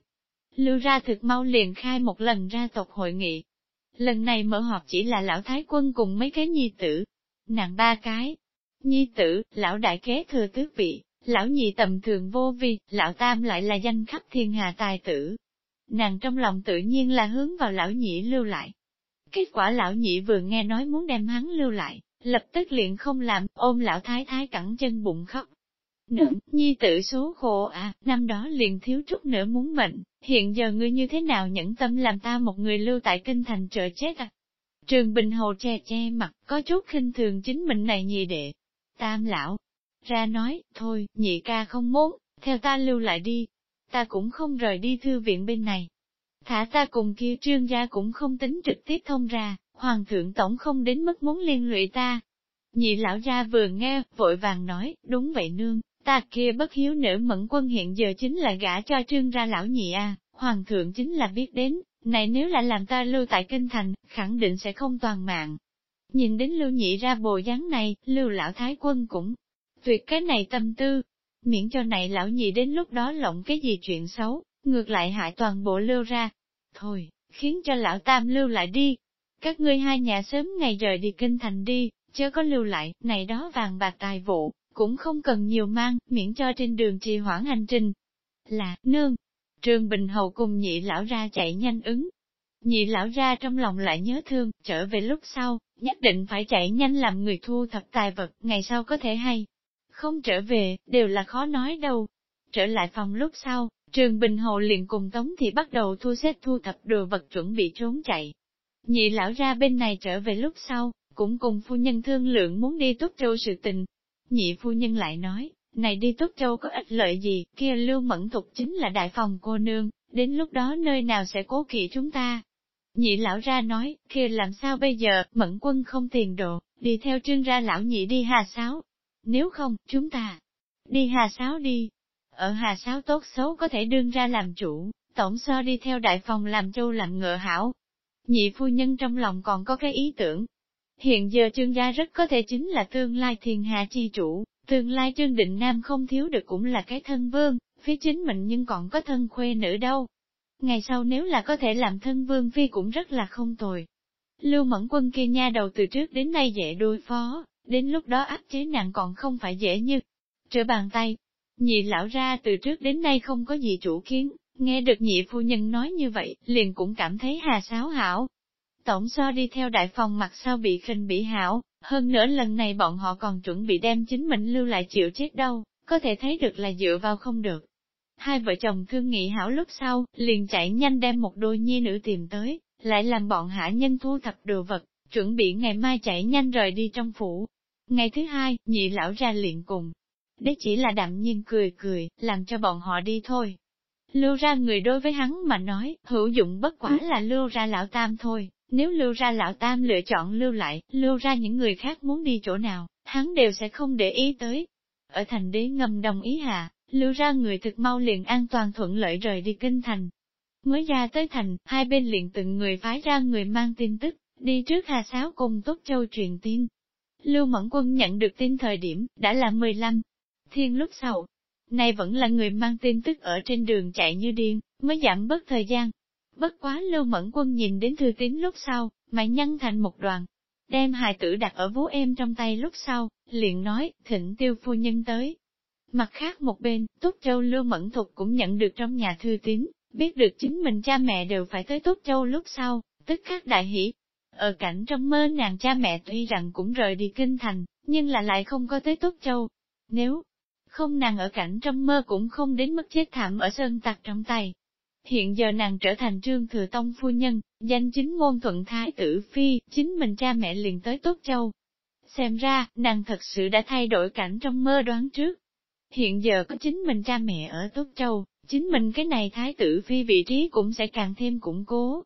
Lưu ra thực mau liền khai một lần ra tộc hội nghị. Lần này mở họp chỉ là lão thái quân cùng mấy cái nhi tử. Nàng ba cái. Nhi tử, lão đại kế thừa tước vị, Lão nhị tầm thường vô vi, lão tam lại là danh khắp thiên hà tài tử. Nàng trong lòng tự nhiên là hướng vào lão nhị lưu lại. Kết quả lão nhị vừa nghe nói muốn đem hắn lưu lại, lập tức liền không làm, ôm lão thái thái cẳng chân bụng khóc. Nữ, nhi tự số khổ à, năm đó liền thiếu chút nữa muốn mệnh, hiện giờ ngươi như thế nào nhẫn tâm làm ta một người lưu tại kinh thành trợ chết à? Trường Bình Hồ che che mặt, có chút khinh thường chính mình này nhị đệ. Tam lão, ra nói, thôi, nhị ca không muốn, theo ta lưu lại đi. Ta cũng không rời đi thư viện bên này. Thả ta cùng kia trương gia cũng không tính trực tiếp thông ra, hoàng thượng tổng không đến mức muốn liên lụy ta. Nhị lão ra vừa nghe, vội vàng nói, đúng vậy nương, ta kia bất hiếu nữ mẫn quân hiện giờ chính là gả cho trương ra lão nhị a hoàng thượng chính là biết đến, này nếu là làm ta lưu tại kinh thành, khẳng định sẽ không toàn mạng. Nhìn đến lưu nhị ra bồ dáng này, lưu lão thái quân cũng tuyệt cái này tâm tư, miễn cho này lão nhị đến lúc đó lộng cái gì chuyện xấu, ngược lại hại toàn bộ lưu ra. Thôi, khiến cho lão tam lưu lại đi. Các ngươi hai nhà sớm ngày rời đi kinh thành đi, chớ có lưu lại, này đó vàng bạc tài vụ, cũng không cần nhiều mang, miễn cho trên đường trì hoãn hành trình. Là, nương, Trương Bình Hầu cùng nhị lão ra chạy nhanh ứng. Nhị lão ra trong lòng lại nhớ thương, trở về lúc sau, nhất định phải chạy nhanh làm người thu thập tài vật, ngày sau có thể hay. Không trở về, đều là khó nói đâu. Trở lại phòng lúc sau, Trường Bình Hầu liền cùng Tống thì bắt đầu thu xếp thu thập đồ vật chuẩn bị trốn chạy. Nhị lão ra bên này trở về lúc sau, cũng cùng phu nhân thương lượng muốn đi Túc Châu sự tình. Nhị phu nhân lại nói, này đi Túc Châu có ích lợi gì, kia lưu mẫn thục chính là đại phòng cô nương, đến lúc đó nơi nào sẽ cố kỵ chúng ta. Nhị lão ra nói, kia làm sao bây giờ, mẫn quân không tiền đồ, đi theo trương ra lão nhị đi hà sáo. Nếu không, chúng ta đi hà sáo đi. Ở hà sáo tốt xấu có thể đương ra làm chủ, tổng so đi theo đại phòng làm châu làm ngựa hảo. Nhị phu nhân trong lòng còn có cái ý tưởng. Hiện giờ trương gia rất có thể chính là tương lai thiên hạ chi chủ, Tương lai Trương Định Nam không thiếu được cũng là cái thân vương, phía chính mình nhưng còn có thân khuê nữ đâu. Ngày sau nếu là có thể làm thân vương phi cũng rất là không tồi. Lưu Mẫn Quân kia nha đầu từ trước đến nay dễ đối phó, đến lúc đó áp chế nặng còn không phải dễ như trở bàn tay. Nhị lão ra từ trước đến nay không có gì chủ kiến, nghe được nhị phu nhân nói như vậy, liền cũng cảm thấy hà sáo hảo. Tổng so đi theo đại phòng mặt sau bị khinh bị hảo, hơn nữa lần này bọn họ còn chuẩn bị đem chính mình lưu lại chịu chết đâu, có thể thấy được là dựa vào không được. Hai vợ chồng thương nghị hảo lúc sau, liền chạy nhanh đem một đôi nhi nữ tìm tới, lại làm bọn hạ nhân thu thập đồ vật, chuẩn bị ngày mai chạy nhanh rời đi trong phủ. Ngày thứ hai, nhị lão ra liền cùng. Đấy chỉ là đạm nhiên cười cười, làm cho bọn họ đi thôi. Lưu ra người đối với hắn mà nói, hữu dụng bất quả là lưu ra lão tam thôi, nếu lưu ra lão tam lựa chọn lưu lại, lưu ra những người khác muốn đi chỗ nào, hắn đều sẽ không để ý tới. Ở thành đế ngầm đồng ý hạ, lưu ra người thực mau liền an toàn thuận lợi rời đi kinh thành. Mới ra tới thành, hai bên liền từng người phái ra người mang tin tức, đi trước Hà Sáo cùng Tốt Châu truyền tin. Lưu Mẫn Quân nhận được tin thời điểm, đã là 15. Thiên lúc sau, nay vẫn là người mang tin tức ở trên đường chạy như điên, mới giảm bớt thời gian, Bất quá lưu mẫn quân nhìn đến thư tín lúc sau, mày nhăn thành một đoàn. Đem hài tử đặt ở vú em trong tay lúc sau, liền nói, thịnh tiêu phu nhân tới. Mặt khác một bên, Túc Châu Lưu Mẫn Thục cũng nhận được trong nhà thư tín, biết được chính mình cha mẹ đều phải tới Túc Châu lúc sau, tức khắc đại hỷ. Ở cảnh trong mơ nàng cha mẹ tuy rằng cũng rời đi kinh thành, nhưng là lại không có tới Túc Châu. Nếu không nàng ở cảnh trong mơ cũng không đến mức chết thảm ở sơn tặc trong tay, Hiện giờ nàng trở thành trương thừa tông phu nhân, danh chính ngôn thuận thái tử phi, chính mình cha mẹ liền tới Tốt Châu. Xem ra, nàng thật sự đã thay đổi cảnh trong mơ đoán trước. Hiện giờ có chính mình cha mẹ ở Tốt Châu, chính mình cái này thái tử phi vị trí cũng sẽ càng thêm củng cố.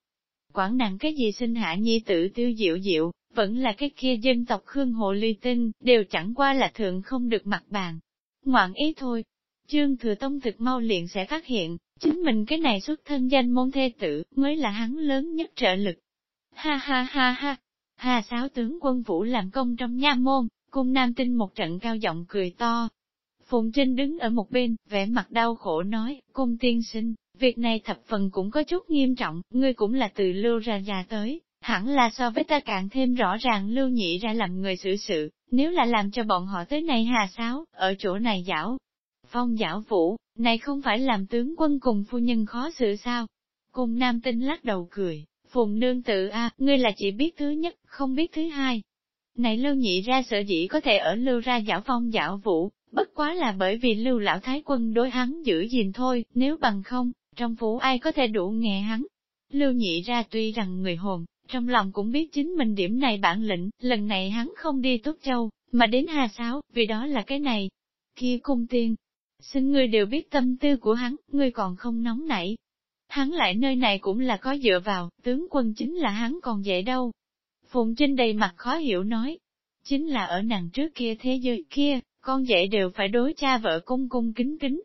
Quảng nàng cái gì sinh hạ nhi tử tiêu diệu diệu, vẫn là cái kia dân tộc Khương hồ Ly Tinh, đều chẳng qua là thượng không được mặt bàn. Ngoạn ý thôi. Trương Thừa Tông thực mau liền sẽ phát hiện, Chính mình cái này xuất thân danh môn thê tử, mới là hắn lớn nhất trợ lực. Ha ha ha ha, hà sáo tướng quân vũ làm công trong nha môn, cung nam tinh một trận cao giọng cười to. Phùng Trinh đứng ở một bên, vẻ mặt đau khổ nói, cung tiên sinh, việc này thập phần cũng có chút nghiêm trọng, ngươi cũng là từ lưu ra già tới, hẳn là so với ta càng thêm rõ ràng lưu nhị ra làm người xử sự, nếu là làm cho bọn họ tới này hà sáo, ở chỗ này dảo, Phong giảo vũ, này không phải làm tướng quân cùng phu nhân khó xử sao? Cùng nam tinh lắc đầu cười, phùng nương tự a, ngươi là chỉ biết thứ nhất, không biết thứ hai. Này lưu nhị ra sở dĩ có thể ở lưu ra giảo phong giảo vũ, bất quá là bởi vì lưu lão thái quân đối hắn giữ gìn thôi, nếu bằng không, trong phủ ai có thể đủ nghe hắn. Lưu nhị ra tuy rằng người hồn, trong lòng cũng biết chính mình điểm này bản lĩnh, lần này hắn không đi Tốt Châu, mà đến Hà Sáo, vì đó là cái này. Kia cung tiên, xin ngươi đều biết tâm tư của hắn, ngươi còn không nóng nảy. Hắn lại nơi này cũng là có dựa vào, tướng quân chính là hắn còn dễ đâu. Phùng Trinh đầy mặt khó hiểu nói, chính là ở nàng trước kia thế giới kia, con dễ đều phải đối cha vợ cung cung kính kính.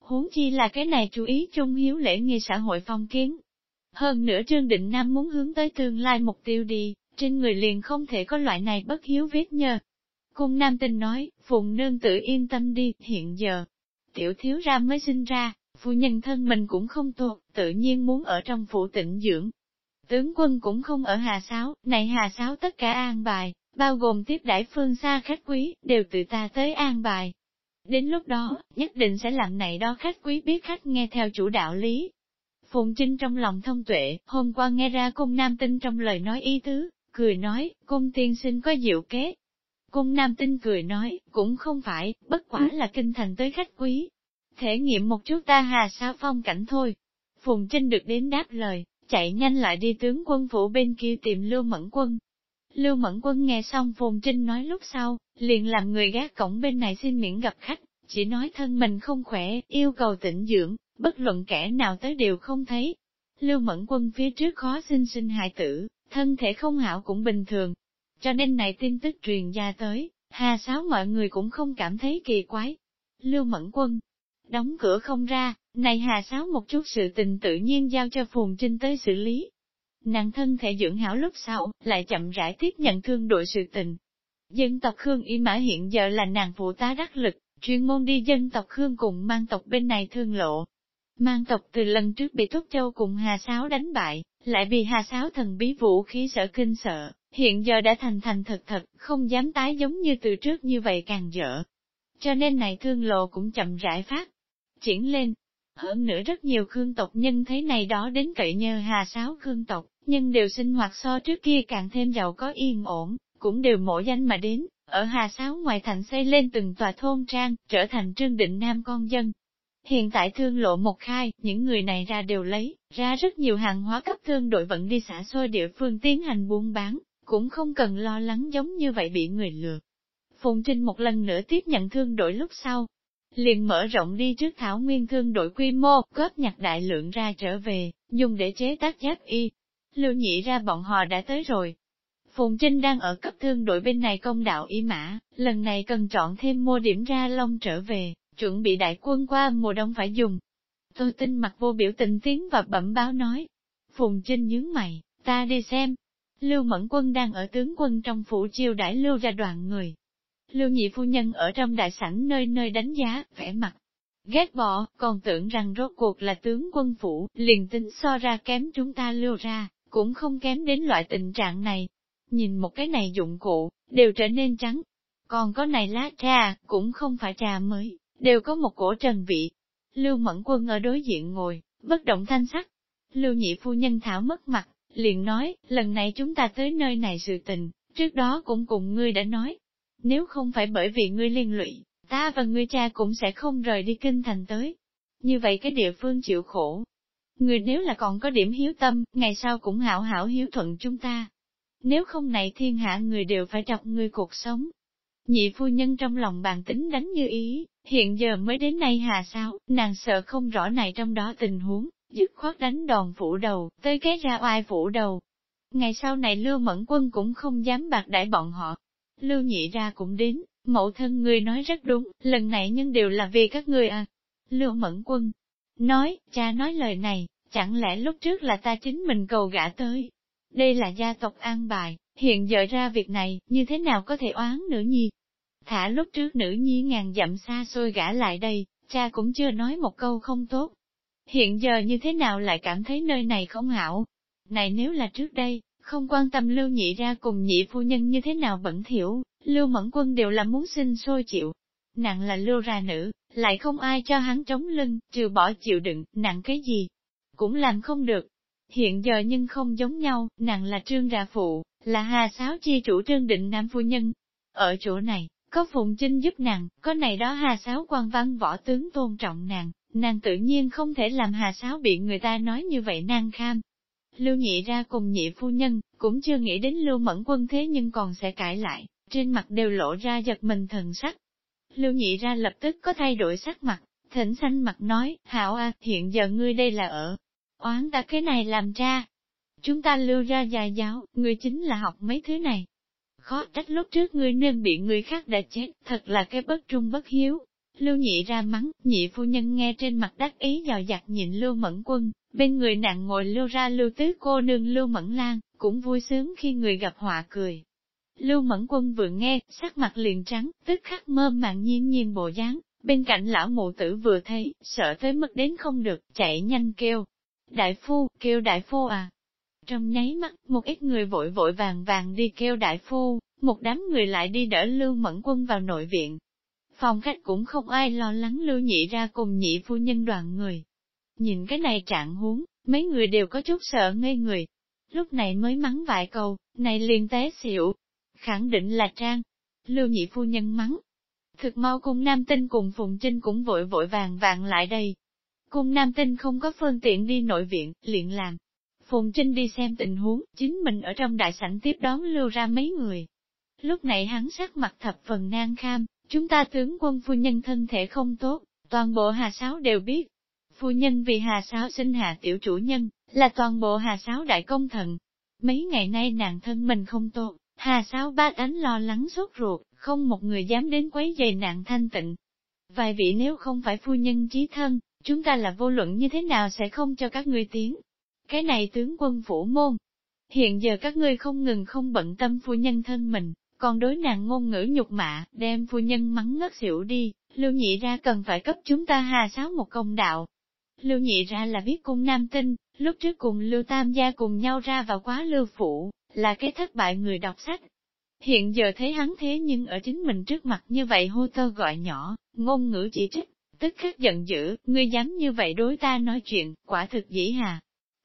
Huống chi là cái này chú ý trung hiếu lễ nghi xã hội phong kiến. Hơn nữa Trương Định Nam muốn hướng tới tương lai mục tiêu đi, trên người liền không thể có loại này bất hiếu viết nhờ. Cung Nam Tinh nói, phùng Nương tự yên tâm đi, hiện giờ, tiểu thiếu ra mới sinh ra, phu nhân thân mình cũng không thuộc, tự nhiên muốn ở trong phủ tịnh dưỡng. Tướng quân cũng không ở Hà Sáo, này Hà Sáo tất cả an bài, bao gồm tiếp đãi phương xa khách quý, đều từ ta tới an bài. Đến lúc đó, nhất định sẽ làm này đó khách quý biết khách nghe theo chủ đạo lý. Phùng Trinh trong lòng thông tuệ, hôm qua nghe ra cung nam tinh trong lời nói ý tứ, cười nói, cung tiên sinh có diệu kế. Cung nam tinh cười nói, cũng không phải, bất quả là kinh thành tới khách quý. Thể nghiệm một chút ta hà sao phong cảnh thôi. Phùng Trinh được đến đáp lời, chạy nhanh lại đi tướng quân phủ bên kia tìm Lưu Mẫn Quân, Lưu Mẫn Quân nghe xong Phùng Trinh nói lúc sau, liền làm người gác cổng bên này xin miễn gặp khách, chỉ nói thân mình không khỏe, yêu cầu tĩnh dưỡng, bất luận kẻ nào tới đều không thấy. Lưu Mẫn Quân phía trước khó sinh sinh hại tử, thân thể không hảo cũng bình thường. Cho nên này tin tức truyền ra tới, hà sáo mọi người cũng không cảm thấy kỳ quái. Lưu Mẫn Quân đóng cửa không ra, này hà sáo một chút sự tình tự nhiên giao cho Phùng Trinh tới xử lý, Nàng thân thể dưỡng hảo lúc sau, lại chậm rãi tiếp nhận thương đội sự tình. Dân tộc Khương Y Mã hiện giờ là nàng phụ tá đắc lực, chuyên môn đi dân tộc Khương cùng mang tộc bên này thương lộ. Mang tộc từ lần trước bị Thúc Châu cùng Hà Sáo đánh bại, lại vì Hà Sáo thần bí vũ khí sợ kinh sợ, hiện giờ đã thành thành thật thật, không dám tái giống như từ trước như vậy càng dở. Cho nên này thương lộ cũng chậm rãi phát, triển lên, hơn nữa rất nhiều khương tộc nhân thế này đó đến cậy nhờ hà sáo khương tộc, nhưng đều sinh hoạt so trước kia càng thêm giàu có yên ổn, cũng đều mộ danh mà đến, ở hà sáo ngoài thành xây lên từng tòa thôn trang, trở thành trương định nam con dân. Hiện tại thương lộ một khai, những người này ra đều lấy, ra rất nhiều hàng hóa cấp thương đội vận đi xã xôi địa phương tiến hành buôn bán, cũng không cần lo lắng giống như vậy bị người lừa. Phùng Trinh một lần nữa tiếp nhận thương đội lúc sau, liền mở rộng đi trước thảo nguyên thương đội quy mô, góp nhặt đại lượng ra trở về, dùng để chế tác giáp y. Lưu nhị ra bọn họ đã tới rồi. Phùng Trinh đang ở cấp thương đội bên này công đạo y mã, lần này cần chọn thêm mua điểm ra long trở về, chuẩn bị đại quân qua mùa đông phải dùng. Tôi tin mặt vô biểu tình tiếng và bẩm báo nói. Phùng Trinh nhướng mày, ta đi xem. Lưu Mẫn Quân đang ở tướng quân trong phủ chiêu đãi lưu ra đoàn người, Lưu nhị phu nhân ở trong đại sảnh nơi nơi đánh giá, vẻ mặt. Ghét bỏ, còn tưởng rằng rốt cuộc là tướng quân phủ, liền tính so ra kém chúng ta lưu ra, cũng không kém đến loại tình trạng này. Nhìn một cái này dụng cụ, đều trở nên trắng. Còn có này lá trà, cũng không phải trà mới, đều có một cổ trần vị. Lưu Mẫn Quân ở đối diện ngồi, bất động thanh sắc. Lưu nhị phu nhân thảo mất mặt, liền nói, lần này chúng ta tới nơi này sự tình, trước đó cũng cùng ngươi đã nói, nếu không phải bởi vì ngươi liên lụy, ta và ngươi cha cũng sẽ không rời đi kinh thành tới. Như vậy cái địa phương chịu khổ. Người nếu là còn có điểm hiếu tâm, ngày sau cũng hảo hảo hiếu thuận chúng ta. Nếu không này thiên hạ người đều phải trọc ngươi cuộc sống. Nhị phu nhân trong lòng bàn tính đánh như ý, hiện giờ mới đến nay hà sao, nàng sợ không rõ này trong đó tình huống, dứt khoát đánh đòn phủ đầu, tới cái ra oai phủ đầu. Ngày sau này Lưu Mẫn Quân cũng không dám bạc đãi bọn họ, Lưu nhị ra cũng đến, mẫu thân người nói rất đúng, lần này nhưng đều là vì các người à. Lưu mẫn quân nói, cha nói lời này, chẳng lẽ lúc trước là ta chính mình cầu gã tới. Đây là gia tộc an bài, hiện giờ ra việc này, như thế nào có thể oán nữa nhi. Thả lúc trước nữ nhi ngàn dặm xa xôi gã lại đây, cha cũng chưa nói một câu không tốt. Hiện giờ như thế nào lại cảm thấy nơi này không hảo. Này nếu là trước đây, không quan tâm lưu nhị ra cùng nhị phu nhân như thế nào bẩn thiểu, lưu mẫn quân đều là muốn sinh sôi chịu. nặng là lưu ra nữ, lại không ai cho hắn chống lưng, trừ bỏ chịu đựng, nặng cái gì, cũng làm không được. Hiện giờ nhưng không giống nhau, nàng là trương ra phụ, là hà sáo chi chủ trương định nam phu nhân. Ở chỗ này, có phụng trinh giúp nàng, có này đó hà sáo quan văn võ tướng tôn trọng nàng, nàng tự nhiên không thể làm hà sáo bị người ta nói như vậy nan kham. Lưu nhị ra cùng nhị phu nhân, cũng chưa nghĩ đến lưu mẫn quân thế nhưng còn sẽ cãi lại, trên mặt đều lộ ra giật mình thần sắc. Lưu nhị ra lập tức có thay đổi sắc mặt, thỉnh xanh mặt nói, hảo a, hiện giờ ngươi đây là ở, oán ta cái này làm ra. Chúng ta lưu ra dài giáo, ngươi chính là học mấy thứ này. Khó trách lúc trước ngươi nên bị người khác đã chết, thật là cái bất trung bất hiếu. Lưu nhị ra mắng, nhị phu nhân nghe trên mặt đắc ý dò dặt nhìn lưu mẫn quân, bên người nặng ngồi lưu ra lưu tứ cô nương lưu mẫn lan, cũng vui sướng khi người gặp họa cười. Lưu mẫn quân vừa nghe, sắc mặt liền trắng, tức khắc mơ màng nhiên nhiên bộ dáng, bên cạnh lão mụ tử vừa thấy, sợ tới mức đến không được, chạy nhanh kêu. Đại phu, kêu đại phu à. Trong nháy mắt, một ít người vội vội vàng vàng đi kêu đại phu, một đám người lại đi đỡ Lưu Mẫn Quân vào nội viện. Phòng khách cũng không ai lo lắng Lưu Nhị ra cùng nhị phu nhân đoàn người. Nhìn cái này trạng huống, mấy người đều có chút sợ ngây người. Lúc này mới mắng vài câu, này liền té xỉu. Khẳng định là Trang. Lưu Nhị phu nhân mắng. Thực mau cung Nam Tinh cùng Phùng Trinh cũng vội vội vàng vàng lại đây, Cung nam tinh không có phương tiện đi nội viện, liền làm. Phùng Trinh đi xem tình huống, chính mình ở trong đại sảnh tiếp đón lưu ra mấy người. Lúc này hắn sắc mặt thập phần nan kham, chúng ta tướng quân phu nhân thân thể không tốt, toàn bộ hà sáo đều biết. Phu nhân vì hà sáo sinh hạ tiểu chủ nhân, là toàn bộ hà sáo đại công thần. Mấy ngày nay nàng thân mình không tốt, hà sáo ba đánh lo lắng sốt ruột, không một người dám đến quấy giày nạn thanh tịnh. Vài vị nếu không phải phu nhân trí thân, Chúng ta là vô luận như thế nào sẽ không cho các ngươi tiến. Cái này tướng quân phủ môn. Hiện giờ các ngươi không ngừng không bận tâm phu nhân thân mình, còn đối nàng ngôn ngữ nhục mạ, đem phu nhân mắng ngất xỉu đi, lưu nhị ra cần phải cấp chúng ta hà sáo một công đạo. Lưu nhị ra là viết cung nam tinh, lúc trước cùng lưu tam gia cùng nhau ra vào quá lưu phủ, là cái thất bại người đọc sách. Hiện giờ thấy hắn thế nhưng ở chính mình trước mặt như vậy hô tơ gọi nhỏ, ngôn ngữ chỉ trích, tức khắc giận dữ, ngươi dám như vậy đối ta nói chuyện, quả thực dĩ hà.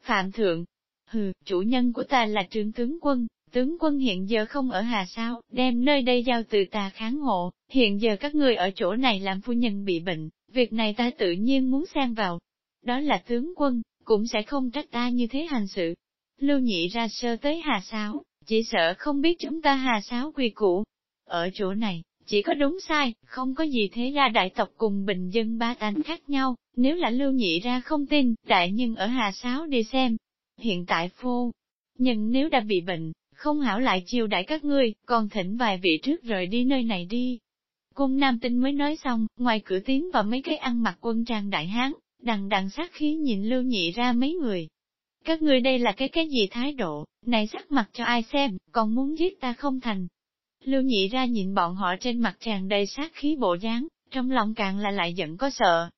Phạm thượng, hừ, chủ nhân của ta là trương tướng quân, tướng quân hiện giờ không ở hà sao, đem nơi đây giao từ ta kháng hộ, hiện giờ các ngươi ở chỗ này làm phu nhân bị bệnh, việc này ta tự nhiên muốn xen vào. Đó là tướng quân, cũng sẽ không trách ta như thế hành sự. Lưu nhị ra sơ tới hà sáo, chỉ sợ không biết chúng ta hà sáo quy củ. Ở chỗ này, chỉ có đúng sai, không có gì thế ra đại tộc cùng bình dân ba tánh khác nhau, nếu là lưu nhị ra không tin, đại nhân ở Hà Sáo đi xem. Hiện tại phu, nhưng nếu đã bị bệnh, không hảo lại chiều đại các ngươi, còn thỉnh vài vị trước rời đi nơi này đi. Cung nam tinh mới nói xong, ngoài cửa tiến vào mấy cái ăn mặc quân trang đại hán, đằng đằng sát khí nhìn lưu nhị ra mấy người. Các ngươi đây là cái cái gì thái độ, này sắc mặt cho ai xem, còn muốn giết ta không thành, Lưu nhị ra nhìn bọn họ trên mặt tràn đầy sát khí bộ dáng, trong lòng càng là lại giận có sợ.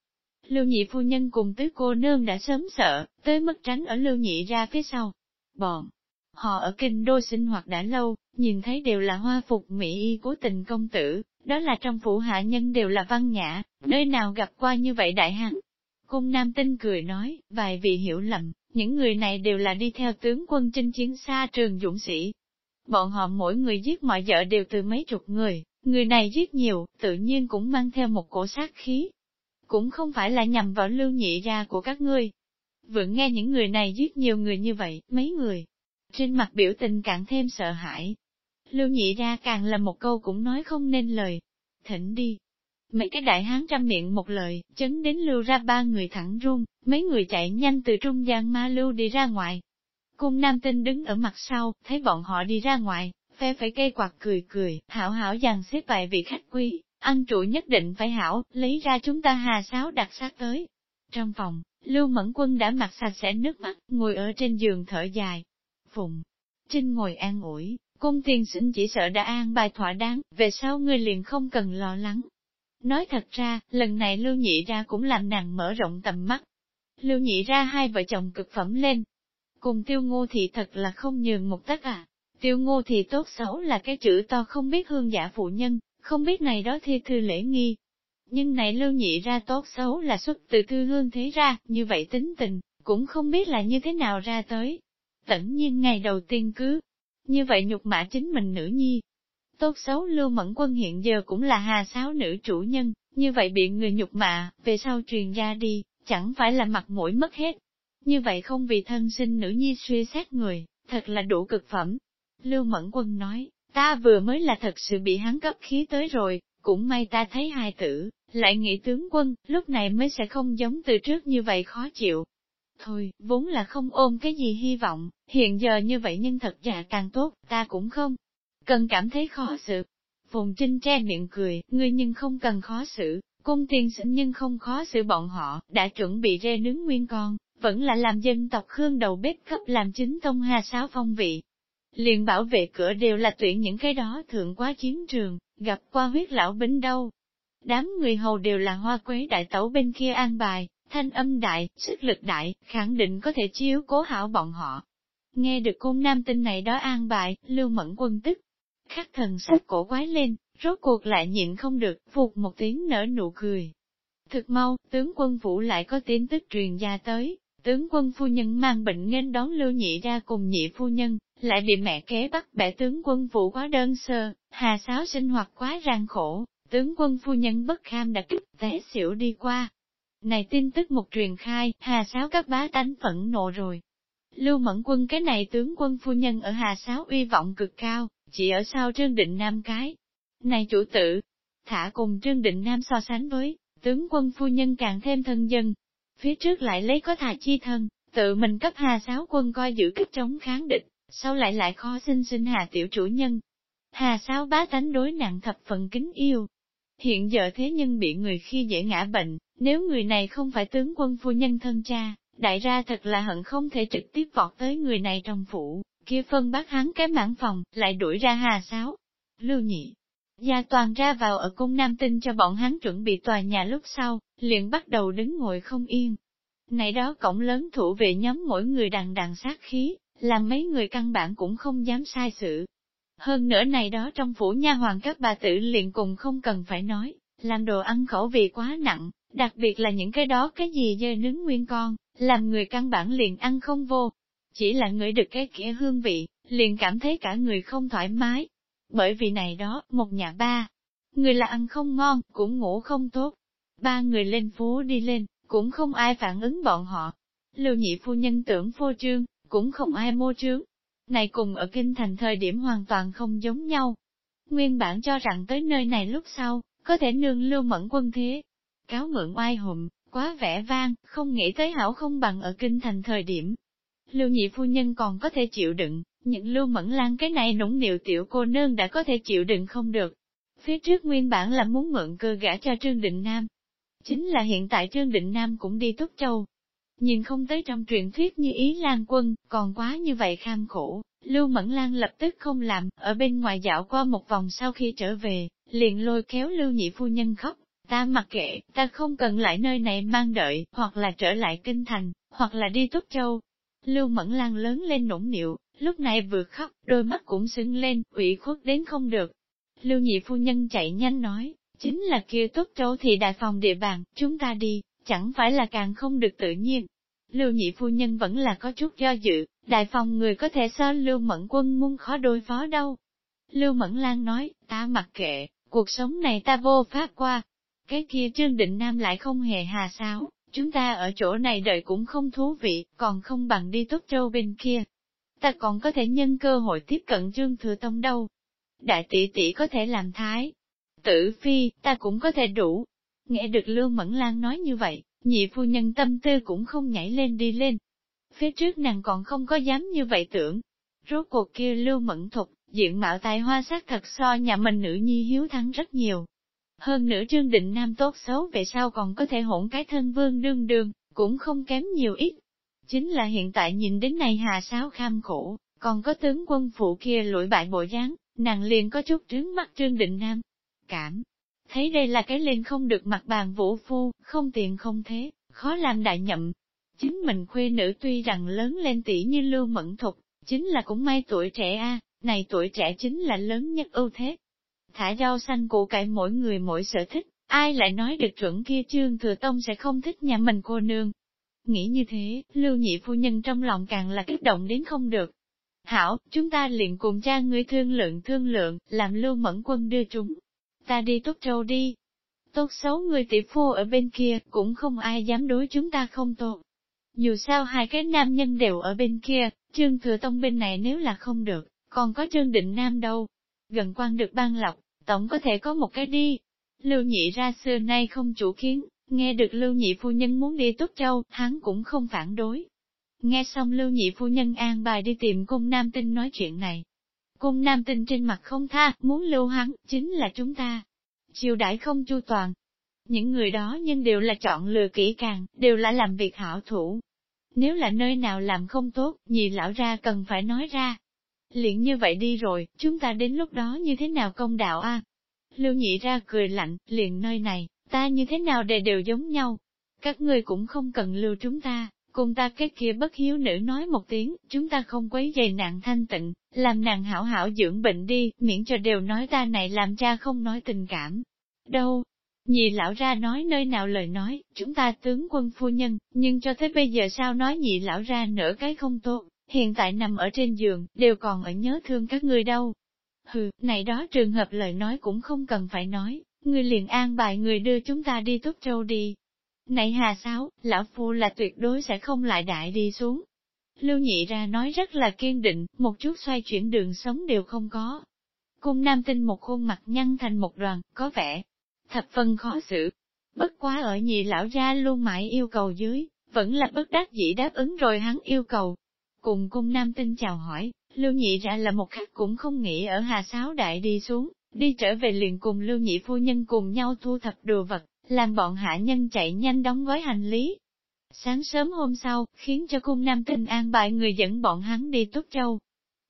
Lưu nhị phu nhân cùng tứ cô nương đã sớm sợ, tới mức tránh ở lưu nhị ra phía sau. Bọn, họ ở kinh đô sinh hoạt đã lâu, nhìn thấy đều là hoa phục mỹ y của tình công tử, đó là trong phủ hạ nhân đều là văn nhã, nơi nào gặp qua như vậy đại hán. Cung nam tinh cười nói, vài vị hiểu lầm, những người này đều là đi theo tướng quân chinh chiến xa trường dũng sĩ, Bọn họ mỗi người giết mọi vợ đều từ mấy chục người, người này giết nhiều, tự nhiên cũng mang theo một cổ sát khí. Cũng không phải là nhằm vào lưu nhị ra của các ngươi. Vừa nghe những người này giết nhiều người như vậy, mấy người. Trên mặt biểu tình càng thêm sợ hãi. Lưu nhị ra càng là một câu cũng nói không nên lời. Thỉnh đi. Mấy cái đại hán trăm miệng một lời, chấn đến lưu ra ba người thẳng run, mấy người chạy nhanh từ trung gian ma lưu đi ra ngoài, Cung nam tinh đứng ở mặt sau, thấy bọn họ đi ra ngoài, phe phải cây quạt cười cười, hảo hảo dàn xếp vài vị khách quý, ăn trụ nhất định phải hảo, lấy ra chúng ta hà sáo đặt sát tới. Trong phòng, Lưu Mẫn Quân đã mặc sạch sẽ nước mắt, ngồi ở trên giường thở dài. Phụng, Trinh ngồi an ủi, cung tiền sinh chỉ sợ đã an bài thỏa đáng, về sau ngươi liền không cần lo lắng. Nói thật ra, lần này Lưu Nhị ra cũng làm nàng mở rộng tầm mắt. Lưu Nhị ra hai vợ chồng cực phẩm lên, Cùng tiêu ngô thị thật là không nhường một tấc à. Tiêu ngô thị tốt xấu là cái chữ to không biết hương giả phụ nhân, không biết này đó thi thư lễ nghi, Nhưng này lưu nhị ra tốt xấu là xuất từ thư hương thế ra, như vậy tính tình, cũng không biết là như thế nào ra tới. Tẩn nhiên ngày đầu tiên cứ, như vậy nhục mã chính mình nữ nhi. Tốt xấu lưu mẫn quân hiện giờ cũng là hà sáo nữ chủ nhân, như vậy bị người nhục mạ, về sau truyền ra đi, chẳng phải là mặt mũi mất hết. Như vậy không vì thân sinh nữ nhi suy xét người, thật là đủ cực phẩm. Lưu Mẫn Quân nói, ta vừa mới là thật sự bị hắn cấp khí tới rồi, cũng may ta thấy hai tử, lại nghĩ tướng quân, lúc này mới sẽ không giống từ trước như vậy khó chịu. Thôi, vốn là không ôm cái gì hy vọng, hiện giờ như vậy nhưng thật dạ càng tốt, ta cũng không. Cần cảm thấy khó xử. Phùng Trinh che miệng cười, ngươi nhưng không cần khó xử, cung Tiên sinh nhưng không khó xử bọn họ, đã chuẩn bị rê nướng nguyên con, vẫn là làm dân tộc Khương đầu bếp cấp làm chính tông hà sáo phong vị. Liền bảo vệ cửa đều là tuyển những cái đó thượng quá chiến trường, gặp qua huyết lão bính đâu. Đám người hầu đều là hoa quế đại tẩu bên kia an bài, thanh âm đại, sức lực đại, khẳng định có thể chiếu cố hảo bọn họ. Nghe được cung nam tinh này đó an bài, lưu mẫn quân tức. Khắc thần sắc cổ quái lên, rốt cuộc lại nhịn không được, phục một tiếng nở nụ cười. Thực mau, tướng quân phủ lại có tin tức truyền ra tới, tướng quân phu nhân mang bệnh nghênh đón lưu nhị ra cùng nhị phu nhân, lại bị mẹ kế bắt bẻ tướng quân vụ quá đơn sơ, hà sáo sinh hoạt quá ràng khổ, tướng quân phu nhân bất kham đã kích té xỉu đi qua. Này tin tức một truyền khai, hà sáo các bá tánh phẫn nộ rồi. Lưu mẫn quân cái này tướng quân phu nhân ở hà sáo uy vọng cực cao, chỉ ở sau trương định nam cái. Này chủ tử, thả cùng trương định nam so sánh với, tướng quân phu nhân càng thêm thân dân, phía trước lại lấy có thà chi thân, tự mình cấp hà sáu quân coi giữ kích chống kháng địch, sao lại lại khó sinh sinh hà tiểu chủ nhân. Hà sáu bá tánh đối nặng thập phần kính yêu. Hiện giờ thế nhân bị người khi dễ ngã bệnh, nếu người này không phải tướng quân phu nhân thân cha, đại ra thật là hận không thể trực tiếp vọt tới người này trong phủ, kia phân bác hắn cái mãn phòng, lại đuổi ra hà sáu. Lưu nhị, Gia toàn ra vào ở cung nam tinh cho bọn hắn chuẩn bị tòa nhà lúc sau, liền bắt đầu đứng ngồi không yên. Này đó cổng lớn thủ vệ nhóm mỗi người đằng đằng sát khí, làm mấy người căn bản cũng không dám sai sự. Hơn nữa này đó trong phủ nha hoàng các bà tử liền cùng không cần phải nói, làm đồ ăn khẩu vị quá nặng, đặc biệt là những cái đó cái gì dơ nướng nguyên con, làm người căn bản liền ăn không vô. Chỉ là người được cái kia hương vị, liền cảm thấy cả người không thoải mái, bởi vì này đó, một nhà ba, người là ăn không ngon, cũng ngủ không tốt. Ba người lên phố đi lên, cũng không ai phản ứng bọn họ. Lưu nhị phu nhân tưởng phô trương, cũng không ai mô trướng. Này cùng ở kinh thành thời điểm hoàn toàn không giống nhau. Nguyên bản cho rằng tới nơi này lúc sau, có thể nương lưu mẫn quân thế. Cáo mượn oai hùng, quá vẻ vang, không nghĩ tới hảo không bằng ở kinh thành thời điểm. Lưu nhị phu nhân còn có thể chịu đựng, những lưu mẫn lan cái này nũng nịu tiểu cô nương đã có thể chịu đựng không được. Phía trước nguyên bản là muốn mượn cơ gã cho Trương Định Nam. Chính là hiện tại Trương Định Nam cũng đi Túc Châu. Nhìn không tới trong truyền thuyết như ý lan quân, còn quá như vậy kham khổ, Lưu Mẫn Lan lập tức không làm, ở bên ngoài dạo qua một vòng sau khi trở về, liền lôi kéo Lưu Nhị Phu Nhân khóc, ta mặc kệ, ta không cần lại nơi này mang đợi, hoặc là trở lại kinh thành, hoặc là đi Túc Châu. Lưu Mẫn Lan lớn lên nũng nịu, lúc này vừa khóc, đôi mắt cũng sưng lên, ủy khuất đến không được. Lưu nhị phu nhân chạy nhanh nói, chính là kia tốt châu thì đại phòng địa bàn, chúng ta đi, chẳng phải là càng không được tự nhiên. Lưu nhị phu nhân vẫn là có chút do dự, đại phòng người có thể so Lưu Mẫn quân muốn khó đối phó đâu. Lưu Mẫn Lan nói, ta mặc kệ, cuộc sống này ta vô pháp qua. Cái kia Trương Định Nam lại không hề hà sao, chúng ta ở chỗ này đợi cũng không thú vị, còn không bằng đi tốt châu bên kia, ta còn có thể nhân cơ hội tiếp cận Trương Thừa Tông đâu. Đại tỷ tỷ có thể làm thái. Tử phi, ta cũng có thể đủ. Nghe được Lưu Mẫn Lan nói như vậy, nhị phu nhân tâm tư cũng không nhảy lên đi lên. Phía trước nàng còn không có dám như vậy tưởng. Rốt cuộc kia Lưu Mẫn Thục, diện mạo tài hoa sắc thật so nhà mình nữ nhi hiếu thắng rất nhiều. Hơn nữa Trương Định Nam tốt xấu về sau còn có thể hỗn cái thân vương đương đương, cũng không kém nhiều ít. Chính là hiện tại nhìn đến này hà sáo kham khổ, còn có tướng quân phụ kia lỗi bại bộ dáng, nàng liền có chút trướng mắt Trương Định Nam. Cảm, thấy đây là cái lên không được mặt bàn vũ phu, không tiền không thế, khó làm đại nhậm. Chính mình khuê nữ tuy rằng lớn lên tỷ như lưu mẫn thục, chính là cũng may tuổi trẻ a này tuổi trẻ chính là lớn nhất ưu thế. Thả rau xanh củ cải mỗi người mỗi sở thích, Ai lại nói được chuẩn kia trương thừa tông sẽ không thích nhà mình cô nương. Nghĩ như thế, lưu nhị phu nhân trong lòng càng là kích động đến không được. Hảo, chúng ta liền cùng cha ngươi thương lượng thương lượng, làm lưu mẫn quân đưa chúng. Ta đi tốt châu đi. Tốt xấu người tỷ phu ở bên kia, cũng không ai dám đối chúng ta không tốt. Dù sao hai cái nam nhân đều ở bên kia, trương thừa tông bên này nếu là không được, còn có trương định nam đâu. Gần quan được ban lọc, tổng có thể có một cái đi. Lưu nhị ra xưa nay không chủ kiến, nghe được lưu nhị phu nhân muốn đi Túc Châu, hắn cũng không phản đối. Nghe xong lưu nhị phu nhân an bài đi tìm cung nam tinh nói chuyện này. Cung nam tinh trên mặt không tha, muốn lưu hắn, chính là chúng ta. Chiều đãi không chu toàn. Những người đó nhưng đều là chọn lừa kỹ càng, đều là làm việc hảo thủ. Nếu là nơi nào làm không tốt, nhị lão ra cần phải nói ra. Liền như vậy đi rồi, chúng ta đến lúc đó như thế nào công đạo a? Lưu nhị ra cười lạnh, liền nơi này, ta như thế nào để đều giống nhau. Các ngươi cũng không cần lưu chúng ta, cùng ta cái kia bất hiếu nữ nói một tiếng, chúng ta không quấy dày nạn thanh tịnh, làm nàng hảo hảo dưỡng bệnh đi, miễn cho đều nói ta này làm cha không nói tình cảm. Đâu? Nhị lão ra nói nơi nào lời nói, chúng ta tướng quân phu nhân, nhưng cho tới bây giờ sao nói nhị lão ra nửa cái không tốt, hiện tại nằm ở trên giường, đều còn ở nhớ thương các ngươi đâu. Hừ, này đó trường hợp lời nói cũng không cần phải nói, người liền an bài người đưa chúng ta đi tốt châu đi. Này hà sáo, lão phu là tuyệt đối sẽ không lại đại đi xuống. Lưu nhị ra nói rất là kiên định, một chút xoay chuyển đường sống đều không có. Cung nam tinh một khuôn mặt nhăn thành một đoàn, có vẻ thập phân khó xử. Bất quá ở nhị lão ra luôn mãi yêu cầu dưới, vẫn là bất đắc dĩ đáp ứng rồi hắn yêu cầu. Cùng cung nam tinh chào hỏi, lưu nhị ra là một khắc cũng không nghĩ ở hà sáo đại đi xuống, đi trở về liền cùng lưu nhị phu nhân cùng nhau thu thập đồ vật, làm bọn hạ nhân chạy nhanh đóng gói hành lý. Sáng sớm hôm sau, khiến cho cung nam tinh an bài người dẫn bọn hắn đi Túc Châu.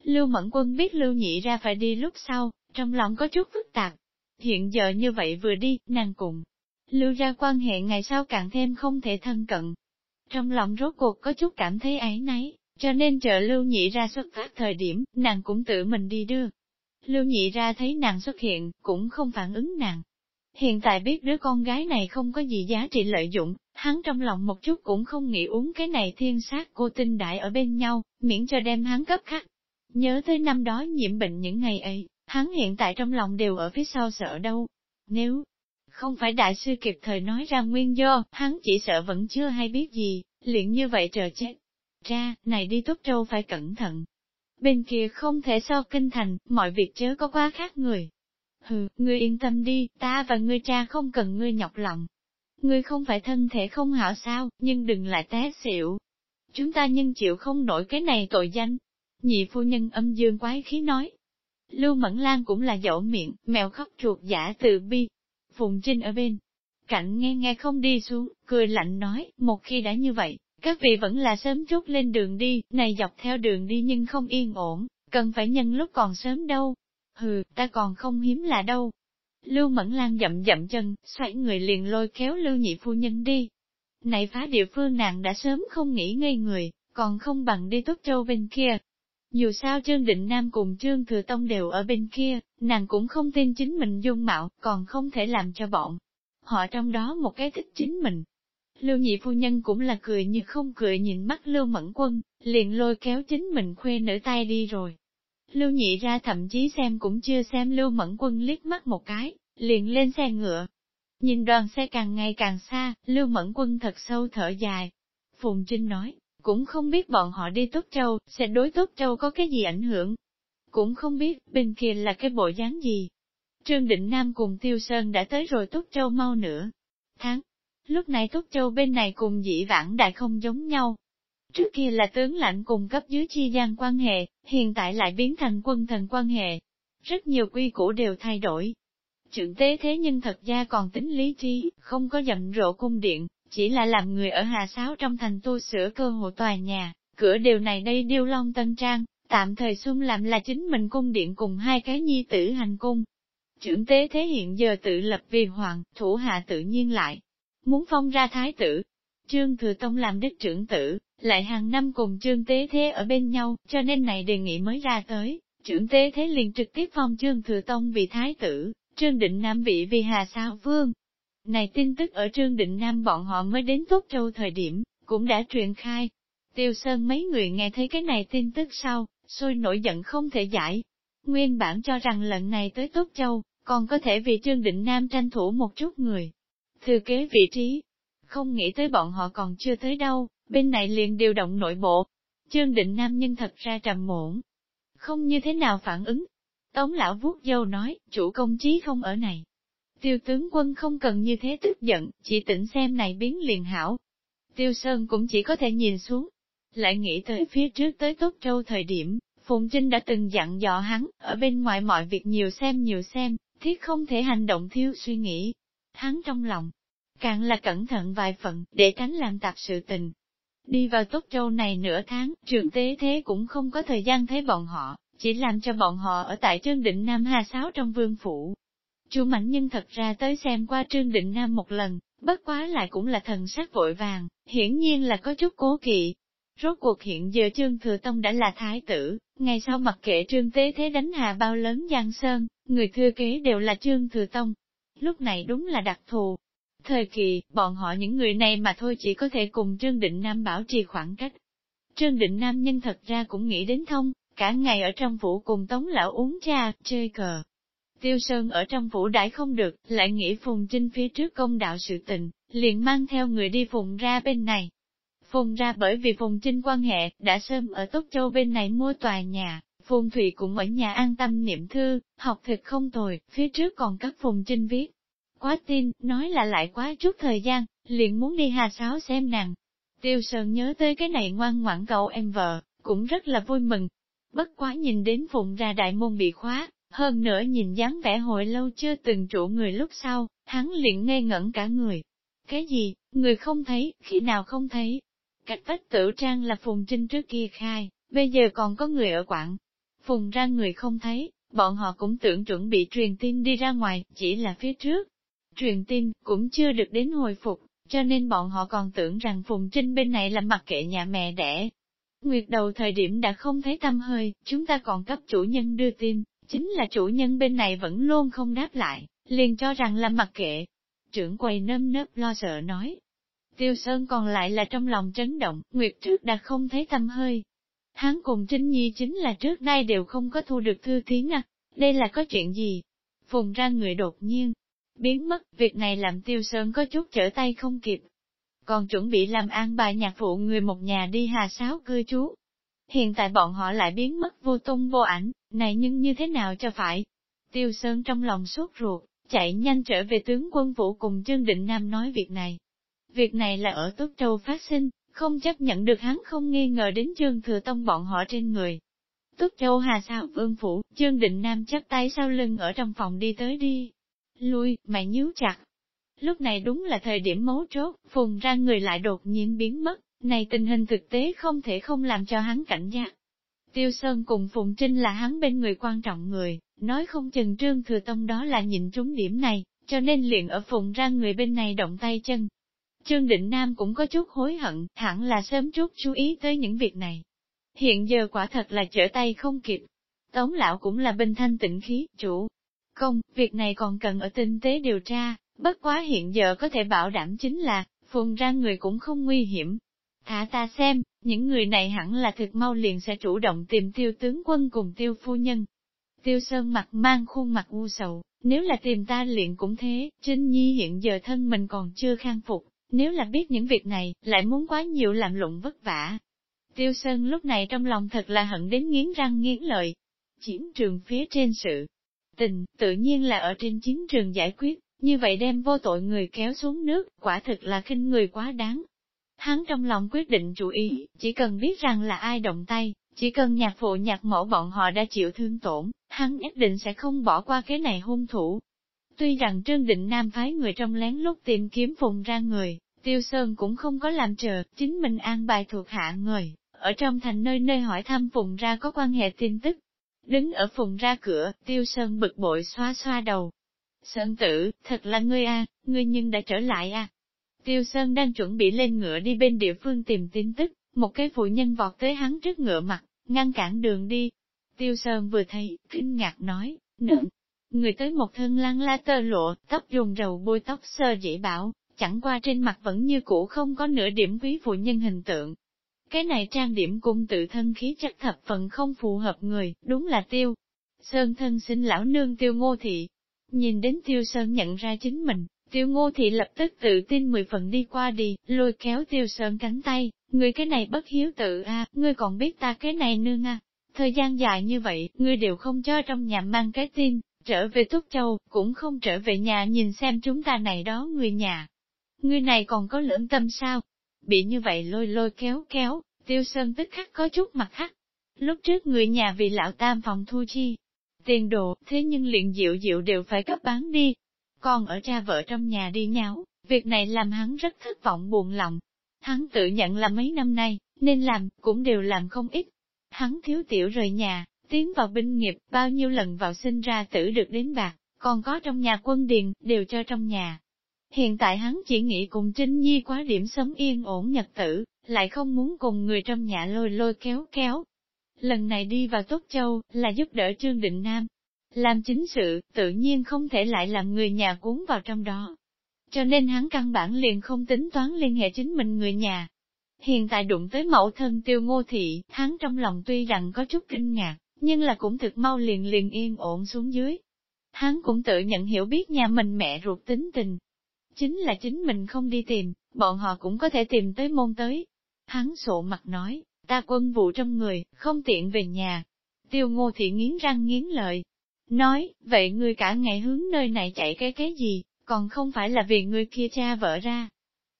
Lưu Mẫn Quân biết Lưu Nhị ra phải đi lúc sau, trong lòng có chút phức tạp. Hiện giờ như vậy vừa đi, nàng cùng. Lưu ra quan hệ ngày sau càng thêm không thể thân cận. Trong lòng rốt cuộc có chút cảm thấy ấy nấy, cho nên chờ Lưu Nhị ra xuất phát thời điểm, nàng cũng tự mình đi đưa. Lưu Nhị ra thấy nàng xuất hiện, cũng không phản ứng nàng, Hiện tại biết đứa con gái này không có gì giá trị lợi dụng, hắn trong lòng một chút cũng không nghĩ uống cái này thiên sát cô tinh đại ở bên nhau, miễn cho đem hắn cấp khắc. Nhớ tới năm đó nhiễm bệnh những ngày ấy, hắn hiện tại trong lòng đều ở phía sau sợ đâu. Nếu không phải đại sư kịp thời nói ra nguyên do, hắn chỉ sợ vẫn chưa hay biết gì, liền như vậy chờ chết. Ra, này đi tốt trâu phải cẩn thận. Bên kia không thể so kinh thành, mọi việc chớ có quá khác người. Hừ, ngươi yên tâm đi, ta và ngươi cha không cần ngươi nhọc lòng. Ngươi không phải thân thể không hảo sao, nhưng đừng lại té xỉu. Chúng ta nhân chịu không nổi cái này tội danh. Nhị phu nhân âm dương quái khí nói. Lưu Mẫn Lan cũng là dỗ miệng, mèo khóc chuột giả tự bi. Phùng Trinh ở bên. Cạnh nghe nghe không đi xuống, cười lạnh nói, một khi đã như vậy, các vị vẫn là sớm chút lên đường đi, này dọc theo đường đi nhưng không yên ổn, cần phải nhân lúc còn sớm đâu, hừ, ta còn không hiếm là đâu. Lưu Mẫn Lan dậm dậm chân, xoay người liền lôi kéo Lưu Nhị Phu Nhân đi. Này phá địa phương nàng đã sớm không nghĩ ngây người, còn không bằng đi tốt châu bên kia. Dù sao Trương Định Nam cùng Trương Thừa Tông đều ở bên kia, nàng cũng không tin chính mình dung mạo, còn không thể làm cho bọn. Họ trong đó một cái thích chính mình. Lưu nhị phu nhân cũng là cười như không cười nhìn mắt Lưu Mẫn Quân, liền lôi kéo chính mình khuê nữ tay đi rồi. Lưu nhị ra thậm chí xem cũng chưa xem Lưu Mẫn Quân liếc mắt một cái, liền lên xe ngựa. Nhìn đoàn xe càng ngày càng xa, Lưu Mẫn Quân thật sâu thở dài. Phùng Trinh nói, cũng không biết bọn họ đi Tốt Châu, sẽ đối Tốt Châu có cái gì ảnh hưởng. Cũng không biết bên kia là cái bộ dáng gì. Trương Định Nam cùng Tiêu Sơn đã tới rồi Tốt Châu mau nữa. Tháng, lúc này Tốt Châu bên này cùng dĩ vãng đại không giống nhau, Trước kia là tướng lãnh cùng cấp dưới chi gian quan hệ, hiện tại lại biến thành quân thần quan hệ. Rất nhiều quy củ đều thay đổi. Trưởng tế thế nhưng thật ra còn tính lý trí, không có dậm rộ cung điện, chỉ là làm người ở Hà Sáo trong thành tu sửa cơ hồ tòa nhà, cửa Điều này đây điêu long tân trang, tạm thời xung làm là chính mình cung điện cùng hai cái nhi tử hành cung. Trưởng tế thế hiện giờ tự lập vì hoàng, thủ hạ tự nhiên lại, muốn phong ra thái tử. Trương Thừa Tông làm đức trưởng tử, lại hàng năm cùng trương tế thế ở bên nhau, cho nên này đề nghị mới ra tới, trưởng tế thế liền trực tiếp phong trương thừa tông vì thái tử, trương định nam vị vì hà sao vương. Này tin tức ở Trương Định Nam bọn họ mới đến Tốt Châu thời điểm, cũng đã truyền khai. Tiêu Sơn mấy người nghe thấy cái này tin tức sau, sôi nổi giận không thể giải. Nguyên bản cho rằng lần này tới Tốt Châu, còn có thể vì Trương Định Nam tranh thủ một chút người. Thừa kế vị trí, không nghĩ tới bọn họ còn chưa tới đâu, bên này liền điều động nội bộ. Trương Định Nam nhân thật ra trầm muộn, không như thế nào phản ứng. Tống lão vuốt dâu nói, chủ công chí không ở này. Tiêu tướng quân không cần như thế tức giận, chỉ tỉnh xem này biến liền hảo. Tiêu Sơn cũng chỉ có thể nhìn xuống, lại nghĩ tới phía trước tới Tốt Châu thời điểm, Phùng Trinh đã từng dặn dò hắn, ở bên ngoài mọi việc nhiều xem nhiều xem, thiết không thể hành động thiếu suy nghĩ. Hắn trong lòng, càng là cẩn thận vài phần, để tránh làm tạp sự tình. Đi vào Tốt Châu này nửa tháng, trường tế thế cũng không có thời gian thấy bọn họ, chỉ làm cho bọn họ ở tại Trương Định Nam Hà sáu trong vương phủ. Chu Mạnh Nhân thật ra tới xem qua Trương Định Nam một lần, bất quá lại cũng là thần sắc vội vàng, hiển nhiên là có chút cố kỵ, Rốt cuộc hiện giờ Trương Thừa Tông đã là thái tử, ngày sau mặc kệ Trương Tế Thế đánh hà bao lớn Giang Sơn, người thừa kế đều là Trương Thừa Tông. Lúc này đúng là đặc thù. Thời kỳ, bọn họ những người này mà thôi chỉ có thể cùng Trương Định Nam bảo trì khoảng cách. Trương Định Nam nhân thật ra cũng nghĩ đến thông, cả ngày ở trong phủ cùng Tống Lão uống trà, chơi cờ. Tiêu Sơn ở trong phủ đãi không được, lại nghĩ Phùng Trinh phía trước công đạo sự tình, liền mang theo người đi Phùng ra bên này. Phùng ra bởi vì Phùng Trinh quan hệ, đã sớm ở tốc Châu bên này mua tòa nhà, Phùng Thụy cũng ở nhà an tâm niệm thư, học thực không tồi, phía trước còn các Phùng Trinh viết. Quá tin, nói là lại quá chút thời gian, liền muốn đi hà sáo xem nàng. Tiêu Sơn nhớ tới cái này ngoan ngoãn cậu em vợ, cũng rất là vui mừng. Bất quá nhìn đến Phùng ra đại môn bị khóa, hơn nữa nhìn dáng vẻ hồi lâu chưa từng trụ người lúc sau, hắn liền ngây ngẩn cả người. Cái gì, người không thấy, khi nào không thấy, Cách vách tử trang là Phùng Trinh trước kia khai, bây giờ còn có người ở quảng. Phùng ra người không thấy, bọn họ cũng tưởng chuẩn bị truyền tin đi ra ngoài, chỉ là phía trước. Truyền tin cũng chưa được đến hồi phục, cho nên bọn họ còn tưởng rằng Phùng Trinh bên này là mặc kệ nhà mẹ đẻ. Nguyệt đầu thời điểm đã không thấy tâm hơi, chúng ta còn cấp chủ nhân đưa tin, chính là chủ nhân bên này vẫn luôn không đáp lại, liền cho rằng là mặc kệ. Trưởng quầy nơm nớp lo sợ nói, Tiêu Sơn còn lại là trong lòng chấn động, Nguyệt trước đã không thấy tâm hơi. Hắn cùng Trinh Nhi chính là trước nay đều không có thu được thư thiến à, đây là có chuyện gì? Phùng ra người đột nhiên, biến mất, việc này làm Tiêu Sơn có chút trở tay không kịp. Còn chuẩn bị làm an bài nhạc phụ người một nhà đi hà sáo cư trú. Hiện tại bọn họ lại biến mất vô tung vô ảnh, này nhưng như thế nào cho phải? Tiêu Sơn trong lòng sốt ruột, chạy nhanh trở về tướng quân vũ cùng Trương Định Nam nói việc này. Việc này là ở Tốt Châu phát sinh, không chấp nhận được hắn không nghi ngờ đến Trương Thừa Tông bọn họ trên người. Tốt Châu Hà sao vương phủ, Trương Định Nam chắp tay sau lưng ở trong phòng đi tới đi. Lui, mày nhíu chặt. Lúc này đúng là thời điểm mấu chốt, phùng ra người lại đột nhiên biến mất, này tình hình thực tế không thể không làm cho hắn cảnh giác. Tiêu Sơn cùng Phùng Trinh là hắn bên người quan trọng người, nói không chừng Trương Thừa Tông đó là nhìn trúng điểm này, cho nên liền ở Phùng ra người bên này động tay chân, Trương Định Nam cũng có chút hối hận, hẳn là sớm chút chú ý tới những việc này. Hiện giờ quả thật là trở tay không kịp. Tống lão cũng là bình thanh tịnh khí, chủ. Không, việc này còn cần ở tinh tế điều tra, bất quá hiện giờ có thể bảo đảm chính là, phùng ra người cũng không nguy hiểm. Thả ta xem, những người này hẳn là thực mau liền sẽ chủ động tìm tiêu tướng quân cùng tiêu phu nhân. Tiêu sơn mặt mang khuôn mặt u sầu, nếu là tìm ta liền cũng thế, Trinh Nhi hiện giờ thân mình còn chưa khang phục, nếu là biết những việc này, lại muốn quá nhiều làm lụng vất vả. Tiêu Sơn lúc này trong lòng thật là hận đến nghiến răng nghiến lợi. Chiến trường phía trên sự tình, tự nhiên là ở trên chiến trường giải quyết, như vậy đem vô tội người kéo xuống nước, quả thực là khinh người quá đáng. Hắn trong lòng quyết định chủ ý, chỉ cần biết rằng là ai động tay, chỉ cần nhạc phụ nhạc mẫu bọn họ đã chịu thương tổn, hắn nhất định sẽ không bỏ qua cái này hung thủ. Tuy rằng Trương Định Nam phái người trong lén lúc tìm kiếm phùng ra người, Tiêu Sơn cũng không có làm chờ, chính mình an bài thuộc hạ người, ở trong thành nơi nơi hỏi thăm phùng ra có quan hệ tin tức. Đứng ở phùng ra cửa, Tiêu Sơn bực bội xoa xoa đầu. Sơn tử, thật là ngươi a, ngươi nhưng đã trở lại a. Tiêu Sơn đang chuẩn bị lên ngựa đi bên địa phương tìm tin tức, một cái phụ nhân vọt tới hắn trước ngựa mặt, ngăn cản đường đi. Tiêu Sơn vừa thấy, kinh ngạc nói, nựng, người tới một thân lăng la tơ lộ, tóc dùng rầu bôi tóc sơ dễ bảo, chẳng qua trên mặt vẫn như cũ không có nửa điểm quý phụ nhân hình tượng. Cái này trang điểm cung tự thân khí chất thập phần không phù hợp người, đúng là tiêu. Sơn thân sinh lão nương tiêu ngô thị. Nhìn đến tiêu sơn nhận ra chính mình, tiêu ngô thị lập tức tự tin mười phần đi qua đi, lôi kéo tiêu sơn cánh tay, người cái này bất hiếu tự a, ngươi còn biết ta cái này nương a. Thời gian dài như vậy, ngươi đều không cho trong nhà mang cái tin, trở về Túc Châu, cũng không trở về nhà nhìn xem chúng ta này đó người nhà. Người này còn có lưỡng tâm sao? Bị như vậy lôi lôi kéo kéo, tiêu sơn tức khắc có chút mặt khắc. Lúc trước người nhà vì lão tam phòng thu chi, tiền đồ, thế nhưng liền diệu diệu đều phải cấp bán đi. Còn ở cha vợ trong nhà đi nháo, việc này làm hắn rất thất vọng buồn lòng. Hắn tự nhận là mấy năm nay, nên làm, cũng đều làm không ít. Hắn thiếu tiểu rời nhà, tiến vào binh nghiệp, bao nhiêu lần vào sinh ra tử được đến bạc, còn có trong nhà quân điền, đều cho trong nhà. Hiện tại hắn chỉ nghĩ cùng Trinh Nhi quá điểm sống yên ổn nhật tử, lại không muốn cùng người trong nhà lôi lôi kéo kéo. Lần này đi vào Tốt Châu, là giúp đỡ Trương Định Nam. Làm chính sự, tự nhiên không thể lại làm người nhà cuốn vào trong đó. Cho nên hắn căn bản liền không tính toán liên hệ chính mình người nhà. Hiện tại đụng tới mẫu thân tiêu ngô thị, hắn trong lòng tuy rằng có chút kinh ngạc, nhưng là cũng thực mau liền liền yên ổn xuống dưới. Hắn cũng tự nhận hiểu biết nhà mình mẹ ruột tính tình. Chính là chính mình không đi tìm, bọn họ cũng có thể tìm tới môn tới. Hắn sổ mặt nói, ta quân vụ trong người, không tiện về nhà. Tiêu ngô thị nghiến răng nghiến lợi. Nói, vậy ngươi cả ngày hướng nơi này chạy cái cái gì, còn không phải là vì ngươi kia cha vợ ra.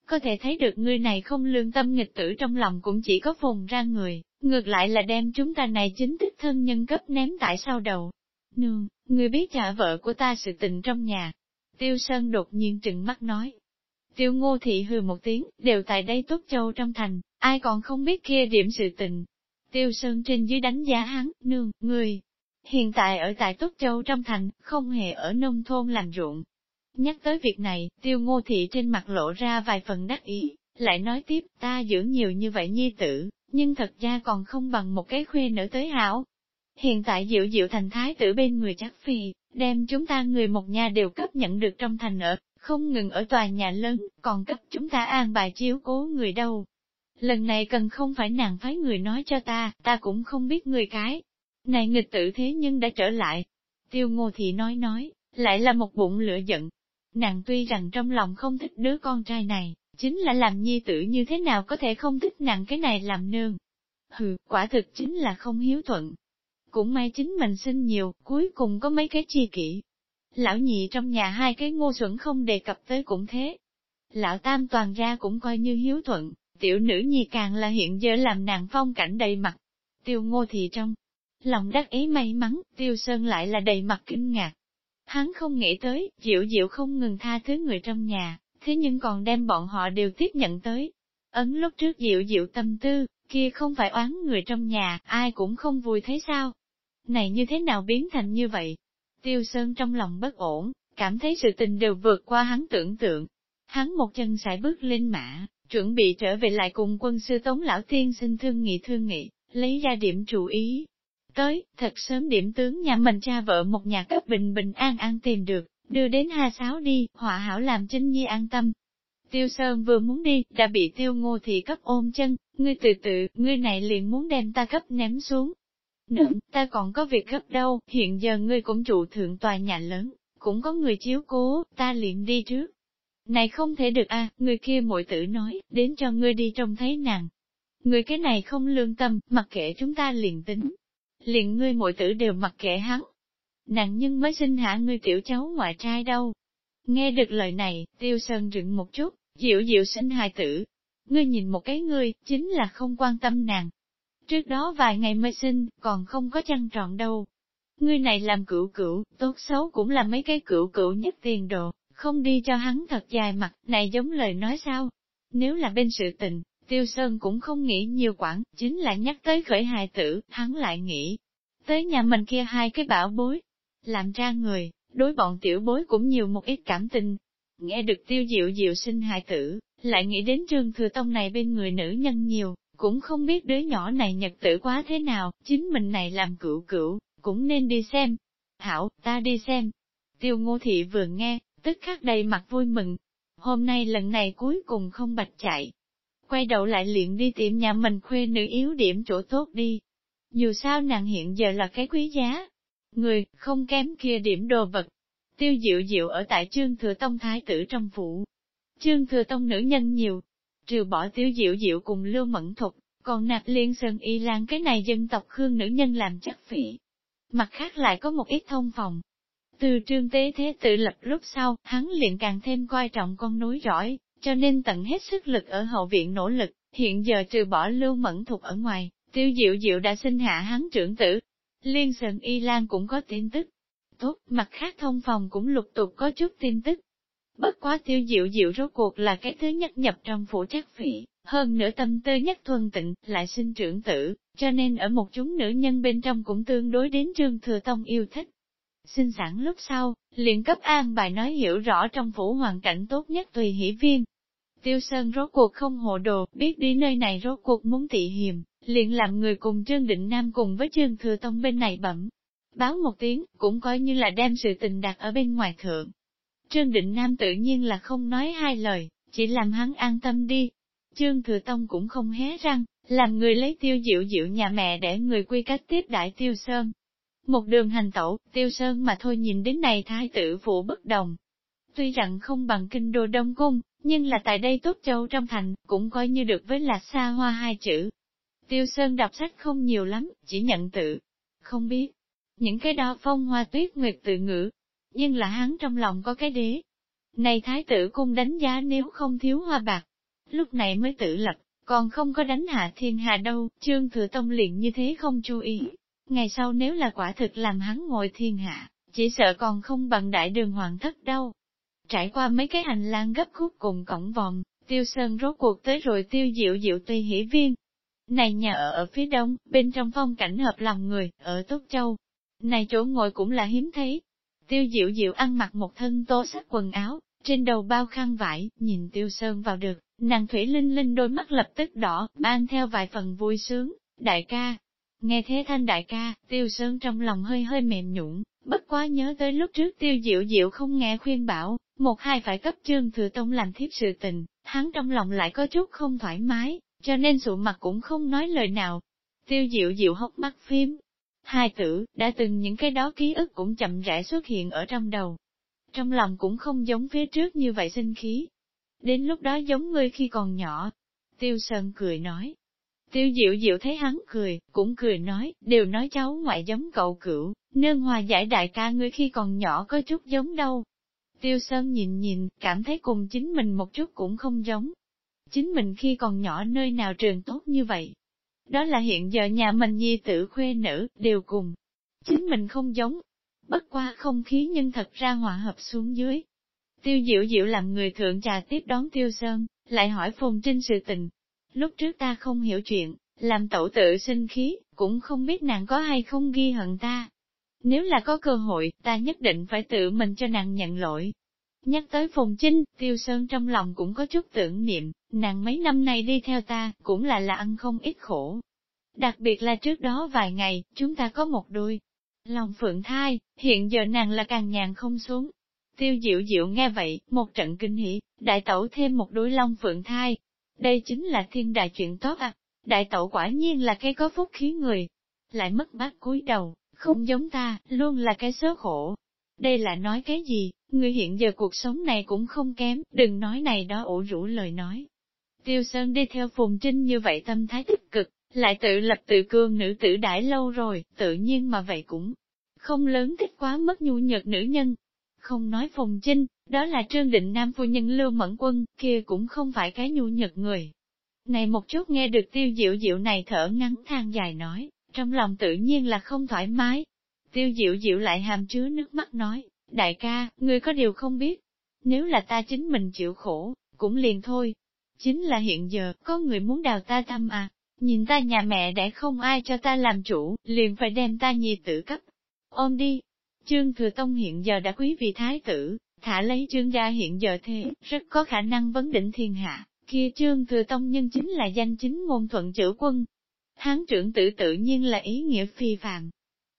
Có thể thấy được ngươi này không lương tâm nghịch tử trong lòng cũng chỉ có phùng ra người. Ngược lại là đem chúng ta này chính thức thân nhân cấp ném tại sau đầu. Nương, người biết cha vợ của ta sự tình trong nhà. Tiêu Sơn đột nhiên trừng mắt nói. Tiêu ngô thị hừ một tiếng, đều tại đây tốt châu trong thành, ai còn không biết kia điểm sự tình. Tiêu Sơn trên dưới đánh giá hắn, nương, người. Hiện tại ở tại Tốt Châu trong thành, không hề ở nông thôn làm ruộng. Nhắc tới việc này, tiêu ngô thị trên mặt lộ ra vài phần đắc ý, lại nói tiếp, ta dưỡng nhiều như vậy nhi tử, nhưng thật ra còn không bằng một cái khuê nữ tới hảo. Hiện tại diệu diệu thành thái tử bên người chắc phi, đem chúng ta người một nhà đều cấp nhận được trong thành ở, không ngừng ở tòa nhà lớn, còn cấp chúng ta an bài chiếu cố người đâu. Lần này cần không phải nàng phái người nói cho ta, ta cũng không biết người cái. Này nghịch tử thế nhưng đã trở lại. Tiêu ngô thị nói nói, lại là một bụng lửa giận. Nàng tuy rằng trong lòng không thích đứa con trai này, chính là làm nhi tử như thế nào có thể không thích nặng cái này làm nương. Hừ, quả thực chính là không hiếu thuận. Cũng may chính mình sinh nhiều, cuối cùng có mấy cái chi kỷ. Lão nhị trong nhà hai cái ngô xuẩn không đề cập tới cũng thế. Lão tam toàn ra cũng coi như hiếu thuận, tiểu nữ nhi càng là hiện giờ làm nàng phong cảnh đầy mặt. Tiêu ngô thì trong lòng đắc ý may mắn, tiêu sơn lại là đầy mặt kinh ngạc. Hắn không nghĩ tới, diệu diệu không ngừng tha thứ người trong nhà, thế nhưng còn đem bọn họ đều tiếp nhận tới. Ấn lúc trước Diệu Diệu tâm tư, kia không phải oán người trong nhà, ai cũng không vui thấy sao. Này như thế nào biến thành như vậy? Tiêu Sơn trong lòng bất ổn, cảm thấy sự tình đều vượt qua hắn tưởng tượng. Hắn một chân sải bước lên mã, chuẩn bị trở về lại cùng quân sư Tống Lão Tiên xin thương nghị thương nghị, lấy ra điểm chủ ý. Tới, thật sớm điểm tướng nhà mình cha vợ một nhà cấp bình bình an an tìm được, đưa đến Hà Sáo đi, họa hảo làm chính Nhi an tâm. Tiêu Sơn vừa muốn đi, đã bị tiêu ngô thị cấp ôm chân, ngươi từ tự, ngươi này liền muốn đem ta cấp ném xuống. Nữa, ta còn có việc gấp đâu, hiện giờ ngươi cũng trụ thượng tòa nhà lớn, cũng có người chiếu cố, ta liền đi trước. Này không thể được a, người kia muội tử nói, đến cho ngươi đi trông thấy nàng. Người cái này không lương tâm, mặc kệ chúng ta liền tính. Liền ngươi muội tử đều mặc kệ hắn, nàng nhưng mới sinh hạ ngươi tiểu cháu ngoại trai đâu. Nghe được lời này, tiêu sơn rựng một chút, dịu dịu sinh hài tử. Ngươi nhìn một cái ngươi, chính là không quan tâm nàng. Trước đó vài ngày mới sinh, còn không có chăn trọn đâu. Ngươi này làm cửu cửu, tốt xấu cũng là mấy cái cửu cửu nhất tiền đồ, không đi cho hắn thật dài mặt, này giống lời nói sao? Nếu là bên sự tình, Tiêu Sơn cũng không nghĩ nhiều quản, chính là nhắc tới khởi hài tử, hắn lại nghĩ. Tới nhà mình kia hai cái bảo bối, làm ra người, đối bọn tiểu bối cũng nhiều một ít cảm tình. Nghe được tiêu diệu diệu sinh hài tử, lại nghĩ đến trương thừa tông này bên người nữ nhân nhiều, cũng không biết đứa nhỏ này nhật tử quá thế nào, chính mình này làm cựu cựu, cũng nên đi xem. Hảo, ta đi xem, Tiêu ngô thị vừa nghe, tức khắc đầy mặt vui mừng. Hôm nay lần này cuối cùng không bạch chạy. Quay đầu lại liền đi tiệm nhà mình khuê nữ yếu điểm chỗ tốt đi. Dù sao nàng hiện giờ là cái quý giá. Người, không kém kia điểm đồ vật. Tiêu diệu diệu ở tại trương thừa tông thái tử trong phủ. Trương thừa tông nữ nhân nhiều. Trừ bỏ tiêu diệu diệu cùng lưu mẫn thục, còn nạp liên sơn y lan cái này dân tộc khương nữ nhân làm chắc phỉ. Mặt khác lại có một ít thông phòng, từ trương tế thế tự lập lúc sau, hắn liền càng thêm coi trọng con núi rõi, cho nên tận hết sức lực ở hậu viện nỗ lực, hiện giờ trừ bỏ lưu mẫn thục ở ngoài, tiêu diệu diệu đã sinh hạ hắn trưởng tử. Liên Sơn Y Lan cũng có tin tức. Tốt, mặt khác thông phòng cũng lục tục có chút tin tức. Bất quá tiêu diệu diệu rốt cuộc là cái thứ nhất nhập trong phủ chắc vị, hơn nữa tâm tư nhất thuần tịnh, lại sinh trưởng tử, cho nên ở một chúng nữ nhân bên trong cũng tương đối đến trương thừa tông yêu thích. Sinh sản lúc sau, liền cấp an bài nói hiểu rõ trong phủ hoàn cảnh tốt nhất tùy hỷ viên. Tiêu Sơn rốt cuộc không hồ đồ, biết đi nơi này rốt cuộc muốn tị hiềm, liền làm người cùng Trương Định Nam cùng với Trương Thừa Tông bên này bẩm. Báo một tiếng, cũng coi như là đem sự tình đặt ở bên ngoài thượng. Trương Định Nam tự nhiên là không nói hai lời, chỉ làm hắn an tâm đi. Trương Thừa Tông cũng không hé răng, làm người lấy tiêu diệu diệu nhà mẹ để người quy cách tiếp đại Tiêu Sơn. Một đường hành tẩu, tiêu sơn mà thôi nhìn đến này thái tử phụ bất đồng. Tuy rằng không bằng kinh đô đông cung, nhưng là tại đây tốt châu trong thành, cũng coi như được với là xa hoa hai chữ. Tiêu sơn đọc sách không nhiều lắm, chỉ nhận tự. Không biết, những cái đó phong hoa tuyết nguyệt tự ngữ, nhưng là hắn trong lòng có cái đế. Này thái tử cung đánh giá nếu không thiếu hoa bạc, lúc này mới tự lập, còn không có đánh hạ thiên hạ đâu, trương thừa tông liền như thế không chú ý, Ngày sau nếu là quả thực làm hắn ngồi thiên hạ, chỉ sợ còn không bằng đại đường hoàng thất đâu. Trải qua mấy cái hành lang gấp khúc cùng cổng vòng, tiêu sơn rốt cuộc tới rồi tiêu diệu diệu tuy hỷ viên. Này nhà ở ở phía đông, bên trong phong cảnh hợp lòng người, ở Tốt Châu. Này chỗ ngồi cũng là hiếm thấy. Tiêu diệu diệu ăn mặc một thân tô sắc quần áo, trên đầu bao khăn vải, nhìn tiêu sơn vào được, nàng thủy linh linh đôi mắt lập tức đỏ, mang theo vài phần vui sướng. Đại ca, Nghe thế thanh đại ca, tiêu sơn trong lòng hơi hơi mềm nhũn, bất quá nhớ tới lúc trước tiêu diệu diệu không nghe khuyên bảo, một hai phải cấp trương thừa tông làm thiếp sự tình, hắn trong lòng lại có chút không thoải mái, cho nên sụ mặt cũng không nói lời nào. Tiêu diệu diệu hốc mắt phím. Hai tử, đã từng những cái đó ký ức cũng chậm rãi xuất hiện ở trong đầu. Trong lòng cũng không giống phía trước như vậy sinh khí. Đến lúc đó giống ngươi khi còn nhỏ. Tiêu Sơn cười nói, Tiêu diệu diệu thấy hắn cười, cũng cười nói, đều nói cháu ngoại giống cậu cửu, nương hòa giải đại ca ngươi khi còn nhỏ có chút giống đâu. Tiêu Sơn nhìn nhìn, cảm thấy cùng chính mình một chút cũng không giống. Chính mình khi còn nhỏ nơi nào trường tốt như vậy. Đó là hiện giờ nhà mình nhi tử khuê nữ, đều cùng. Chính mình không giống. Bất qua không khí nhưng thật ra hòa hợp xuống dưới. Tiêu diệu diệu làm người thượng trà tiếp đón Tiêu Sơn, lại hỏi Phùng Trinh sự tình, Lúc trước ta không hiểu chuyện, làm tẩu tự sinh khí, cũng không biết nàng có hay không ghi hận ta. Nếu là có cơ hội, ta nhất định phải tự mình cho nàng nhận lỗi. Nhắc tới Phùng Trinh, Tiêu Sơn trong lòng cũng có chút tưởng niệm, nàng mấy năm nay đi theo ta, cũng là là ăn không ít khổ. Đặc biệt là trước đó vài ngày, chúng ta có một đôi. Lòng phượng thai, hiện giờ nàng là càng nhàn không xuống. Tiêu diệu diệu nghe vậy, một trận kinh hỉ, đại tẩu thêm một đôi long phượng thai, đây chính là thiên đại chuyện tốt à. Đại tẩu quả nhiên là cái có phúc khí người. Lại mất bát cúi đầu, không giống ta, luôn là cái số khổ. Đây là nói cái gì, người hiện giờ cuộc sống này cũng không kém, đừng nói này đó ủ rũ lời nói. Tiêu Sơn đi theo Phùng Trinh như vậy tâm thái tích cực, lại tự lập tự cương nữ tử đãi lâu rồi, tự nhiên mà vậy cũng không lớn thích quá mất nhu nhược nữ nhân. Không nói Phùng Trinh, đó là Trương Định Nam phu nhân Lưu Mẫn Quân, kia cũng không phải cái nhu nhật người. Này một chút nghe được tiêu diệu diệu này thở ngắn than dài nói, trong lòng tự nhiên là không thoải mái. Tiêu diệu diệu lại hàm chứa nước mắt nói, đại ca, ngươi có điều không biết. Nếu là ta chính mình chịu khổ, cũng liền thôi. Chính là hiện giờ, có người muốn đào ta thăm à, nhìn ta nhà mẹ để không ai cho ta làm chủ, liền phải đem ta nhi tử cấp. Ôm đi. Trương Thừa Tông hiện giờ đã quý vị thái tử, Thả lấy trương gia hiện giờ thế, rất có khả năng vấn định thiên hạ, kia trương thừa tông nhân chính là danh chính ngôn thuận chữ quân. Hán trưởng tử tự nhiên là ý nghĩa phi phàm.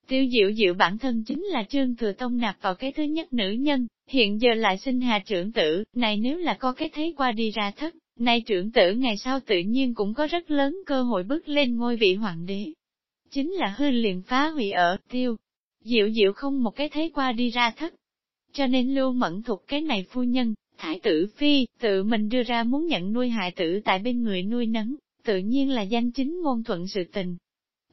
Tiêu diệu diệu bản thân chính là Trương Thừa Tông nạp vào cái thứ nhất nữ nhân, hiện giờ lại sinh hà trưởng tử, này nếu là có cái thấy qua đi ra thất, nay trưởng tử ngày sau tự nhiên cũng có rất lớn cơ hội bước lên ngôi vị hoàng đế. Chính là hư liền phá hủy ở tiêu. Diệu diệu không một cái thấy qua đi ra thất. Cho nên lưu mẫn thuộc cái này phu nhân, thải tử phi, tự mình đưa ra muốn nhận nuôi hại tử tại bên người nuôi nấng, tự nhiên là danh chính ngôn thuận sự tình.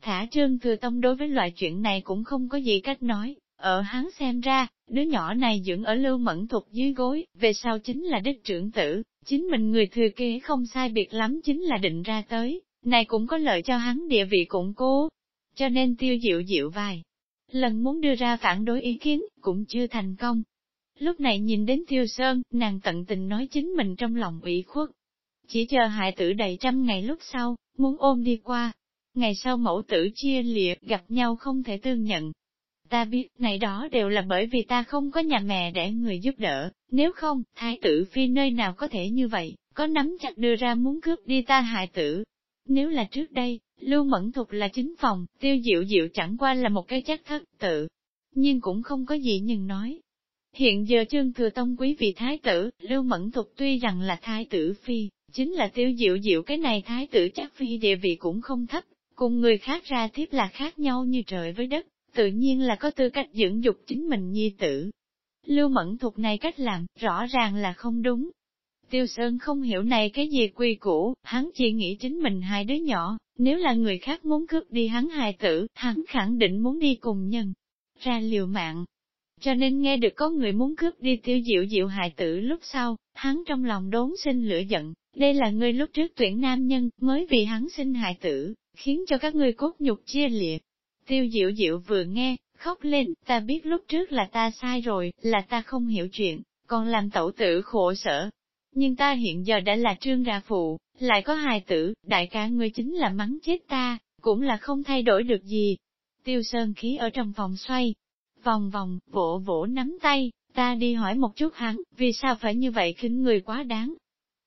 Thả trương thừa tông đối với loại chuyện này cũng không có gì cách nói, ở hắn xem ra, đứa nhỏ này dưỡng ở lưu mẫn thuộc dưới gối, về sau chính là đích trưởng tử, chính mình người thừa kế không sai biệt lắm chính là định ra tới, này cũng có lợi cho hắn địa vị củng cố. Cho nên tiêu diệu diệu vài lần muốn đưa ra phản đối ý kiến, cũng chưa thành công. Lúc này nhìn đến Tiêu Sơn, nàng tận tình nói chính mình trong lòng ủy khuất. Chỉ chờ hại tử đầy trăm ngày lúc sau, muốn ôm đi qua. Ngày sau mẫu tử chia lìa, gặp nhau không thể tương nhận, Ta biết, này đó đều là bởi vì ta không có nhà mẹ để người giúp đỡ, nếu không, thái tử phi nơi nào có thể như vậy, có nắm chặt đưa ra muốn cướp đi ta hại tử. Nếu là trước đây, Lưu Mẫn Thục là chính phòng, tiêu diệu diệu chẳng qua là một cái chắc thất tự, nhưng cũng không có gì nhưng nói. Hiện giờ trương thừa tông quý vị thái tử, Lưu Mẫn Thục tuy rằng là thái tử phi, chính là tiêu diệu diệu cái này thái tử chắc phi địa vị cũng không thấp, cùng người khác ra tiếp là khác nhau như trời với đất tự nhiên là có tư cách dưỡng dục chính mình nhi tử. Lưu mẫn thuộc này cách làm, rõ ràng là không đúng. Tiêu Sơn không hiểu này cái gì quy củ, hắn chỉ nghĩ chính mình hai đứa nhỏ, nếu là người khác muốn cướp đi hắn hài tử, hắn khẳng định muốn đi cùng nhân, ra liều mạng. Cho nên nghe được có người muốn cướp đi tiêu diệu diệu hài tử lúc sau, hắn trong lòng đốn sinh lửa giận, đây là người lúc trước tuyển nam nhân, mới vì hắn sinh hài tử, khiến cho các ngươi cốt nhục chia liệt. Tiêu diệu diệu vừa nghe, khóc lên, ta biết lúc trước là ta sai rồi, là ta không hiểu chuyện, còn làm tẩu tử khổ sở. Nhưng ta hiện giờ đã là trương ra phụ, lại có hài tử, đại ca ngươi chính là mắng chết ta, cũng là không thay đổi được gì. Tiêu sơn khí ở trong phòng xoay, vòng vòng, vỗ vỗ nắm tay, ta đi hỏi một chút hắn, vì sao phải như vậy khinh người quá đáng.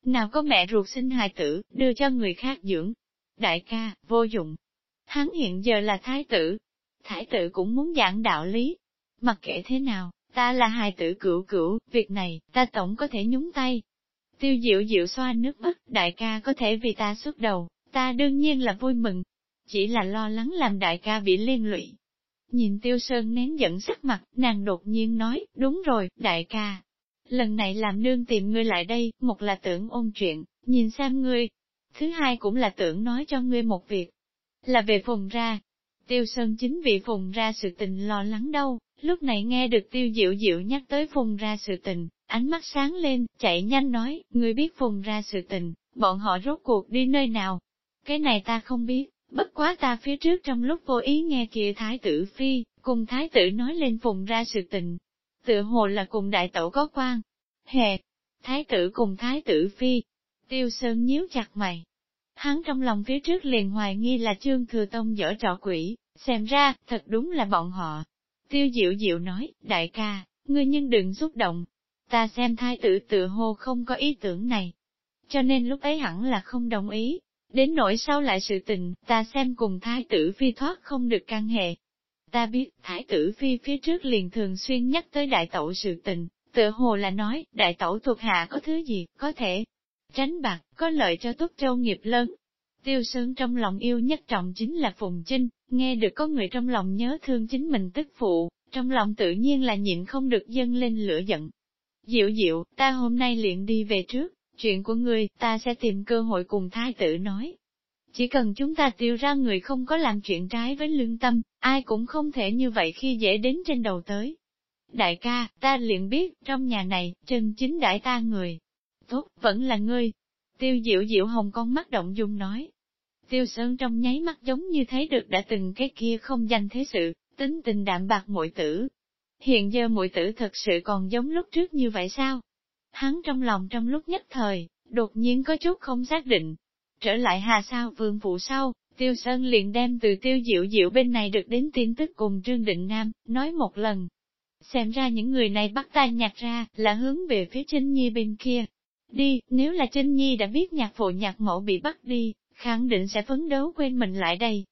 Nào có mẹ ruột sinh hài tử, đưa cho người khác dưỡng. Đại ca, vô dụng, Hắn hiện giờ là thái tử. Thái tử cũng muốn giảng đạo lý. Mặc kệ thế nào, ta là hài tử cửu cửu, việc này, ta tổng có thể nhúng tay. Tiêu diệu diệu xoa nước mắt, đại ca có thể vì ta xuất đầu, ta đương nhiên là vui mừng. Chỉ là lo lắng làm đại ca bị liên lụy. Nhìn tiêu sơn nén giận sắc mặt, nàng đột nhiên nói, đúng rồi, đại ca. Lần này làm nương tìm ngươi lại đây, một là tưởng ôn chuyện, nhìn xem ngươi. Thứ hai cũng là tưởng nói cho ngươi một việc, là về phùng ra. Tiêu Sơn chính vì phùng ra sự tình lo lắng đâu, lúc này nghe được tiêu diệu diệu nhắc tới phùng ra sự tình, ánh mắt sáng lên, chạy nhanh nói, người biết phùng ra sự tình, bọn họ rốt cuộc đi nơi nào. Cái này ta không biết, bất quá ta phía trước trong lúc vô ý nghe kia thái tử phi, cùng thái tử nói lên phùng ra sự tình. Tự hồ là cùng đại tẩu có quan. hệ, thái tử cùng thái tử phi. Tiêu Sơn nhíu chặt mày, Hắn trong lòng phía trước liền hoài nghi là Trương Thừa Tông dở trò quỷ, xem ra, thật đúng là bọn họ. Tiêu Diệu Diệu nói, đại ca, ngươi nhưng đừng xúc động. Ta xem thái tử tự hô không có ý tưởng này. Cho nên lúc ấy hẳn là không đồng ý. Đến nỗi sau lại sự tình, ta xem cùng thái tử phi thoát không được căn hệ. Ta biết, thái tử phi phía trước liền thường xuyên nhắc tới đại tẩu sự tình, tự hồ là nói, đại tẩu thuộc hạ có thứ gì, có thể tránh bạc, có lợi cho tốt châu nghiệp lớn. Tiêu Sơn trong lòng yêu nhất trọng chính là Phùng Trinh, nghe được có người trong lòng nhớ thương chính mình tức phụ, trong lòng tự nhiên là nhịn không được dâng lên lửa giận. Diệu diệu, ta hôm nay liền đi về trước, chuyện của người, ta sẽ tìm cơ hội cùng thái tử nói. Chỉ cần chúng ta tiêu ra người không có làm chuyện trái với lương tâm, ai cũng không thể như vậy khi dễ đến trên đầu tới. Đại ca, ta liền biết, trong nhà này, chân chính đại ta người, tốt, vẫn là ngươi. Tiêu diệu diệu hồng con mắt động dung nói. Tiêu Sơn trong nháy mắt giống như thấy được đã từng cái kia không danh thế sự, tính tình đạm bạc muội tử. Hiện giờ muội tử thật sự còn giống lúc trước như vậy sao? Hắn trong lòng trong lúc nhất thời, đột nhiên có chút không xác định. Trở lại hà sao vương phụ sau, Tiêu Sơn liền đem từ tiêu diệu diệu bên này được đến tin tức cùng Trương Định Nam, nói một lần. Xem ra những người này bắt tay nhặt ra, là hướng về phía Trinh Nhi bên kia, Đi, nếu là Trinh Nhi đã biết nhạc phụ nhạc mẫu bị bắt đi, khẳng định sẽ phấn đấu quên mình lại đây.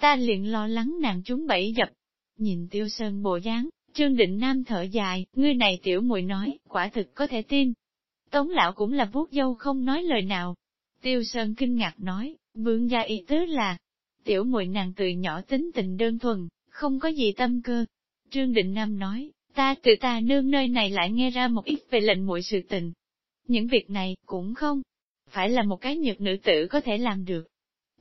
Ta liền lo lắng nàng chúng bẫy dập. Nhìn tiêu sơn bộ dáng, Trương Định Nam thở dài, ngươi này tiểu muội nói, quả thực có thể tin. Tống lão cũng là vuốt dâu không nói lời nào. Tiêu Sơn kinh ngạc nói, vương gia ý tứ là, tiểu muội nàng từ nhỏ tính tình đơn thuần, không có gì tâm cơ. Trương Định Nam nói, ta từ ta nương nơi này lại nghe ra một ít về lệnh muội sự tình. Những việc này cũng không phải là một cái nhược nữ tử có thể làm được.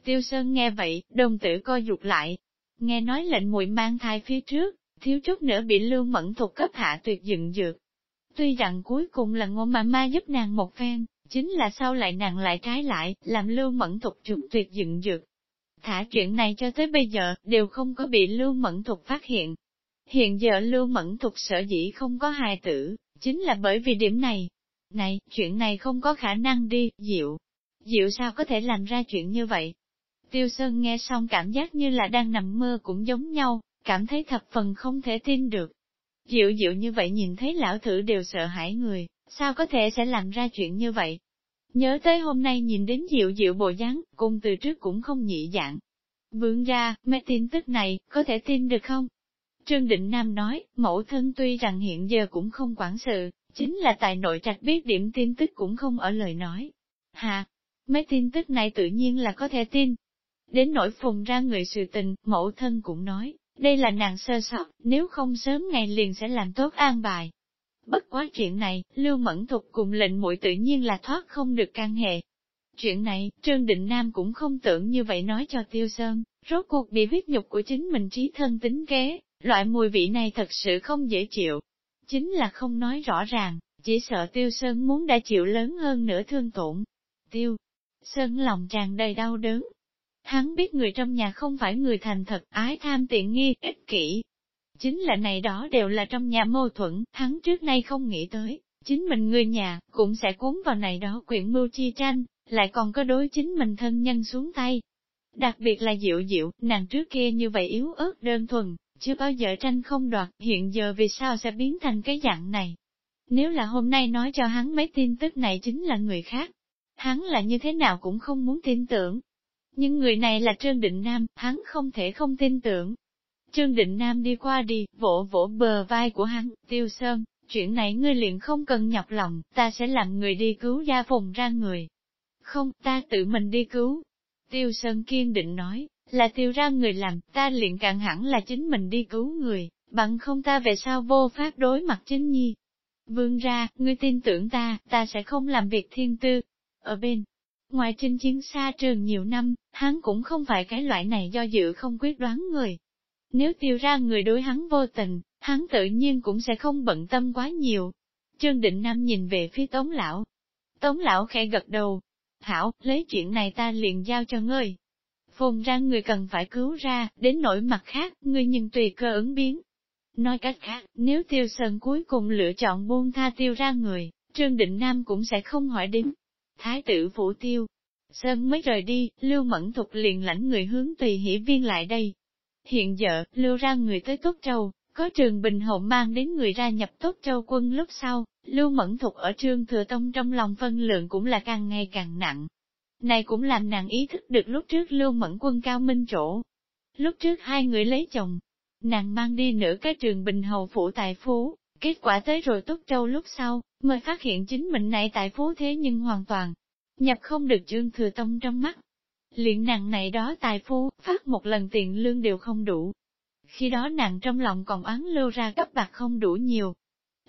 Tiêu Sơn nghe vậy, đồng tử co dục lại. Nghe nói lệnh muội mang thai phía trước, thiếu chút nữa bị lưu mẫn thuộc cấp hạ tuyệt dựng dược. Tuy rằng cuối cùng là ngô mà ma giúp nàng một phen, chính là sau lại nàng lại trái lại, làm lưu mẫn thuộc trục tuyệt dựng dược. Thả chuyện này cho tới bây giờ, đều không có bị lưu mẫn thuộc phát hiện. Hiện giờ lưu mẫn thuộc sở dĩ không có hài tử, chính là bởi vì điểm này. Này, chuyện này không có khả năng đi, Diệu. Diệu sao có thể làm ra chuyện như vậy? Tiêu Sơn nghe xong cảm giác như là đang nằm mơ cũng giống nhau, cảm thấy thập phần không thể tin được. Diệu diệu như vậy nhìn thấy lão thử đều sợ hãi người, sao có thể sẽ làm ra chuyện như vậy? Nhớ tới hôm nay nhìn đến diệu diệu bộ dáng, cùng từ trước cũng không nhị dạng. Vương ra, mấy tin tức này, có thể tin được không? Trương Định Nam nói, mẫu thân tuy rằng hiện giờ cũng không quản sự, chính là tại nội trạch biết điểm tin tức cũng không ở lời nói. Hà, mấy tin tức này tự nhiên là có thể tin. Đến nỗi phùng ra người sự tình, mẫu thân cũng nói, đây là nàng sơ sót, nếu không sớm ngày liền sẽ làm tốt an bài. Bất quá chuyện này, Lưu Mẫn Thục cùng lệnh muội tự nhiên là thoát không được can hệ. Chuyện này, Trương Định Nam cũng không tưởng như vậy nói cho Tiêu Sơn, rốt cuộc bị huyết nhục của chính mình trí thân tính kế, loại mùi vị này thật sự không dễ chịu. Chính là không nói rõ ràng, chỉ sợ Tiêu Sơn muốn đã chịu lớn hơn nữa thương tổn. Tiêu Sơn lòng tràn đầy đau đớn, Hắn biết người trong nhà không phải người thành thật, ái tham tiện nghi, ích kỷ. Chính là này đó đều là trong nhà mâu thuẫn, hắn trước nay không nghĩ tới, chính mình người nhà, cũng sẽ cuốn vào này đó quyển mưu chi tranh, lại còn có đối chính mình thân nhân xuống tay. Đặc biệt là diệu diệu, nàng trước kia như vậy yếu ớt đơn thuần, chưa bao giờ tranh không đoạt, hiện giờ vì sao sẽ biến thành cái dạng này. Nếu là hôm nay nói cho hắn mấy tin tức này chính là người khác, hắn là như thế nào cũng không muốn tin tưởng, nhưng người này là Trương Định Nam, hắn không thể không tin tưởng. Trương Định Nam đi qua đi, vỗ vỗ bờ vai của hắn, tiêu sơn, chuyện này ngươi liền không cần nhọc lòng, ta sẽ làm người đi cứu gia phùng ra người. Không, ta tự mình đi cứu. Tiêu Sơn kiên định nói, là tiêu ra người làm, ta liền càng hẳn là chính mình đi cứu người, bằng không ta về sao vô pháp đối mặt chính nhi. Vương ra, ngươi tin tưởng ta, ta sẽ không làm việc thiên tư. Ở bên Ngoài trinh chiến xa trường nhiều năm, hắn cũng không phải cái loại này do dự không quyết đoán người. Nếu tiêu ra người đối hắn vô tình, hắn tự nhiên cũng sẽ không bận tâm quá nhiều. Trương Định Nam nhìn về phía Tống Lão. Tống Lão khẽ gật đầu. Hảo, lấy chuyện này ta liền giao cho ngươi phồn ra người cần phải cứu ra, đến nỗi mặt khác, người nhìn tùy cơ ứng biến. Nói cách khác, nếu tiêu sơn cuối cùng lựa chọn buông tha tiêu ra người, Trương Định Nam cũng sẽ không hỏi đến, Thái tử phủ tiêu. Sơn mới rời đi, Lưu Mẫn Thục liền lãnh người hướng tùy hỷ viên lại đây. Hiện giờ, lưu ra người tới Tốt Châu, có trường Bình Hậu mang đến người ra nhập Tốt Châu quân lúc sau, Lưu Mẫn Thục ở trương Thừa Tông trong lòng phân lượng cũng là càng ngày càng nặng. Này cũng làm nàng ý thức được lúc trước Lưu Mẫn quân cao minh chỗ. Lúc trước hai người lấy chồng, nàng mang đi nửa cái trường Bình hầu phủ tài phú, Kết quả tới rồi Tốt Châu lúc sau, mới phát hiện chính mình này tài phú thế nhưng hoàn toàn nhập không được trương thừa tông trong mắt. Liền nàng này đó tài phú, phát một lần tiền lương đều không đủ. Khi đó nàng trong lòng còn oán lưu ra cấp bạc không đủ nhiều.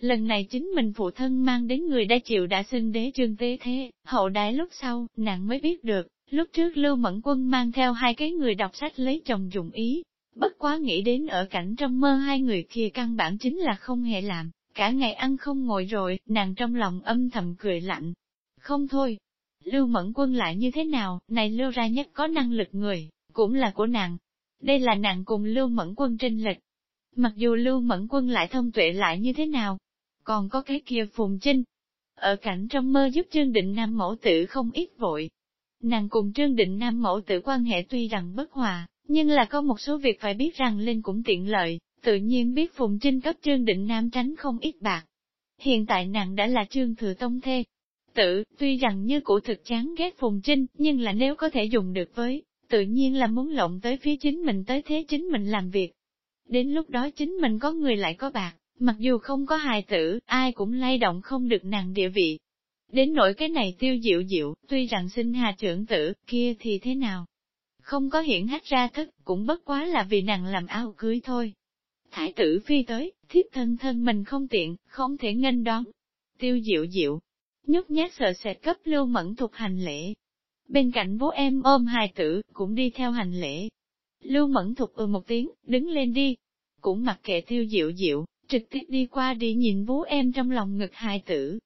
Lần này chính mình phụ thân mang đến người đã chịu đã xưng đế trương tế thế, hậu đại lúc sau, nàng mới biết được, lúc trước Lưu Mẫn Quân mang theo hai cái người đọc sách lấy chồng dụng ý, Bất quá nghĩ đến ở cảnh trong mơ hai người kia căn bản chính là không hề làm, cả ngày ăn không ngồi rồi, nàng trong lòng âm thầm cười lạnh. Không thôi, Lưu Mẫn Quân lại như thế nào, này lưu ra nhất có năng lực người, cũng là của nàng. Đây là nàng cùng Lưu Mẫn Quân trinh lịch. Mặc dù Lưu Mẫn Quân lại thông tuệ lại như thế nào, còn có cái kia Phùng Trinh. Ở cảnh trong mơ giúp Trương Định Nam mẫu tử không ít vội. Nàng cùng Trương Định Nam mẫu tử quan hệ tuy rằng bất hòa, nhưng là có một số việc phải biết rằng Linh cũng tiện lợi, tự nhiên biết Phùng Trinh cấp Trương Định Nam tránh không ít bạc. Hiện tại nàng đã là Trương Thừa Tông Thê. Tự, tuy rằng như cụ thực chán ghét Phùng Trinh, nhưng là nếu có thể dùng được với, tự nhiên là muốn lộng tới phía chính mình tới thế chính mình làm việc. Đến lúc đó chính mình có người lại có bạc, mặc dù không có hài tử, ai cũng lay động không được nàng địa vị. Đến nỗi cái này tiêu diệu diệu, tuy rằng sinh hà trưởng tử, kia thì thế nào? Không có hiển hách ra thức, cũng bất quá là vì nàng làm ao cưới thôi. Thái tử phi tới, thiếp thân thân mình không tiện, không thể nghênh đón. Tiêu diệu diệu, nhút nhát sợ sệt cấp lưu mẫn thuộc hành lễ. Bên cạnh bố em ôm hài tử, cũng đi theo hành lễ. Lưu mẫn thuộc ừ một tiếng, đứng lên đi. Cũng mặc kệ tiêu diệu diệu, trực tiếp đi qua đi nhìn bố em trong lòng ngực hài tử.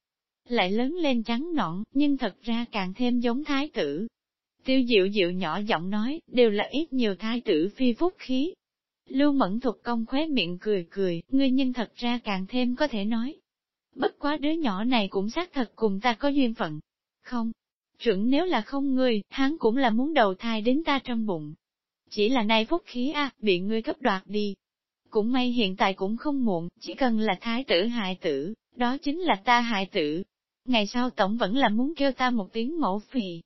Lại lớn lên trắng nõn, nhưng thật ra càng thêm giống thái tử. Tiêu diệu diệu nhỏ giọng nói, đều là ít nhiều thái tử phi phúc khí. Lưu mẫn thuộc công khóe miệng cười cười, ngươi nhân thật ra càng thêm có thể nói. Bất quá đứa nhỏ này cũng xác thật cùng ta có duyên phận. Không, chuẩn nếu là không ngươi, hắn cũng là muốn đầu thai đến ta trong bụng. Chỉ là nay phúc khí a bị ngươi cấp đoạt đi. Cũng may hiện tại cũng không muộn, chỉ cần là thái tử hại tử, đó chính là ta hại tử. Ngày sau tổng vẫn là muốn kêu ta một tiếng mẫu phì.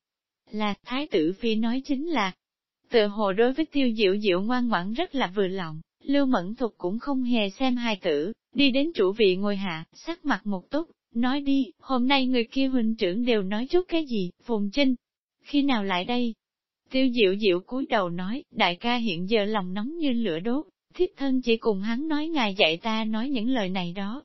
Là, thái tử phi nói chính là, tự hồ đối với tiêu diệu diệu ngoan ngoãn rất là vừa lòng, lưu mẫn thục cũng không hề xem hai tử, đi đến chủ vị ngồi hạ, sắc mặt một túc, nói đi, hôm nay người kia huynh trưởng đều nói chút cái gì, phùng trinh, khi nào lại đây? Tiêu diệu diệu cúi đầu nói, đại ca hiện giờ lòng nóng như lửa đốt, thiếp thân chỉ cùng hắn nói ngài dạy ta nói những lời này đó.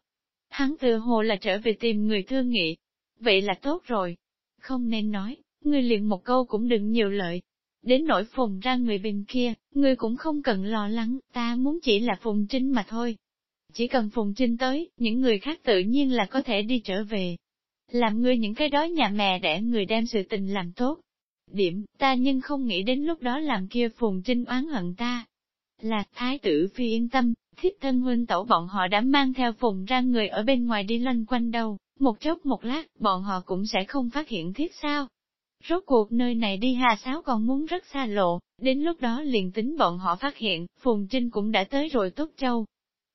Hắn tự hồ là trở về tìm người thương nghị. Vậy là tốt rồi. Không nên nói, người liền một câu cũng đừng nhiều lợi. Đến nỗi phùng ra người bên kia, người cũng không cần lo lắng, ta muốn chỉ là phùng trinh mà thôi. Chỉ cần phùng trinh tới, những người khác tự nhiên là có thể đi trở về. Làm ngươi những cái đó nhà mẹ để người đem sự tình làm tốt. Điểm, ta nhưng không nghĩ đến lúc đó làm kia phùng trinh oán hận ta. Là, thái tử phi yên tâm, thiếp thân huynh tẩu bọn họ đã mang theo phùng ra người ở bên ngoài đi loanh quanh đâu, một chốc một lát, bọn họ cũng sẽ không phát hiện thiết sao. Rốt cuộc nơi này đi hà sáo còn muốn rất xa lộ, đến lúc đó liền tính bọn họ phát hiện, Phùng Trinh cũng đã tới rồi Tốt Châu.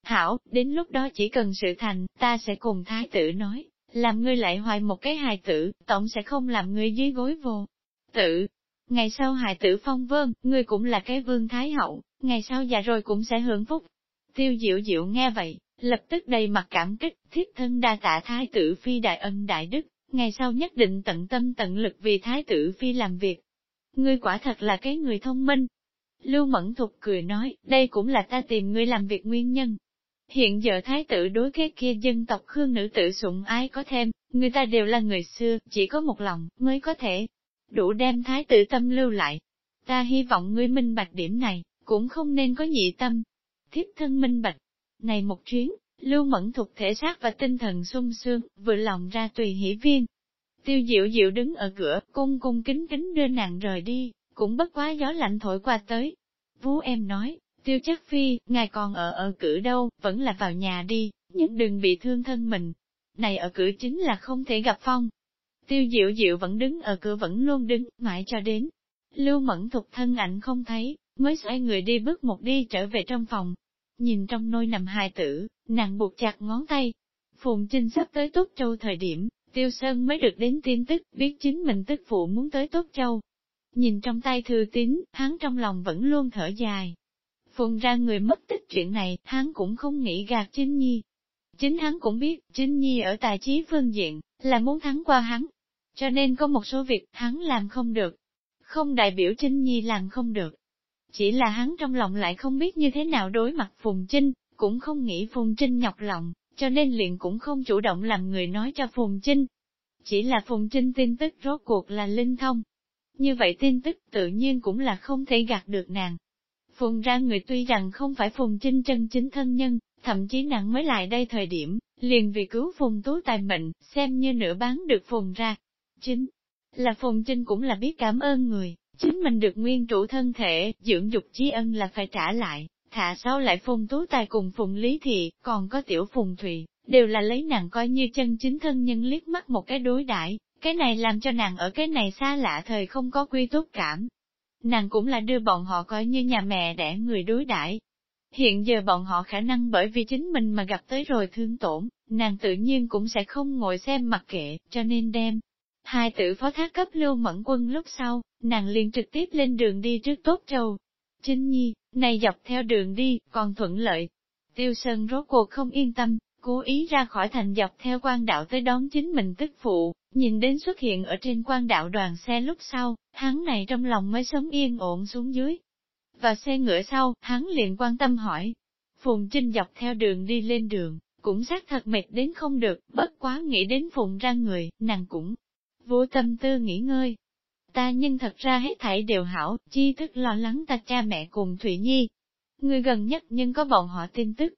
Hảo, đến lúc đó chỉ cần sự thành, ta sẽ cùng thái tử nói, làm ngươi lại hoài một cái hài tử, tổng sẽ không làm ngươi dưới gối vô. Tử, ngày sau hài tử phong vương, ngươi cũng là cái vương thái hậu, ngày sau già rồi cũng sẽ hưởng phúc. Tiêu diệu diệu nghe vậy, lập tức đầy mặt cảm kích, thiết thân đa tạ thái tử phi đại ân đại đức, ngày sau nhất định tận tâm tận lực vì thái tử phi làm việc. Ngươi quả thật là cái người thông minh. Lưu Mẫn Thục cười nói, đây cũng là ta tìm ngươi làm việc nguyên nhân. Hiện giờ thái tử đối cái kia dân tộc khương nữ tử sủng ái có thêm, người ta đều là người xưa, chỉ có một lòng, mới có thể đủ đem thái tử tâm lưu lại. Ta hy vọng ngươi minh bạch điểm này, cũng không nên có nhị tâm. Thiếp thân minh bạch. Này một chuyến, Lưu Mẫn thuộc thể xác và tinh thần sung sương, vừa lòng ra tùy hỷ viên. Tiêu diệu diệu đứng ở cửa, cung cung kính kính đưa nàng rời đi, cũng bất quá gió lạnh thổi qua tới. Vú em nói, tiêu chắc phi, ngài còn ở ở cử đâu, vẫn là vào nhà đi, nhưng đừng bị thương thân mình. Này ở cử chính là không thể gặp phong. Tiêu diệu diệu vẫn đứng ở cửa vẫn luôn đứng, mãi cho đến. Lưu mẫn thục thân ảnh không thấy, mới xoay người đi bước một đi trở về trong phòng, Nhìn trong nôi nằm hài tử, nàng buộc chặt ngón tay. Phùng Trinh sắp tới Tốt Châu thời điểm, Tiêu Sơn mới được đến tin tức, biết chính mình tức phụ muốn tới Tốt Châu. Nhìn trong tay thư tín, hắn trong lòng vẫn luôn thở dài. Phùng ra người mất tích chuyện này, hắn cũng không nghĩ gạt Trinh Nhi. Chính hắn cũng biết, Trinh Nhi ở tài trí phương diện, là muốn thắng qua hắn. Cho nên có một số việc hắn làm không được. Không đại biểu Trinh Nhi làm không được. Chỉ là hắn trong lòng lại không biết như thế nào đối mặt Phùng Trinh, cũng không nghĩ Phùng Trinh nhọc lòng, cho nên liền cũng không chủ động làm người nói cho Phùng Trinh. Chỉ là Phùng Trinh tin tức rốt cuộc là linh thông. Như vậy tin tức tự nhiên cũng là không thể gạt được nàng. Phùng ra người tuy rằng không phải Phùng Trinh chân chính thân nhân, thậm chí nàng mới lại đây thời điểm, liền vì cứu Phùng Tú tài mệnh, xem như nửa bán được Phùng ra. Chính là Phùng Trinh cũng là biết cảm ơn người, Chính mình được nguyên chủ thân thể, dưỡng dục trí ân là phải trả lại, thả sau lại phùng tú tài cùng phùng lý thị, còn có tiểu phùng thủy đều là lấy nàng coi như chân chính thân nhân liếc mắt một cái đối đãi. Cái này làm cho nàng ở cái này xa lạ thời không có quy tốt cảm. Nàng cũng là đưa bọn họ coi như nhà mẹ đẻ người đối đãi. Hiện giờ bọn họ khả năng bởi vì chính mình mà gặp tới rồi thương tổn, nàng tự nhiên cũng sẽ không ngồi xem mặc kệ, cho nên đem Hai tử phó thác cấp lưu mẫn quân lúc sau, nàng liền trực tiếp lên đường đi trước Tốt Châu. chính Nhi, này dọc theo đường đi, còn thuận lợi. Tiêu Sơn rốt cuộc không yên tâm, cố ý ra khỏi thành dọc theo quan đạo tới đón chính mình tức phụ, nhìn đến xuất hiện ở trên quan đạo đoàn xe lúc sau, hắn này trong lòng mới sống yên ổn xuống dưới. Và xe ngựa sau, hắn liền quan tâm hỏi. Phùng Trinh dọc theo đường đi lên đường, cũng xác thật mệt đến không được, bất quá nghĩ đến Phùng ra người, nàng cũng vô tâm tư nghỉ ngơi. Ta nhưng thật ra hết thảy đều hảo, chi thức lo lắng ta cha mẹ cùng Thụy Nhi. Người gần nhất nhưng có bọn họ tin tức,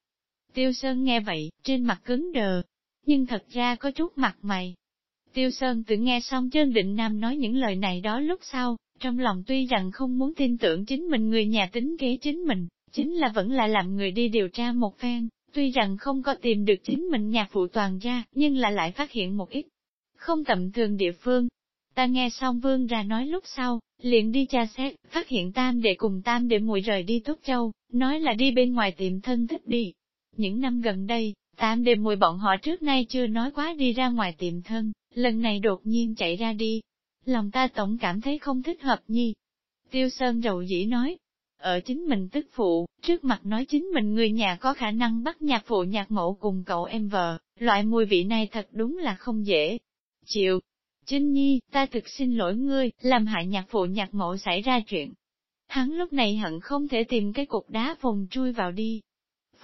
Tiêu Sơn nghe vậy, trên mặt cứng đờ, nhưng thật ra có chút mặt mày. Tiêu Sơn tự nghe xong Trương Định Nam nói những lời này đó lúc sau, trong lòng tuy rằng không muốn tin tưởng chính mình người nhà tính kế chính mình, chính là vẫn là làm người đi điều tra một phen, tuy rằng không có tìm được chính mình nhà phụ toàn gia, nhưng là lại phát hiện một ít không tầm thường địa phương. Ta nghe xong vương ra nói lúc sau, liền đi tra xét, phát hiện tam đệ cùng tam đệ mùi rời đi Tốt Châu, nói là đi bên ngoài tiệm thân thích đi, những năm gần đây, tam để mùi bọn họ trước nay chưa nói quá đi ra ngoài tiệm thân, lần này đột nhiên chạy ra đi. Lòng ta tổng cảm thấy không thích hợp nhi. Tiêu Sơn rầu dĩ nói, ở chính mình tức phụ, trước mặt nói chính mình người nhà có khả năng bắt nhạc phụ nhạc mẫu cùng cậu em vợ, loại mùi vị này thật đúng là không dễ. Chịu, Trinh Nhi, ta thực xin lỗi ngươi, làm hại nhạc phụ nhạc mộ xảy ra chuyện. Hắn lúc này hận không thể tìm cái cục đá phùng chui vào đi,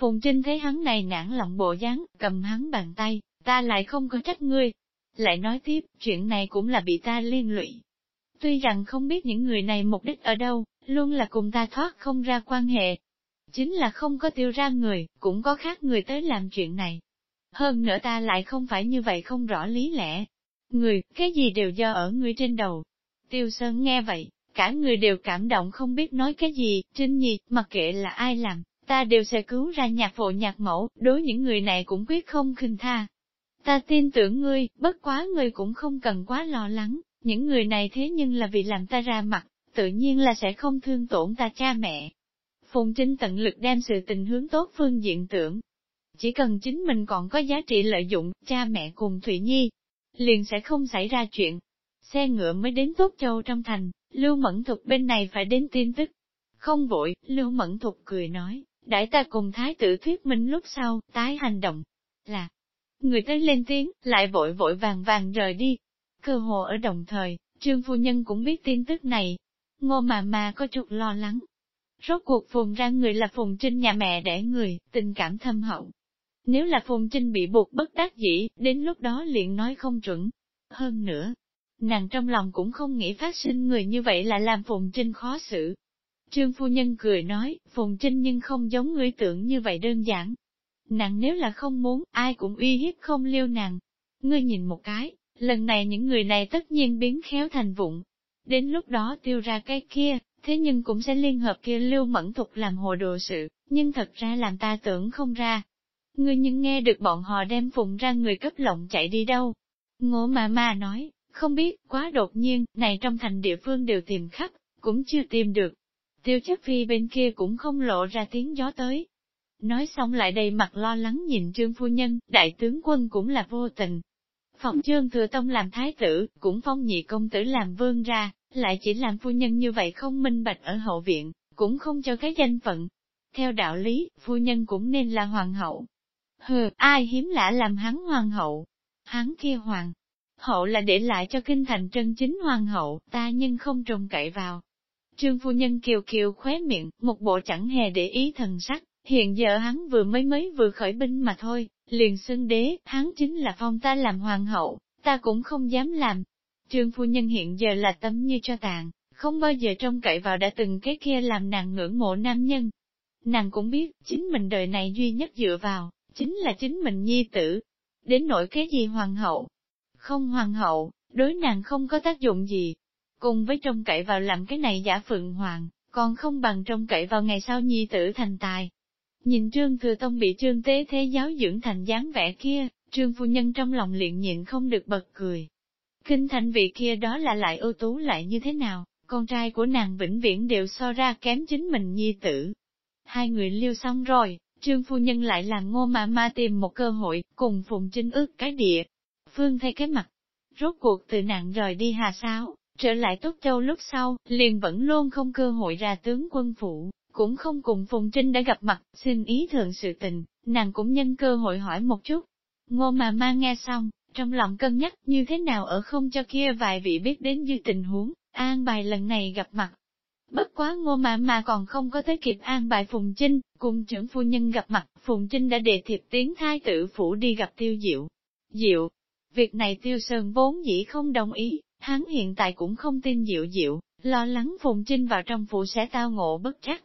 Phùng Trinh thấy hắn này nản lòng bộ dáng, cầm hắn bàn tay, ta lại không có trách ngươi. Lại nói tiếp, chuyện này cũng là bị ta liên lụy. Tuy rằng không biết những người này mục đích ở đâu, luôn là cùng ta thoát không ra quan hệ. Chính là không có tiêu ra người, cũng có khác người tới làm chuyện này. Hơn nữa ta lại không phải như vậy không rõ lý lẽ. Người, cái gì đều do ở người trên đầu. Tiêu Sơn nghe vậy, cả người đều cảm động không biết nói cái gì, Trinh Nhi, mặc kệ là ai làm, ta đều sẽ cứu ra nhạc phụ nhạc mẫu, đối những người này cũng quyết không khinh tha. Ta tin tưởng ngươi, bất quá ngươi cũng không cần quá lo lắng, những người này thế nhưng là vì làm ta ra mặt, tự nhiên là sẽ không thương tổn ta cha mẹ. Phùng Trinh tận lực đem sự tình hướng tốt phương diện tưởng. Chỉ cần chính mình còn có giá trị lợi dụng, cha mẹ cùng Thụy Nhi, liền sẽ không xảy ra chuyện. Xe ngựa mới đến Tốt Châu trong thành, Lưu Mẫn Thục bên này phải đến tin tức. Không vội, Lưu Mẫn Thục cười nói, Đại ta cùng thái tử thuyết minh lúc sau, tái hành động, là, người tới lên tiếng, lại vội vội vàng vàng rời đi. Cơ hồ ở đồng thời, trương phu nhân cũng biết tin tức này. Ngô mà mà có chút lo lắng. Rốt cuộc phùng ra người là phùng trinh nhà mẹ đẻ người, tình cảm thâm hậu. Nếu là phùng trinh bị buộc bất đắc dĩ, đến lúc đó liền nói không chuẩn. Hơn nữa, nàng trong lòng cũng không nghĩ phát sinh người như vậy là làm phùng trinh khó xử. Trương phu nhân cười nói, Phùng Trinh nhưng không giống người tưởng như vậy đơn giản. Nàng nếu là không muốn, ai cũng uy hiếp không liêu nàng. Ngươi nhìn một cái, lần này những người này tất nhiên biến khéo thành vụng. Đến lúc đó tiêu ra cái kia, thế nhưng cũng sẽ liên hợp kia lưu mẫn thục làm hồ đồ sự, nhưng thật ra làm ta tưởng không ra. Ngươi nhưng nghe được bọn họ đem phụng ra người cấp lộng chạy đi đâu. Ngô mà ma nói, không biết, quá đột nhiên, này trong thành địa phương đều tìm khắp, cũng chưa tìm được, Tiêu chất phi bên kia cũng không lộ ra tiếng gió tới. Nói xong lại đầy mặt lo lắng nhìn trương phu nhân, đại tướng quân cũng là vô tình. Phòng trương thừa tông làm thái tử, cũng phong nhị công tử làm vương ra, lại chỉ làm phu nhân như vậy không minh bạch ở hậu viện, cũng không cho cái danh phận. Theo đạo lý, phu nhân cũng nên là hoàng hậu. Hừ, ai hiếm lạ làm hắn hoàng hậu? Hắn kia hoàng hậu là để lại cho kinh thành chân chính hoàng hậu, ta nhưng không trông cậy vào. Trương phu nhân kiều kiều khóe miệng, một bộ chẳng hề để ý thần sắc, hiện giờ hắn vừa mới mới vừa khởi binh mà thôi, liền xưng đế, hắn chính là phong ta làm hoàng hậu, ta cũng không dám làm. Trương phu nhân hiện giờ là tấm như cho tàn, không bao giờ trông cậy vào đã từng cái kia làm nàng ngưỡng mộ nam nhân. Nàng cũng biết, chính mình đời này duy nhất dựa vào, chính là chính mình nhi tử. Đến nỗi cái gì hoàng hậu? Không hoàng hậu, đối nàng không có tác dụng gì, cùng với trông cậy vào làm cái này giả phượng hoàng, còn không bằng trông cậy vào ngày sau nhi tử thành tài. Nhìn trương thừa tông bị trương tế thế giáo dưỡng thành dáng vẻ kia, trương phu nhân trong lòng liền nhịn không được bật cười. Kinh thành vị kia đó là lại ưu tú lại như thế nào, con trai của nàng vĩnh viễn đều so ra kém chính mình nhi tử. Hai người liêu xong rồi, trương phu nhân lại làm ngô mà ma tìm một cơ hội, cùng phùng trinh ước cái địa. Phương thay cái mặt, rốt cuộc từ nạn rời đi hà sao, Trở lại Tốt Châu lúc sau, liền vẫn luôn không cơ hội ra tướng quân phủ, cũng không cùng Phùng Trinh đã gặp mặt, xin ý thường sự tình, nàng cũng nhân cơ hội hỏi một chút. Ngô mà ma nghe xong, trong lòng cân nhắc như thế nào ở không cho kia vài vị biết đến như tình huống, an bài lần này gặp mặt. Bất quá ngô mà mà còn không có tới kịp an bài Phùng Trinh, cùng trưởng phu nhân gặp mặt, Phùng Trinh đã đề thiệp tiến thai tử phủ đi gặp tiêu diệu. Diệu, việc này tiêu sơn vốn dĩ không đồng ý, hắn hiện tại cũng không tin diệu diệu, lo lắng Phùng Trinh vào trong phủ sẽ tao ngộ bất trắc.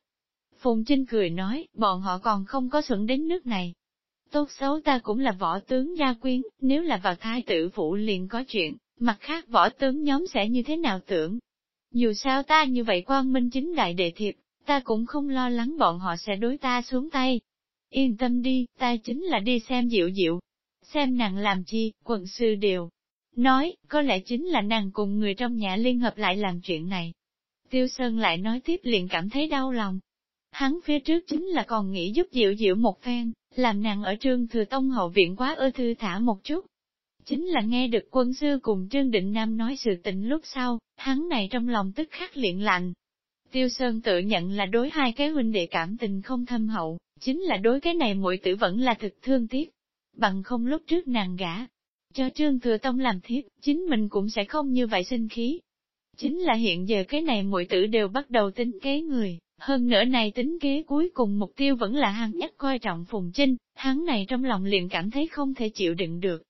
Phùng Trinh cười nói, bọn họ còn không có xuẩn đến nước này. Tốt xấu ta cũng là võ tướng gia quyến, nếu là vào thái tử phủ liền có chuyện, mặt khác võ tướng nhóm sẽ như thế nào tưởng. Dù sao ta như vậy quan minh chính đại đệ thiệp, ta cũng không lo lắng bọn họ sẽ đối ta xuống tay. Yên tâm đi, ta chính là đi xem diệu diệu. Xem nàng làm chi, quận sư đều. Nói, có lẽ chính là nàng cùng người trong nhà liên hợp lại làm chuyện này. Tiêu Sơn lại nói tiếp liền cảm thấy đau lòng, Hắn phía trước chính là còn nghĩ giúp Diệu Diệu một phen, làm nàng ở trương thừa tông hậu viện quá ơ thư thả một chút. Chính là nghe được quân sư cùng Trương Định Nam nói sự tình lúc sau, hắn này trong lòng tức khắc liện lạnh. Tiêu Sơn tự nhận là đối hai cái huynh đệ cảm tình không thâm hậu, chính là đối cái này muội tử vẫn là thực thương tiếc. Bằng không lúc trước nàng gả, cho Trương Thừa Tông làm thiếp, chính mình cũng sẽ không như vậy sinh khí. Chính là hiện giờ cái này muội tử đều bắt đầu tính kế người, hơn nữa này tính kế cuối cùng mục tiêu vẫn là hắn nhất coi trọng Phùng Trinh, hắn này trong lòng liền cảm thấy không thể chịu đựng được.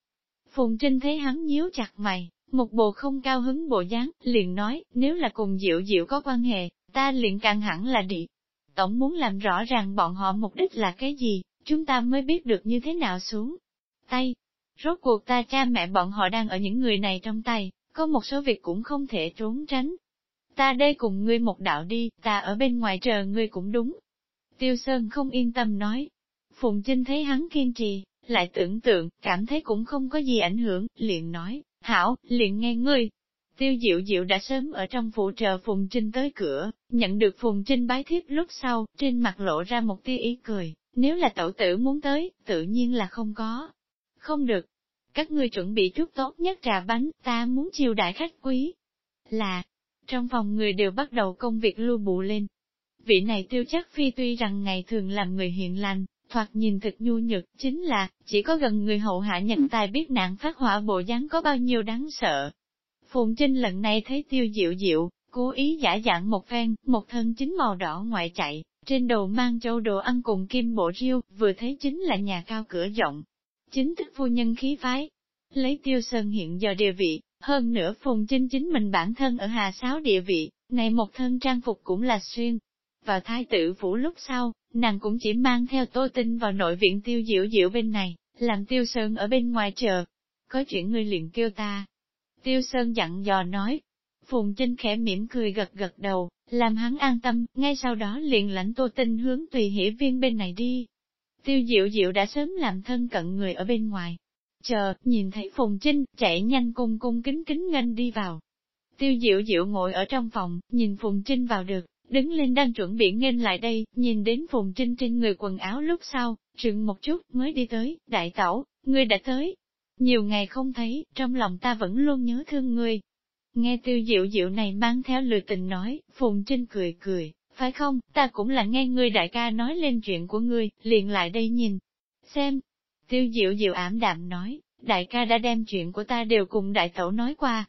Phùng Trinh thấy hắn nhíu chặt mày, một bộ không cao hứng bộ dáng, liền nói, nếu là cùng Diệu Diệu có quan hệ, ta liền càng hẳn là đi. Tổng muốn làm rõ ràng bọn họ mục đích là cái gì, chúng ta mới biết được như thế nào xuống. Tay, rốt cuộc ta cha mẹ bọn họ đang ở những người này trong tay, có một số việc cũng không thể trốn tránh, ta đây cùng ngươi một đạo đi, ta ở bên ngoài chờ ngươi cũng đúng. Tiêu Sơn không yên tâm nói. Phùng Trinh thấy hắn kiên trì, lại tưởng tượng, cảm thấy cũng không có gì ảnh hưởng, liền nói, hảo, liền nghe ngươi. Tiêu Diệu Diệu đã sớm ở trong phụ trợ Phùng Trinh tới cửa, nhận được Phùng Trinh bái thiếp lúc sau, trên mặt lộ ra một tia ý cười, nếu là tẩu tử muốn tới, tự nhiên là không có. Không được. Các ngươi chuẩn bị chút tốt nhất trà bánh, ta muốn chiêu đại khách quý. Là, trong phòng người đều bắt đầu công việc lưu bụ lên. Vị này tiêu chắc phi tuy rằng ngày thường làm người hiện lành, thoạt nhìn thật nhu nhược, chính là, chỉ có gần người hậu hạ nhận tài biết nạn phát hỏa bộ dáng có bao nhiêu đáng sợ. Phùng Trinh lần này thấy tiêu diệu diệu, cố ý giả dạng một phen, một thân chính màu đỏ ngoại chạy, trên đầu mang châu đồ ăn cùng kim bộ riêu, vừa thấy chính là nhà cao cửa rộng. Chính thức phu nhân khí phái. Lấy tiêu sơn hiện giờ địa vị, hơn nữa Phùng Trinh chính mình bản thân ở Hà Sáo địa vị, này một thân trang phục cũng là xuyên. Vào thái tử phủ lúc sau, nàng cũng chỉ mang theo tô tinh vào nội viện tiêu diệu diệu bên này, làm tiêu sơn ở bên ngoài chờ. Có chuyện ngươi liền kêu ta. Tiêu sơn dặn dò nói. Phùng Trinh khẽ mỉm cười gật gật đầu, làm hắn an tâm, ngay sau đó liền lãnh tô tinh hướng tùy hiển viên bên này đi. Tiêu diệu diệu đã sớm làm thân cận người ở bên ngoài, chờ, nhìn thấy Phùng Trinh, chạy nhanh cung cung kính kính nghênh đi vào. Tiêu diệu diệu ngồi ở trong phòng, nhìn Phùng Trinh vào được, đứng lên đang chuẩn bị nghênh lại đây, nhìn đến Phùng Trinh trên người quần áo lúc sau, trừng một chút mới đi tới, đại tẩu, ngươi đã tới. Nhiều ngày không thấy, trong lòng ta vẫn luôn nhớ thương ngươi. Nghe tiêu diệu diệu này mang theo lừa tình nói, Phùng Trinh cười cười, phải không, ta cũng là nghe ngươi đại ca nói lên chuyện của ngươi, liền lại đây nhìn. Xem, Tiêu diệu diệu ảm đạm nói, đại ca đã đem chuyện của ta đều cùng đại tẩu nói qua.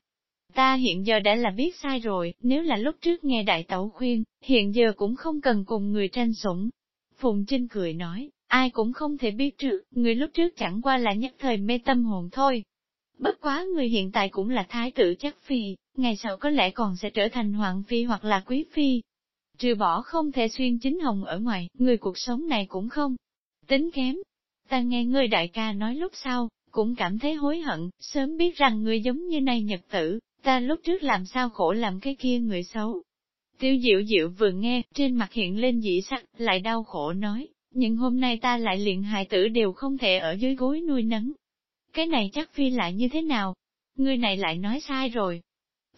Ta hiện giờ đã là biết sai rồi, nếu là lúc trước nghe đại tẩu khuyên, hiện giờ cũng không cần cùng người tranh sủng. Phùng Trinh cười nói, ai cũng không thể biết trước, người lúc trước chẳng qua là nhất thời mê tâm hồn thôi. Bất quá người hiện tại cũng là thái tử chắc phi, ngày sau có lẽ còn sẽ trở thành hoàng phi hoặc là quý phi. Trừ bỏ không thể xuyên chính hồng ở ngoài, người cuộc sống này cũng không tính kém, Ta nghe ngươi đại ca nói lúc sau, cũng cảm thấy hối hận, sớm biết rằng ngươi giống như này nhật tử, ta lúc trước làm sao khổ làm cái kia người xấu. Tiêu diệu diệu vừa nghe, trên mặt hiện lên dị sắc, lại đau khổ nói, nhưng hôm nay ta lại liền hài tử đều không thể ở dưới gối nuôi nấng. Cái này chắc phi lại như thế nào? người này lại nói sai rồi.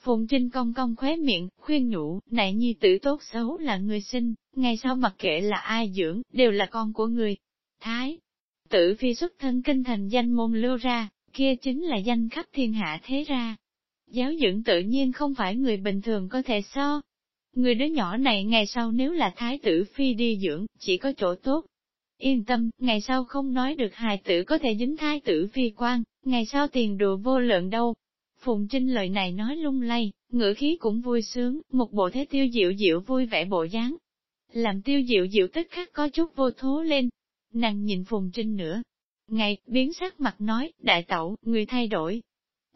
Phùng Trinh cong cong khóe miệng, khuyên nhủ, này nhi tử tốt xấu là người sinh, ngày sau mặc kệ là ai dưỡng, đều là con của người. Thái, Tử phi xuất thân kinh thành danh môn lưu ra, kia chính là danh khắp thiên hạ thế ra. Giáo dưỡng tự nhiên không phải người bình thường có thể so. Người đứa nhỏ này ngày sau nếu là thái tử phi đi dưỡng, chỉ có chỗ tốt. Yên tâm, ngày sau không nói được hài tử có thể dính thái tử phi quan, ngày sau tiền đùa vô lượng đâu. Phùng Trinh lời này nói lung lay, ngữ khí cũng vui sướng, một bộ thế tiêu diệu diệu vui vẻ bộ dáng. Làm tiêu diệu diệu tức khắc có chút vô thố lên. Nàng nhìn Phùng Trinh nữa. Ngày, biến sắc mặt nói, đại tẩu, người thay đổi.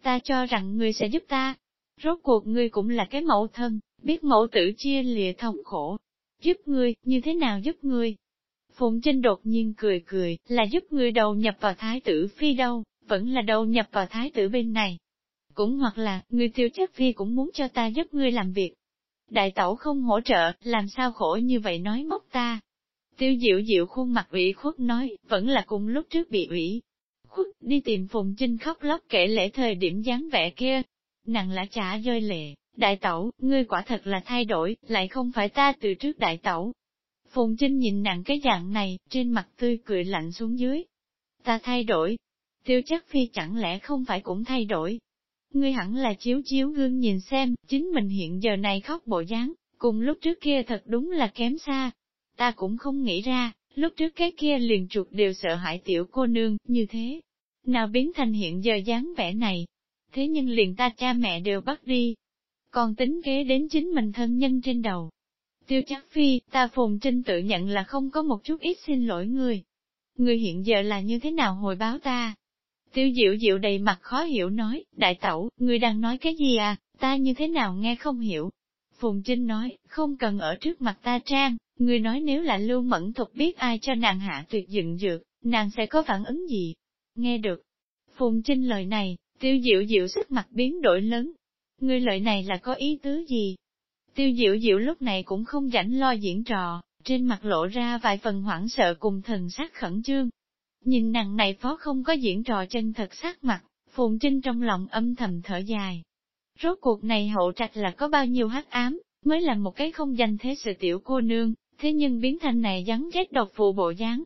Ta cho rằng người sẽ giúp ta. Rốt cuộc ngươi cũng là cái mẫu thân, biết mẫu tử chia lìa thống khổ. Giúp ngươi, như thế nào giúp ngươi? Phùng Trinh đột nhiên cười cười, là giúp ngươi đầu nhập vào thái tử phi đâu, vẫn là đầu nhập vào thái tử bên này. Cũng hoặc là, người tiêu chất phi cũng muốn cho ta giúp ngươi làm việc. Đại tẩu không hỗ trợ, làm sao khổ như vậy nói móc ta. Tiêu diệu diệu khuôn mặt ủy khuất nói, vẫn là cùng lúc trước bị ủy. Khuất, đi tìm Phùng Trinh khóc lóc kể lễ thời điểm dáng vẻ kia. Nàng là trả rơi lệ, đại tẩu, ngươi quả thật là thay đổi, lại không phải ta từ trước đại tẩu. Phùng Trinh nhìn nàng cái dạng này, trên mặt tươi cười lạnh xuống dưới. Ta thay đổi. Tiêu chắc phi chẳng lẽ không phải cũng thay đổi, Ngươi hẳn là chiếu chiếu gương nhìn xem, chính mình hiện giờ này khóc bộ dáng, cùng lúc trước kia thật đúng là kém xa. Ta cũng không nghĩ ra, lúc trước cái kia liền chuột đều sợ hãi tiểu cô nương, như thế. Nào biến thành hiện giờ dáng vẻ này. Thế nhưng liền ta cha mẹ đều bắt đi. Còn tính kế đến chính mình thân nhân trên đầu. Tiêu chắc phi, ta phùng trinh tự nhận là không có một chút ít xin lỗi người. Người hiện giờ là như thế nào hồi báo ta? Tiêu diệu diệu đầy mặt khó hiểu nói, đại tẩu, người đang nói cái gì à, ta như thế nào nghe không hiểu. Phùng Trinh nói, không cần ở trước mặt ta trang, người nói nếu là lưu mẫn thục biết ai cho nàng hạ tuyệt dựng dược, nàng sẽ có phản ứng gì? Nghe được. Phùng Trinh lời này, tiêu diệu diệu sắc mặt biến đổi lớn. Người lời này là có ý tứ gì? Tiêu diệu diệu lúc này cũng không rảnh lo diễn trò, trên mặt lộ ra vài phần hoảng sợ cùng thần sắc khẩn trương, Nhìn nàng này phó không có diễn trò chân thật sát mặt, Phùng Trinh trong lòng âm thầm thở dài. Rốt cuộc này hậu trạch là có bao nhiêu hắc ám, mới là một cái không danh thế sự tiểu cô nương, thế nhưng biến thành này rắn rét độc phụ bộ dáng,